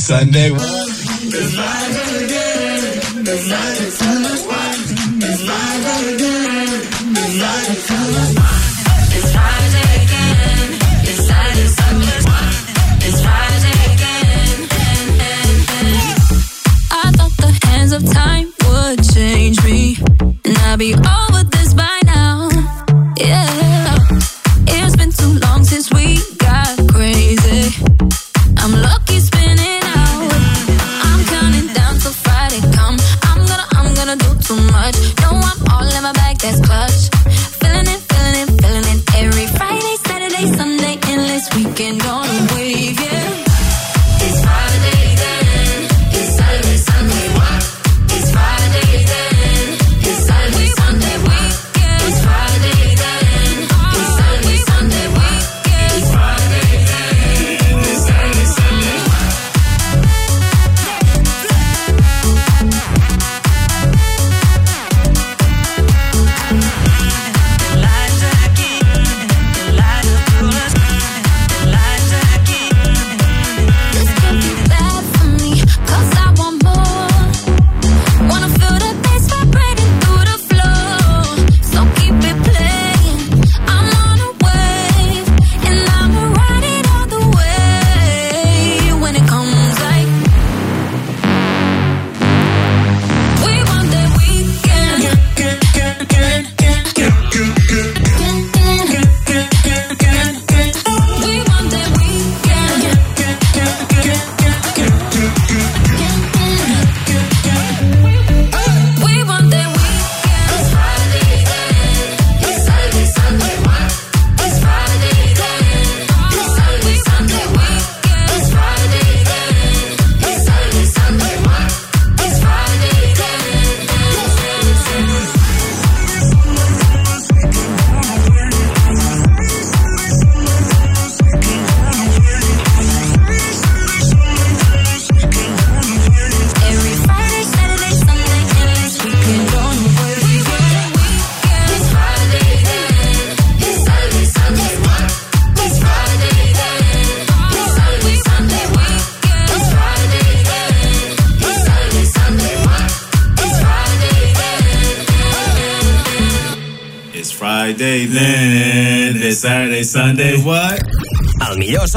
Sunday.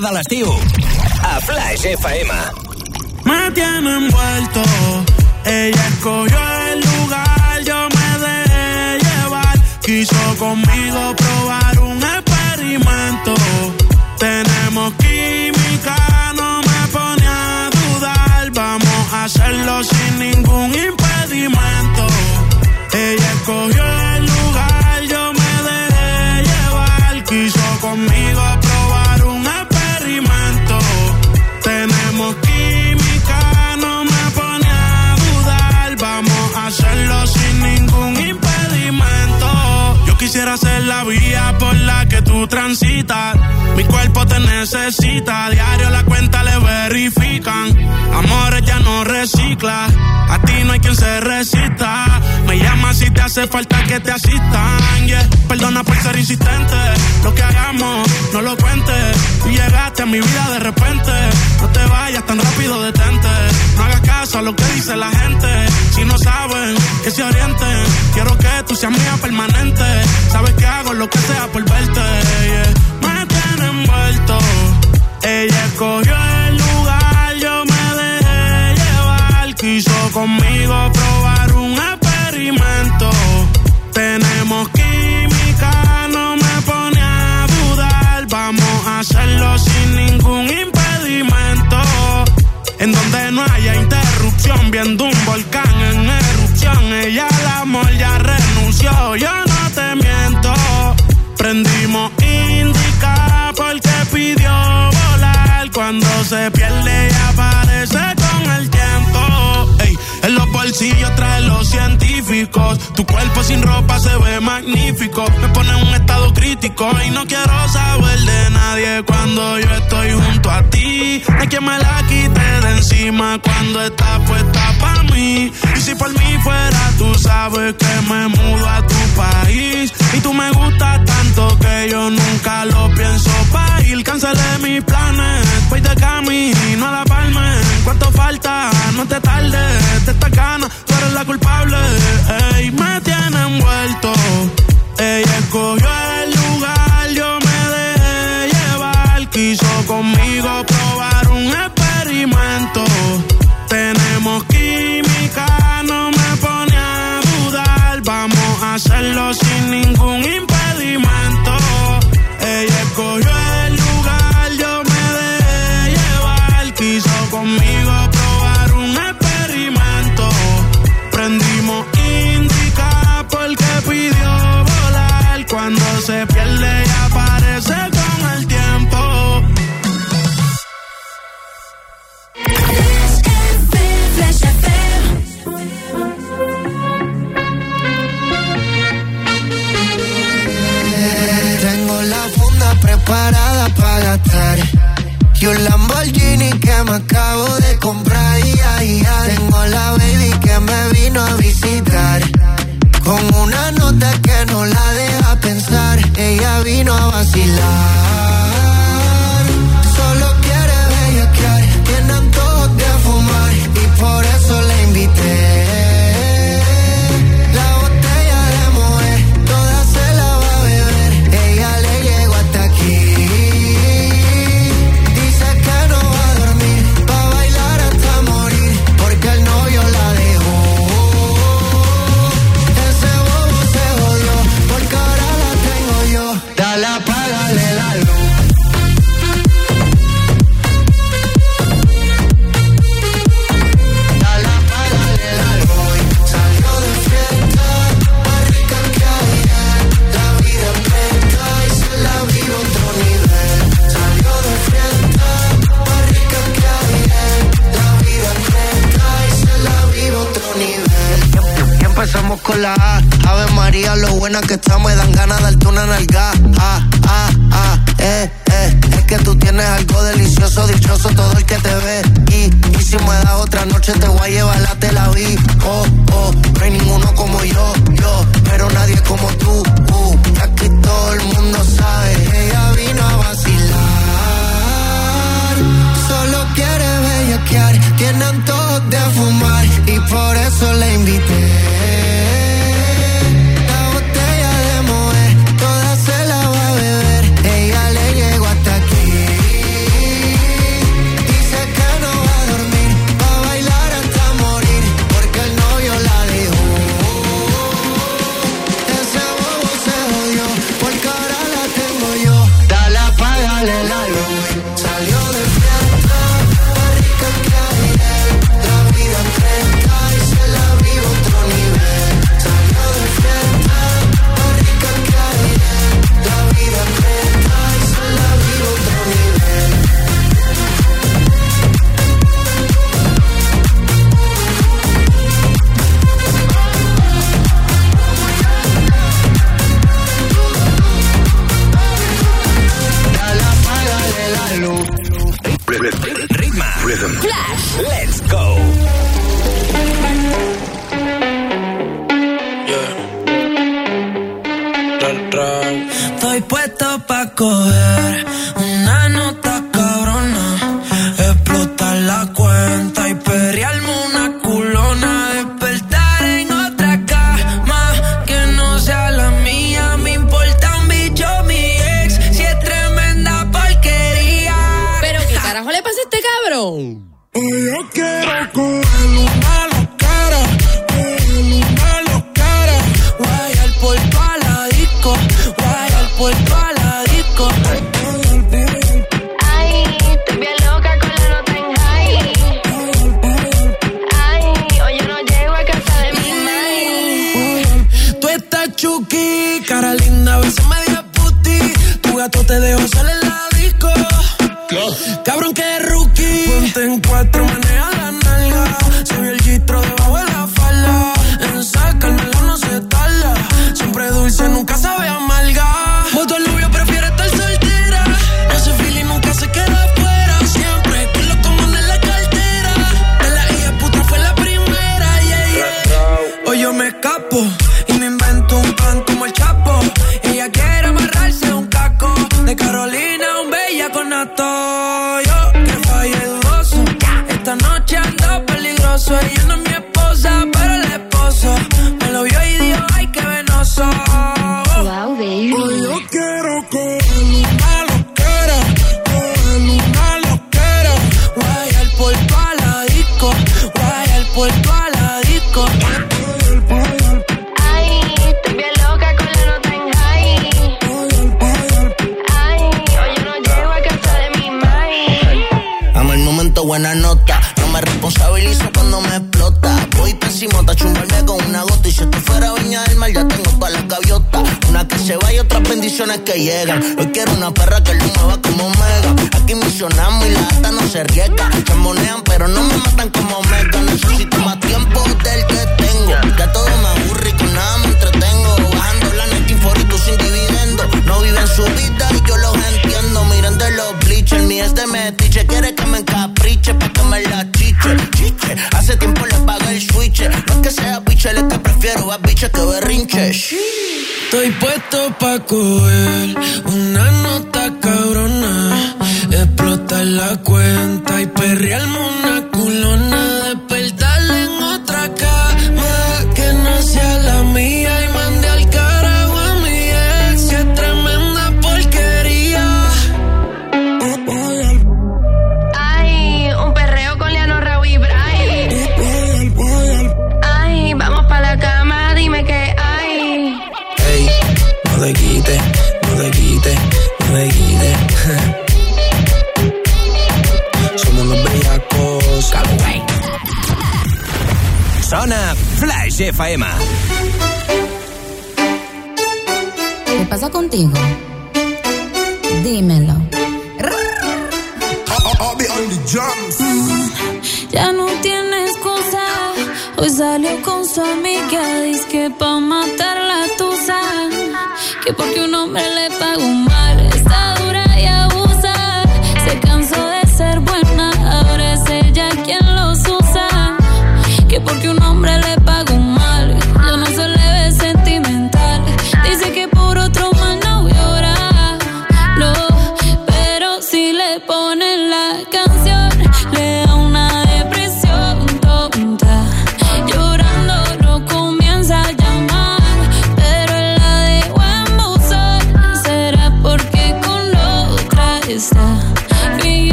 De l'estiu. A Flash FM.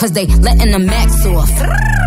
cause they letting the max off.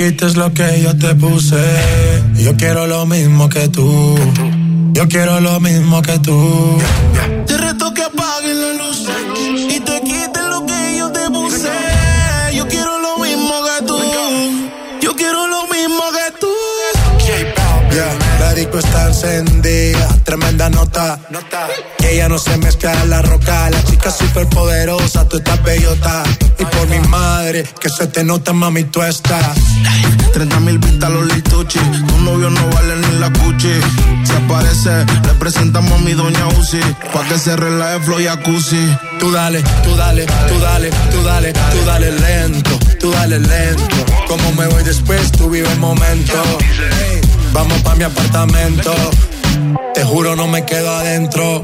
quites lo que yo te puse. Yo quiero lo mismo que tú. Yo quiero lo mismo que tú. Yeah, yeah. Tremenda nota. nota. Ella no se mezcla en la roca, la chica super poderosa, tú estás bellota. Y por mi madre, que se te nota, mami, tú estás. 30 mil vistas los lituchi, tu novio no vale ni la cuchi. Si aparece, le presentamos a mi doña Uzi, pa' que se relaje flow y acusi. Tú dale, tú dale, tú dale, tú dale, tú dale lento, tú dale lento. Como me voy después, tú vive el momento. Vamos pa' mi apartamento. Te juro, no me quedo adentro.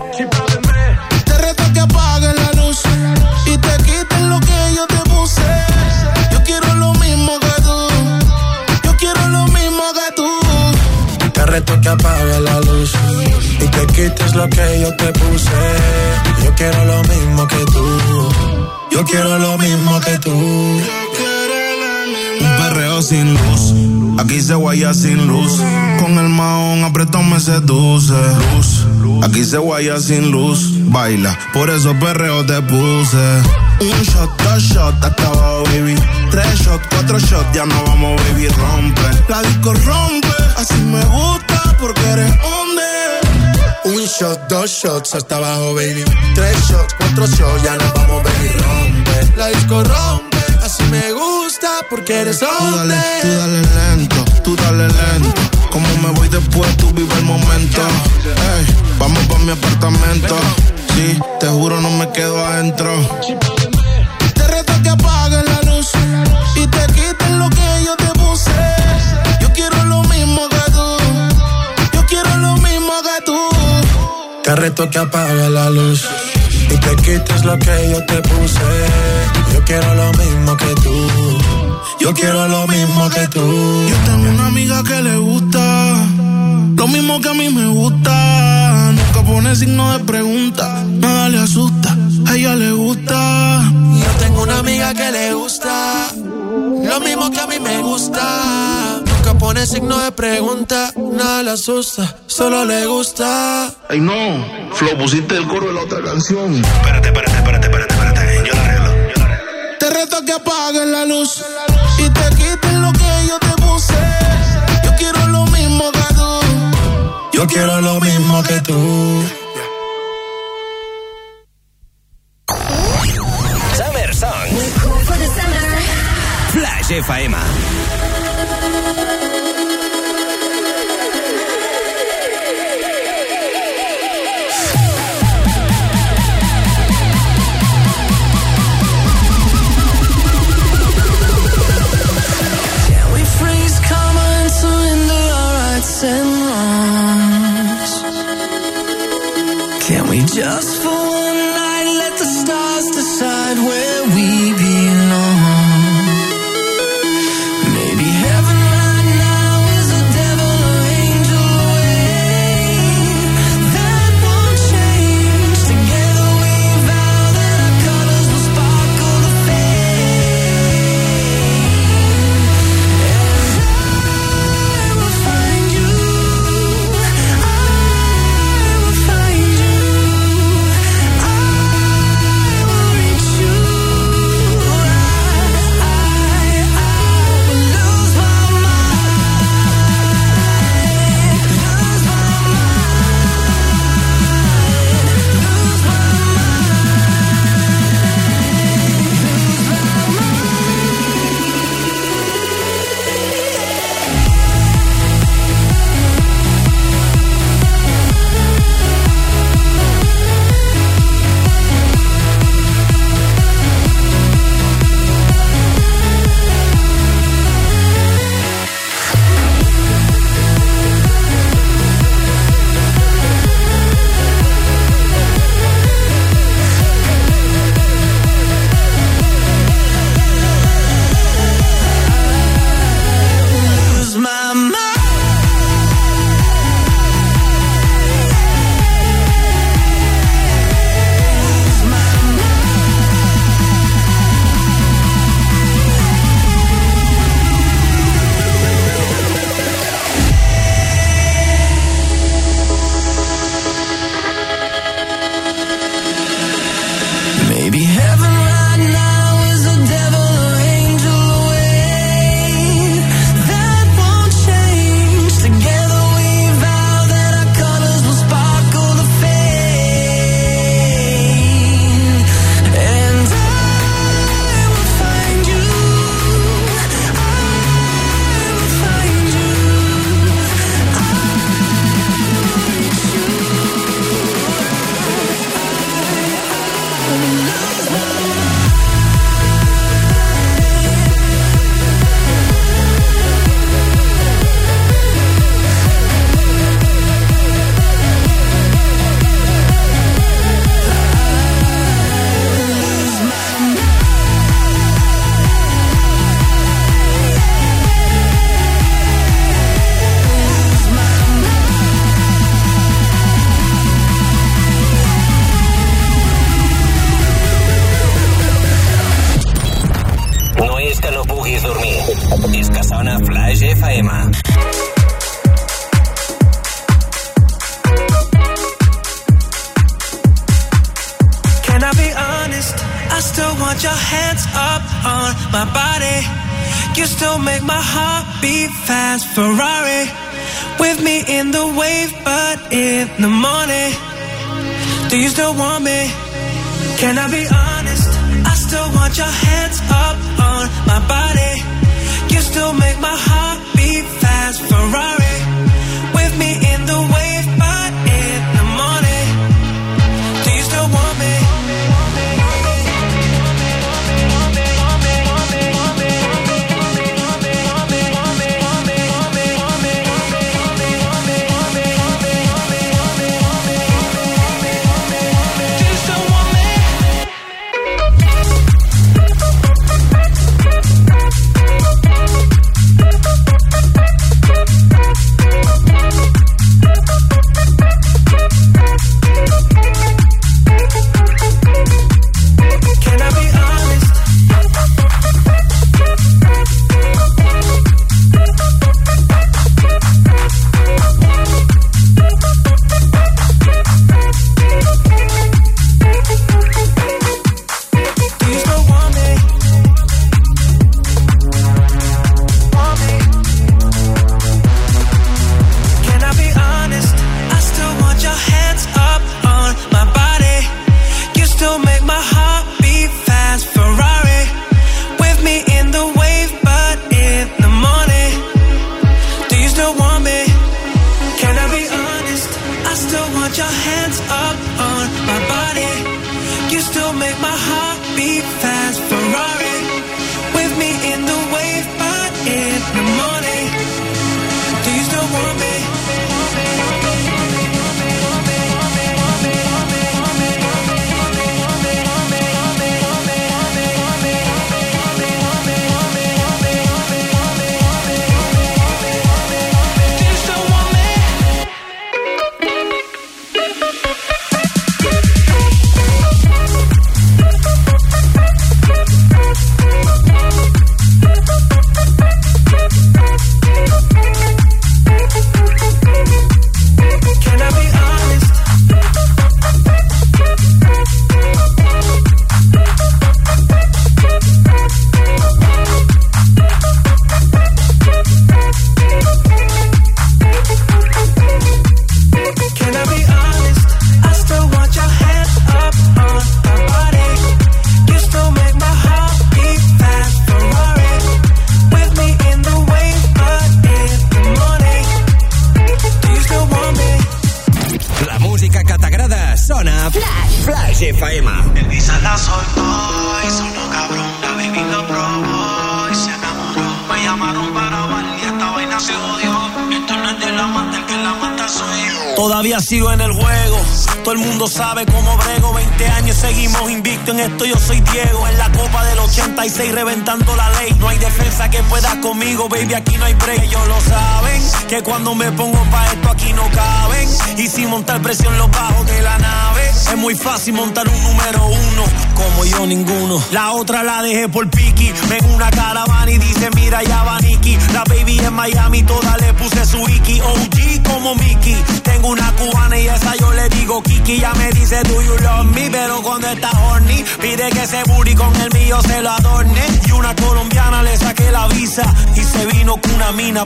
Te reto que apagues la luz y te quites lo que yo te puse. Yo quiero lo mismo que tú. Yo quiero lo mismo que tú. Te reto que apagues la luz y te quites lo que yo te puse. Yo quiero lo mismo que tú. Yo quiero lo mismo que tú. Un perreo sin luz. Aquí se guaya sin luz. Con el maón apretado me seduce. Luz. Aquí se guaya sin luz. Baila, por eso perreo te puse. Un shot, dos shots, hasta abajo, baby. Tres shots, cuatro shots, ya no vamos, baby, rompe. La disco rompe, así me gusta porque eres hombre. Un shot, dos shots, hasta abajo, baby. Tres shots, cuatro shots, ya no vamos, baby, rompe. La disco rompe, así me gusta porque eres hombre. Tú dale, tú dale lento, tú dale lento. Como me voy después, tú vive el momento. Ey, vamos pa' mi apartamento. Sí, te juro, no me quedo adentro. Te reto que apagues la luz y te quites lo que yo te puse. Yo quiero lo mismo que tú. Yo quiero lo mismo que tú. Te reto que apagues la luz y te quites lo que yo te puse. Yo quiero lo mismo que tú. Yo quiero lo mismo que tú. Yo tengo una amiga que le gusta lo mismo que a mí me gusta. Nunca pone signo de pregunta, nada le asusta. A ella le gusta. Yo tengo una amiga que le gusta lo mismo que a mí me gusta. Nunca pone signo de pregunta, nada le asusta, solo le gusta. Ay no, Flo, pusiste el coro de la otra canción. Espérate, espérate, espérate, espérate, espérate. Yo la arreglo, yo la arreglo. Te reto que apagues la luz Yo quiero lo mismo que tú.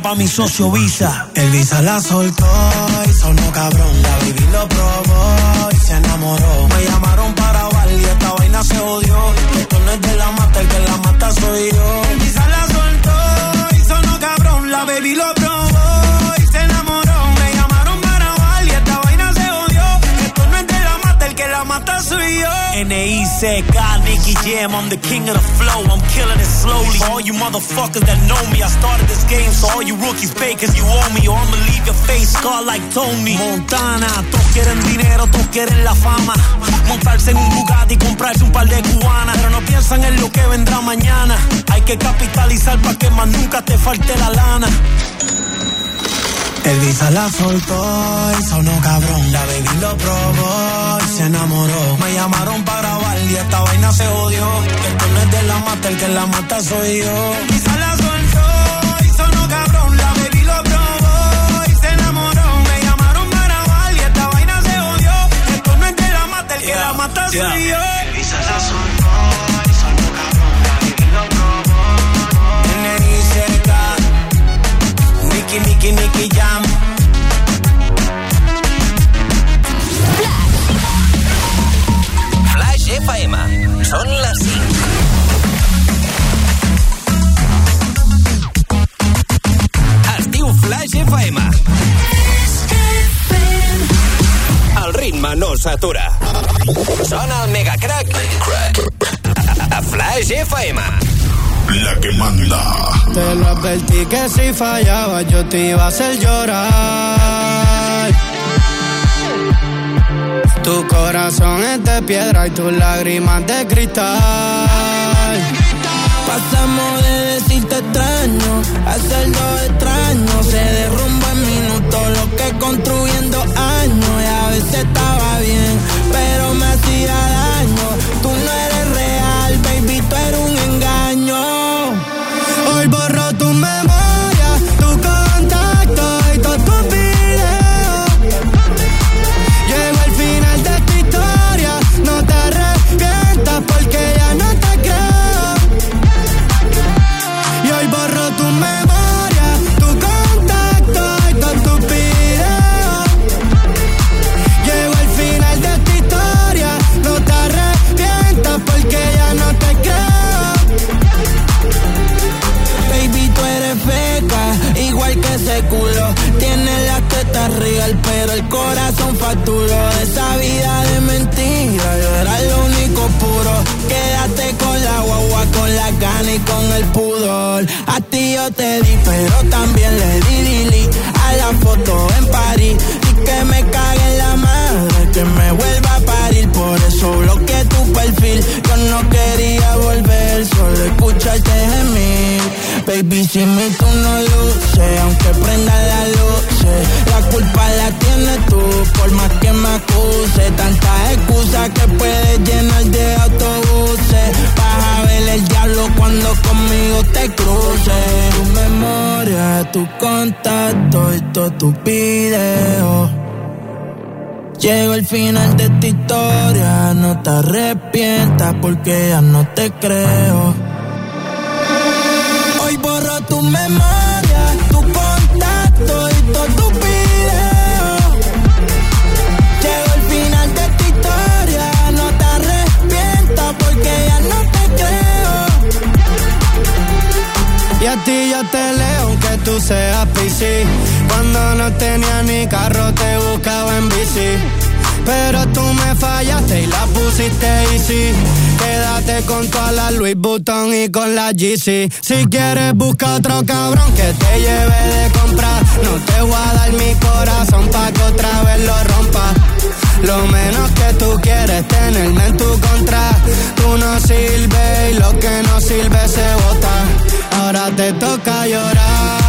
Pa' mi socio Visa. El Visa la soltó y sonó cabrón. La baby lo probó y se enamoró. Me llamaron para bal y esta vaina se odió. Esto no es de la mata, el que la mata soy yo. El Visa la soltó y sonó cabrón. La baby lo probó y se enamoró. Me llamaron para bal y esta vaina se odió. Esto no es de la mata, el que la mata soy yo. N-I-C-K Nicky Jam, I'm the king of the flow, I'm killing it slowly. For all you motherfuckers that know me, I started this game, so all you rookies pay cause you owe me, or I'ma leave your face scarred like Tony. Montana, todos quieren dinero, todos quieren la fama. Montarse en un Bugatti y comprarse un par de cubanas, pero no piensan en lo que vendrá mañana. Hay que capitalizar para que más nunca te falte la lana. El visa la soltó y sonó cabrón. La baby lo probó y se enamoró. Me llamaron para grabar y esta vaina se odió. Esto no es de la mata, el que la mata soy yo. El Visa la soltó y sonó cabrón. La baby lo probó y se enamoró. Me llamaron para grabar y esta vaina se odió. Esto no es de la mata, el que la mata soy yo. Nicky, Nicky, Jam. Flash FM. Són les 5. Es diu Flash FM. El ritme no s'atura. Sona el Mega Crack. A Flash FM. La que manda. Te advertí que si fallaba yo te iba a hacer llorar. Tu corazón es de piedra y tus lágrimas de cristal. Pasamos de decirte extraño a ser dos extraños. Se derrumba en minutos lo que construyendo años. Y a veces estaba bien, te di, pero también le di Lili a la foto en París. Y que me cague en la madre, que me vuelva a parir. Por eso bloqueé tu perfil. Yo no quería volver, solo escucharte gemir. Baby, si mi tú no luce, aunque prenda la luz, la culpa la tienes tú, por más que me acuse. Tantas excusas que puedes llenar de autobuses. Vas a ver el diablo cuando conmigo te cruces. Tu memoria, tu contacto y todos tus videos. Llego al final de esta historia, no te arrepientas porque ya no te creo. Seas PC. Cuando no tenía ni carro te buscaba en bici. Pero tú me fallaste y la pusiste easy. Quédate con toda la Louis Vuitton y con la GC. Si quieres busca otro cabrón que te lleve de comprar. No te voy a dar mi corazón pa' que otra vez lo rompa. Lo menos que tú quieres tenerme en tu contra. Tú no sirves y lo que no sirve se bota. Ahora te toca llorar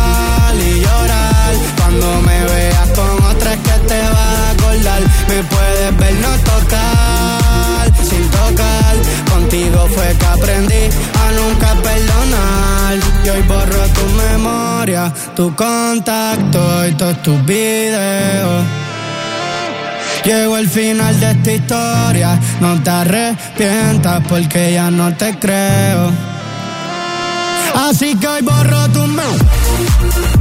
y llorar. Cuando me veas con otra que te vas a acordar. Me puedes ver no tocar, sin tocar. Contigo fue que aprendí a nunca perdonar. Y hoy borro tu memoria, tu contacto y todos tus videos. Llego al final de esta historia, no te arrepientas porque ya no te creo. Así que hoy borro tu memoria.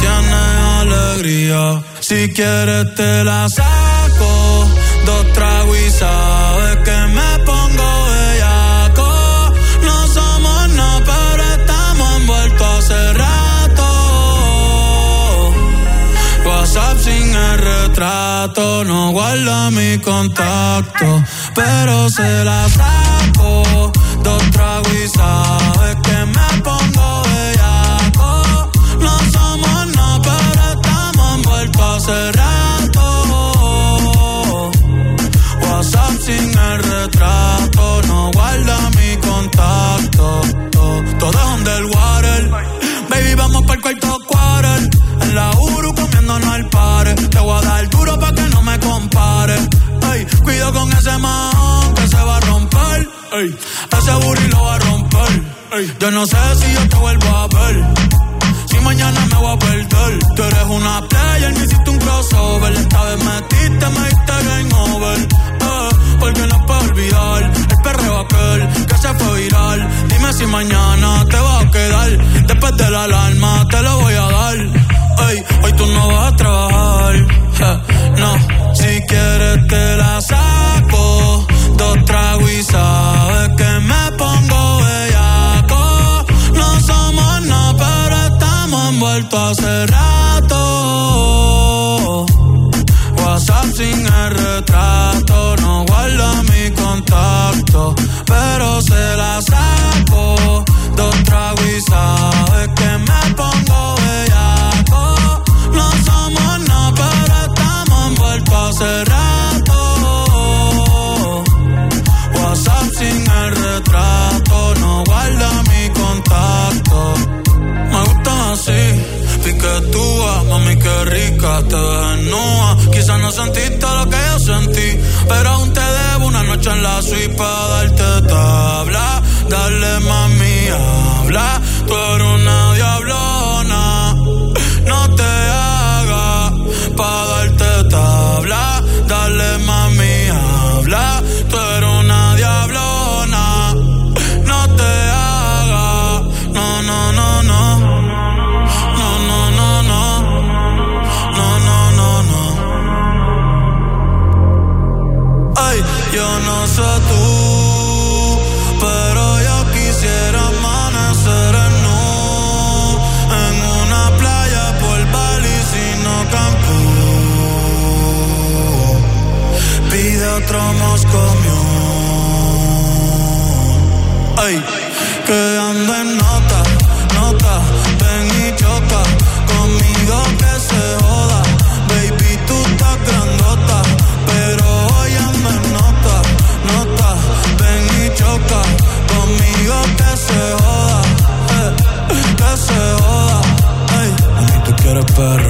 tienes alegría. Si quieres te la saco, dos tragos y sabes que me pongo bellaco. No somos nada, pero estamos envueltos hace rato. WhatsApp sin el retrato, no guarda mi contacto, pero se la saco hace rato. WhatsApp sin el retrato, no guarda mi contacto. Todo es underwater. Baby, vamos para el cuarto quarter. En la Uru comiéndonos al par. Te voy a dar duro pa' que no me compare. Ey, cuido con ese man que se va a romper. Ey, ese booty lo va a romper. Yo no sé si yo te vuelvo a ver. Si mañana me voy a perder, tú eres una player, me hiciste un crossover. Esta vez metiste, me diste game over. Eh, ah, porque no puedo olvidar el perreo aquel que se fue viral. Dime si mañana te va a quedar. Después de la alarma te lo voy a dar. Ey, hoy tú no vas a trabajar. No, si quieres te la saco. Dos tragos y sal. han vuelto hace rato. WhatsApp sin el retrato, no guarda mi contacto, pero se la saco. Dos tragos que rica te desnuda. Quizás no sentiste lo que yo sentí, pero aún te debo una noche en la suite para darte tabla. Dale mami, habla, tú eres una Yo no sé tú, pero yo quisiera amanecer en nu, en una playa por Bali, sino Cancún. Pide otro Moscow. Ay, que anden perro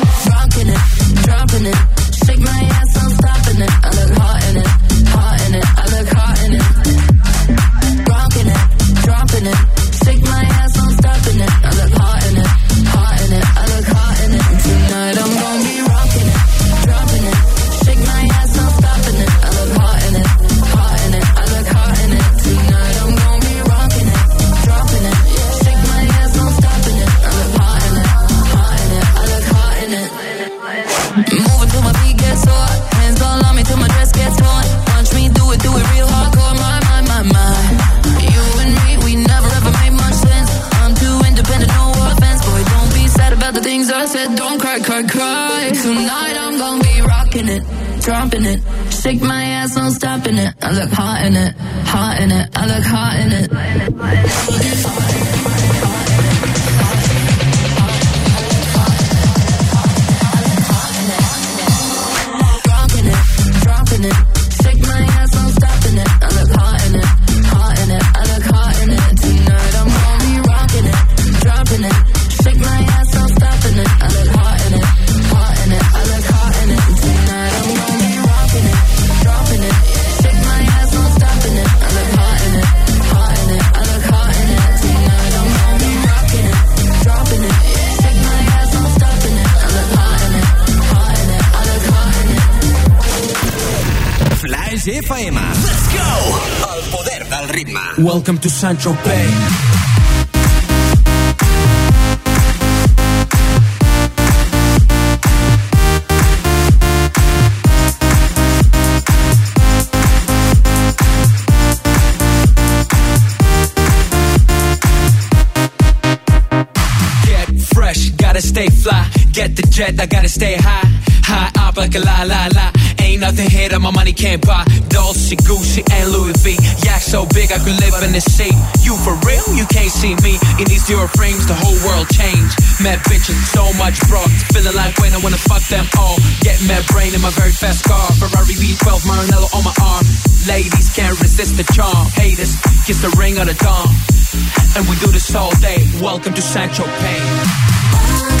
Welcome to Saint Tropez. stay fly. Get the jet, I gotta stay high. High up like a la la la. Ain't nothing here that my money can't buy. Dolce, Gucci, and Louis V so big I could live in the sea. You for real? You can't see me. In these zero frames, the whole world changed. Mad bitches, so much bro. Feeling like when I wanna fuck them all. Get mad brain in my very fast car. Ferrari V12, Maranello on my arm. Ladies can't resist the charm. Haters, kiss the ring of the dawn. And we do this all day. Welcome to Sancho Payne.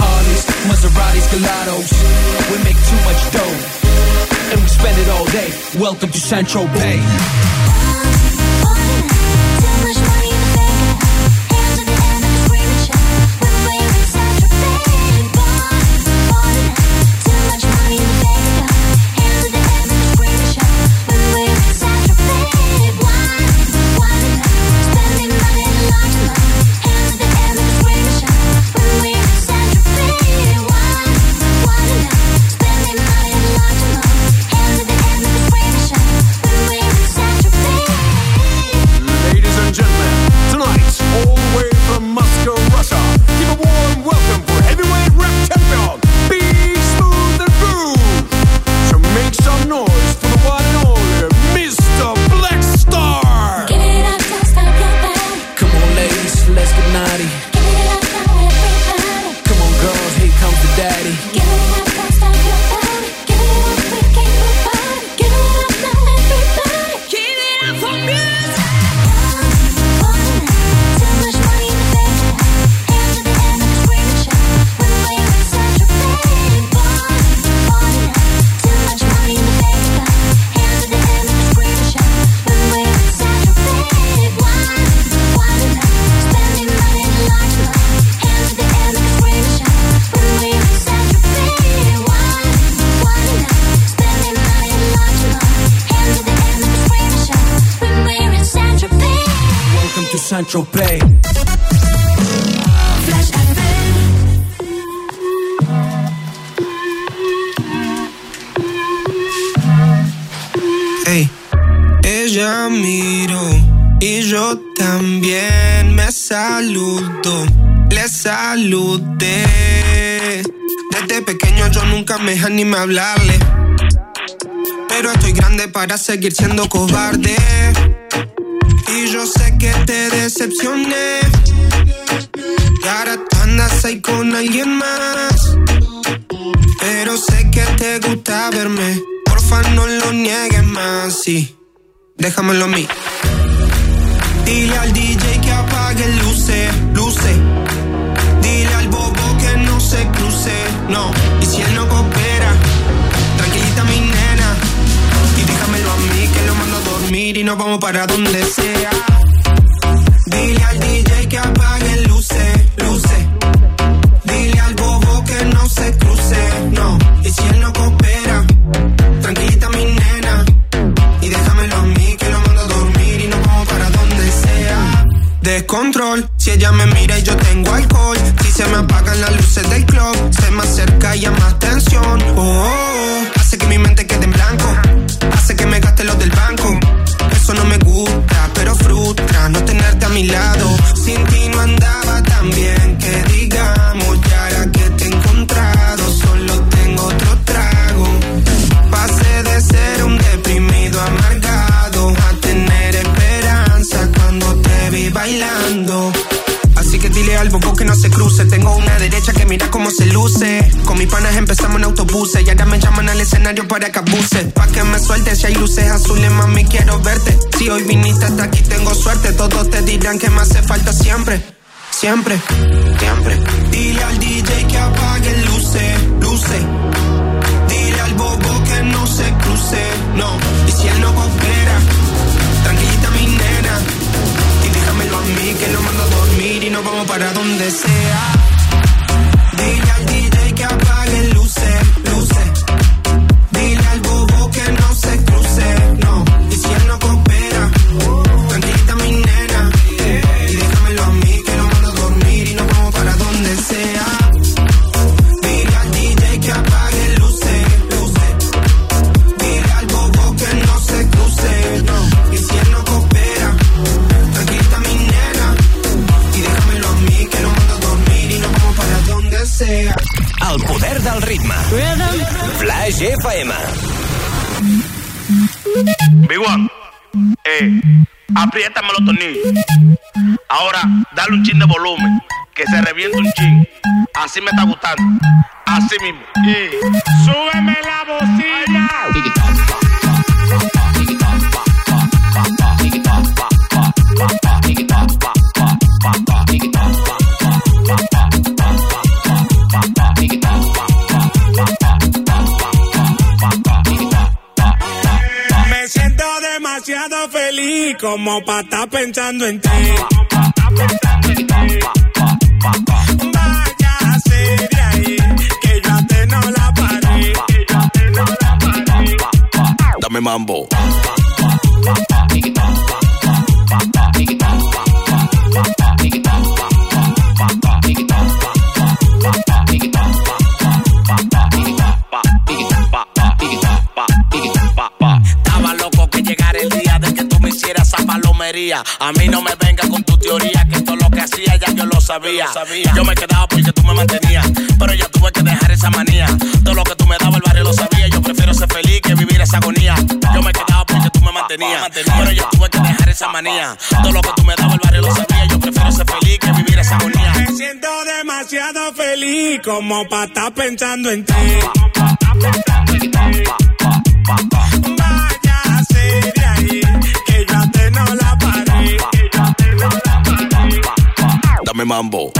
Harleys, Maseratis, Gelatos. We make too much dough, and we spend it all day. Welcome to Central Bay. seguir siendo cobarde. siempre, siempre. Dile al DJ que apague luces, luces. Dile al bobo que no se cruce, no. Y si él no coopera, tranquilita mi nena. Y déjamelo a mí que lo mando a dormir y nos vamos para donde sea. me está gustando. Yo me quedaba porque tú me mantenías, pero ya tuve que dejar esa manía. Todo lo que tú me dabas el barrio lo sabía. Yo prefiero ser feliz que vivir esa agonía. Yo me quedaba porque tú me mantenías, pero ya tuve que dejar esa manía. Todo lo que tú me dabas el barrio lo sabía. Yo prefiero ser feliz que vivir esa agonía. Me siento demasiado feliz como para estar pensando en ti. Me mambo.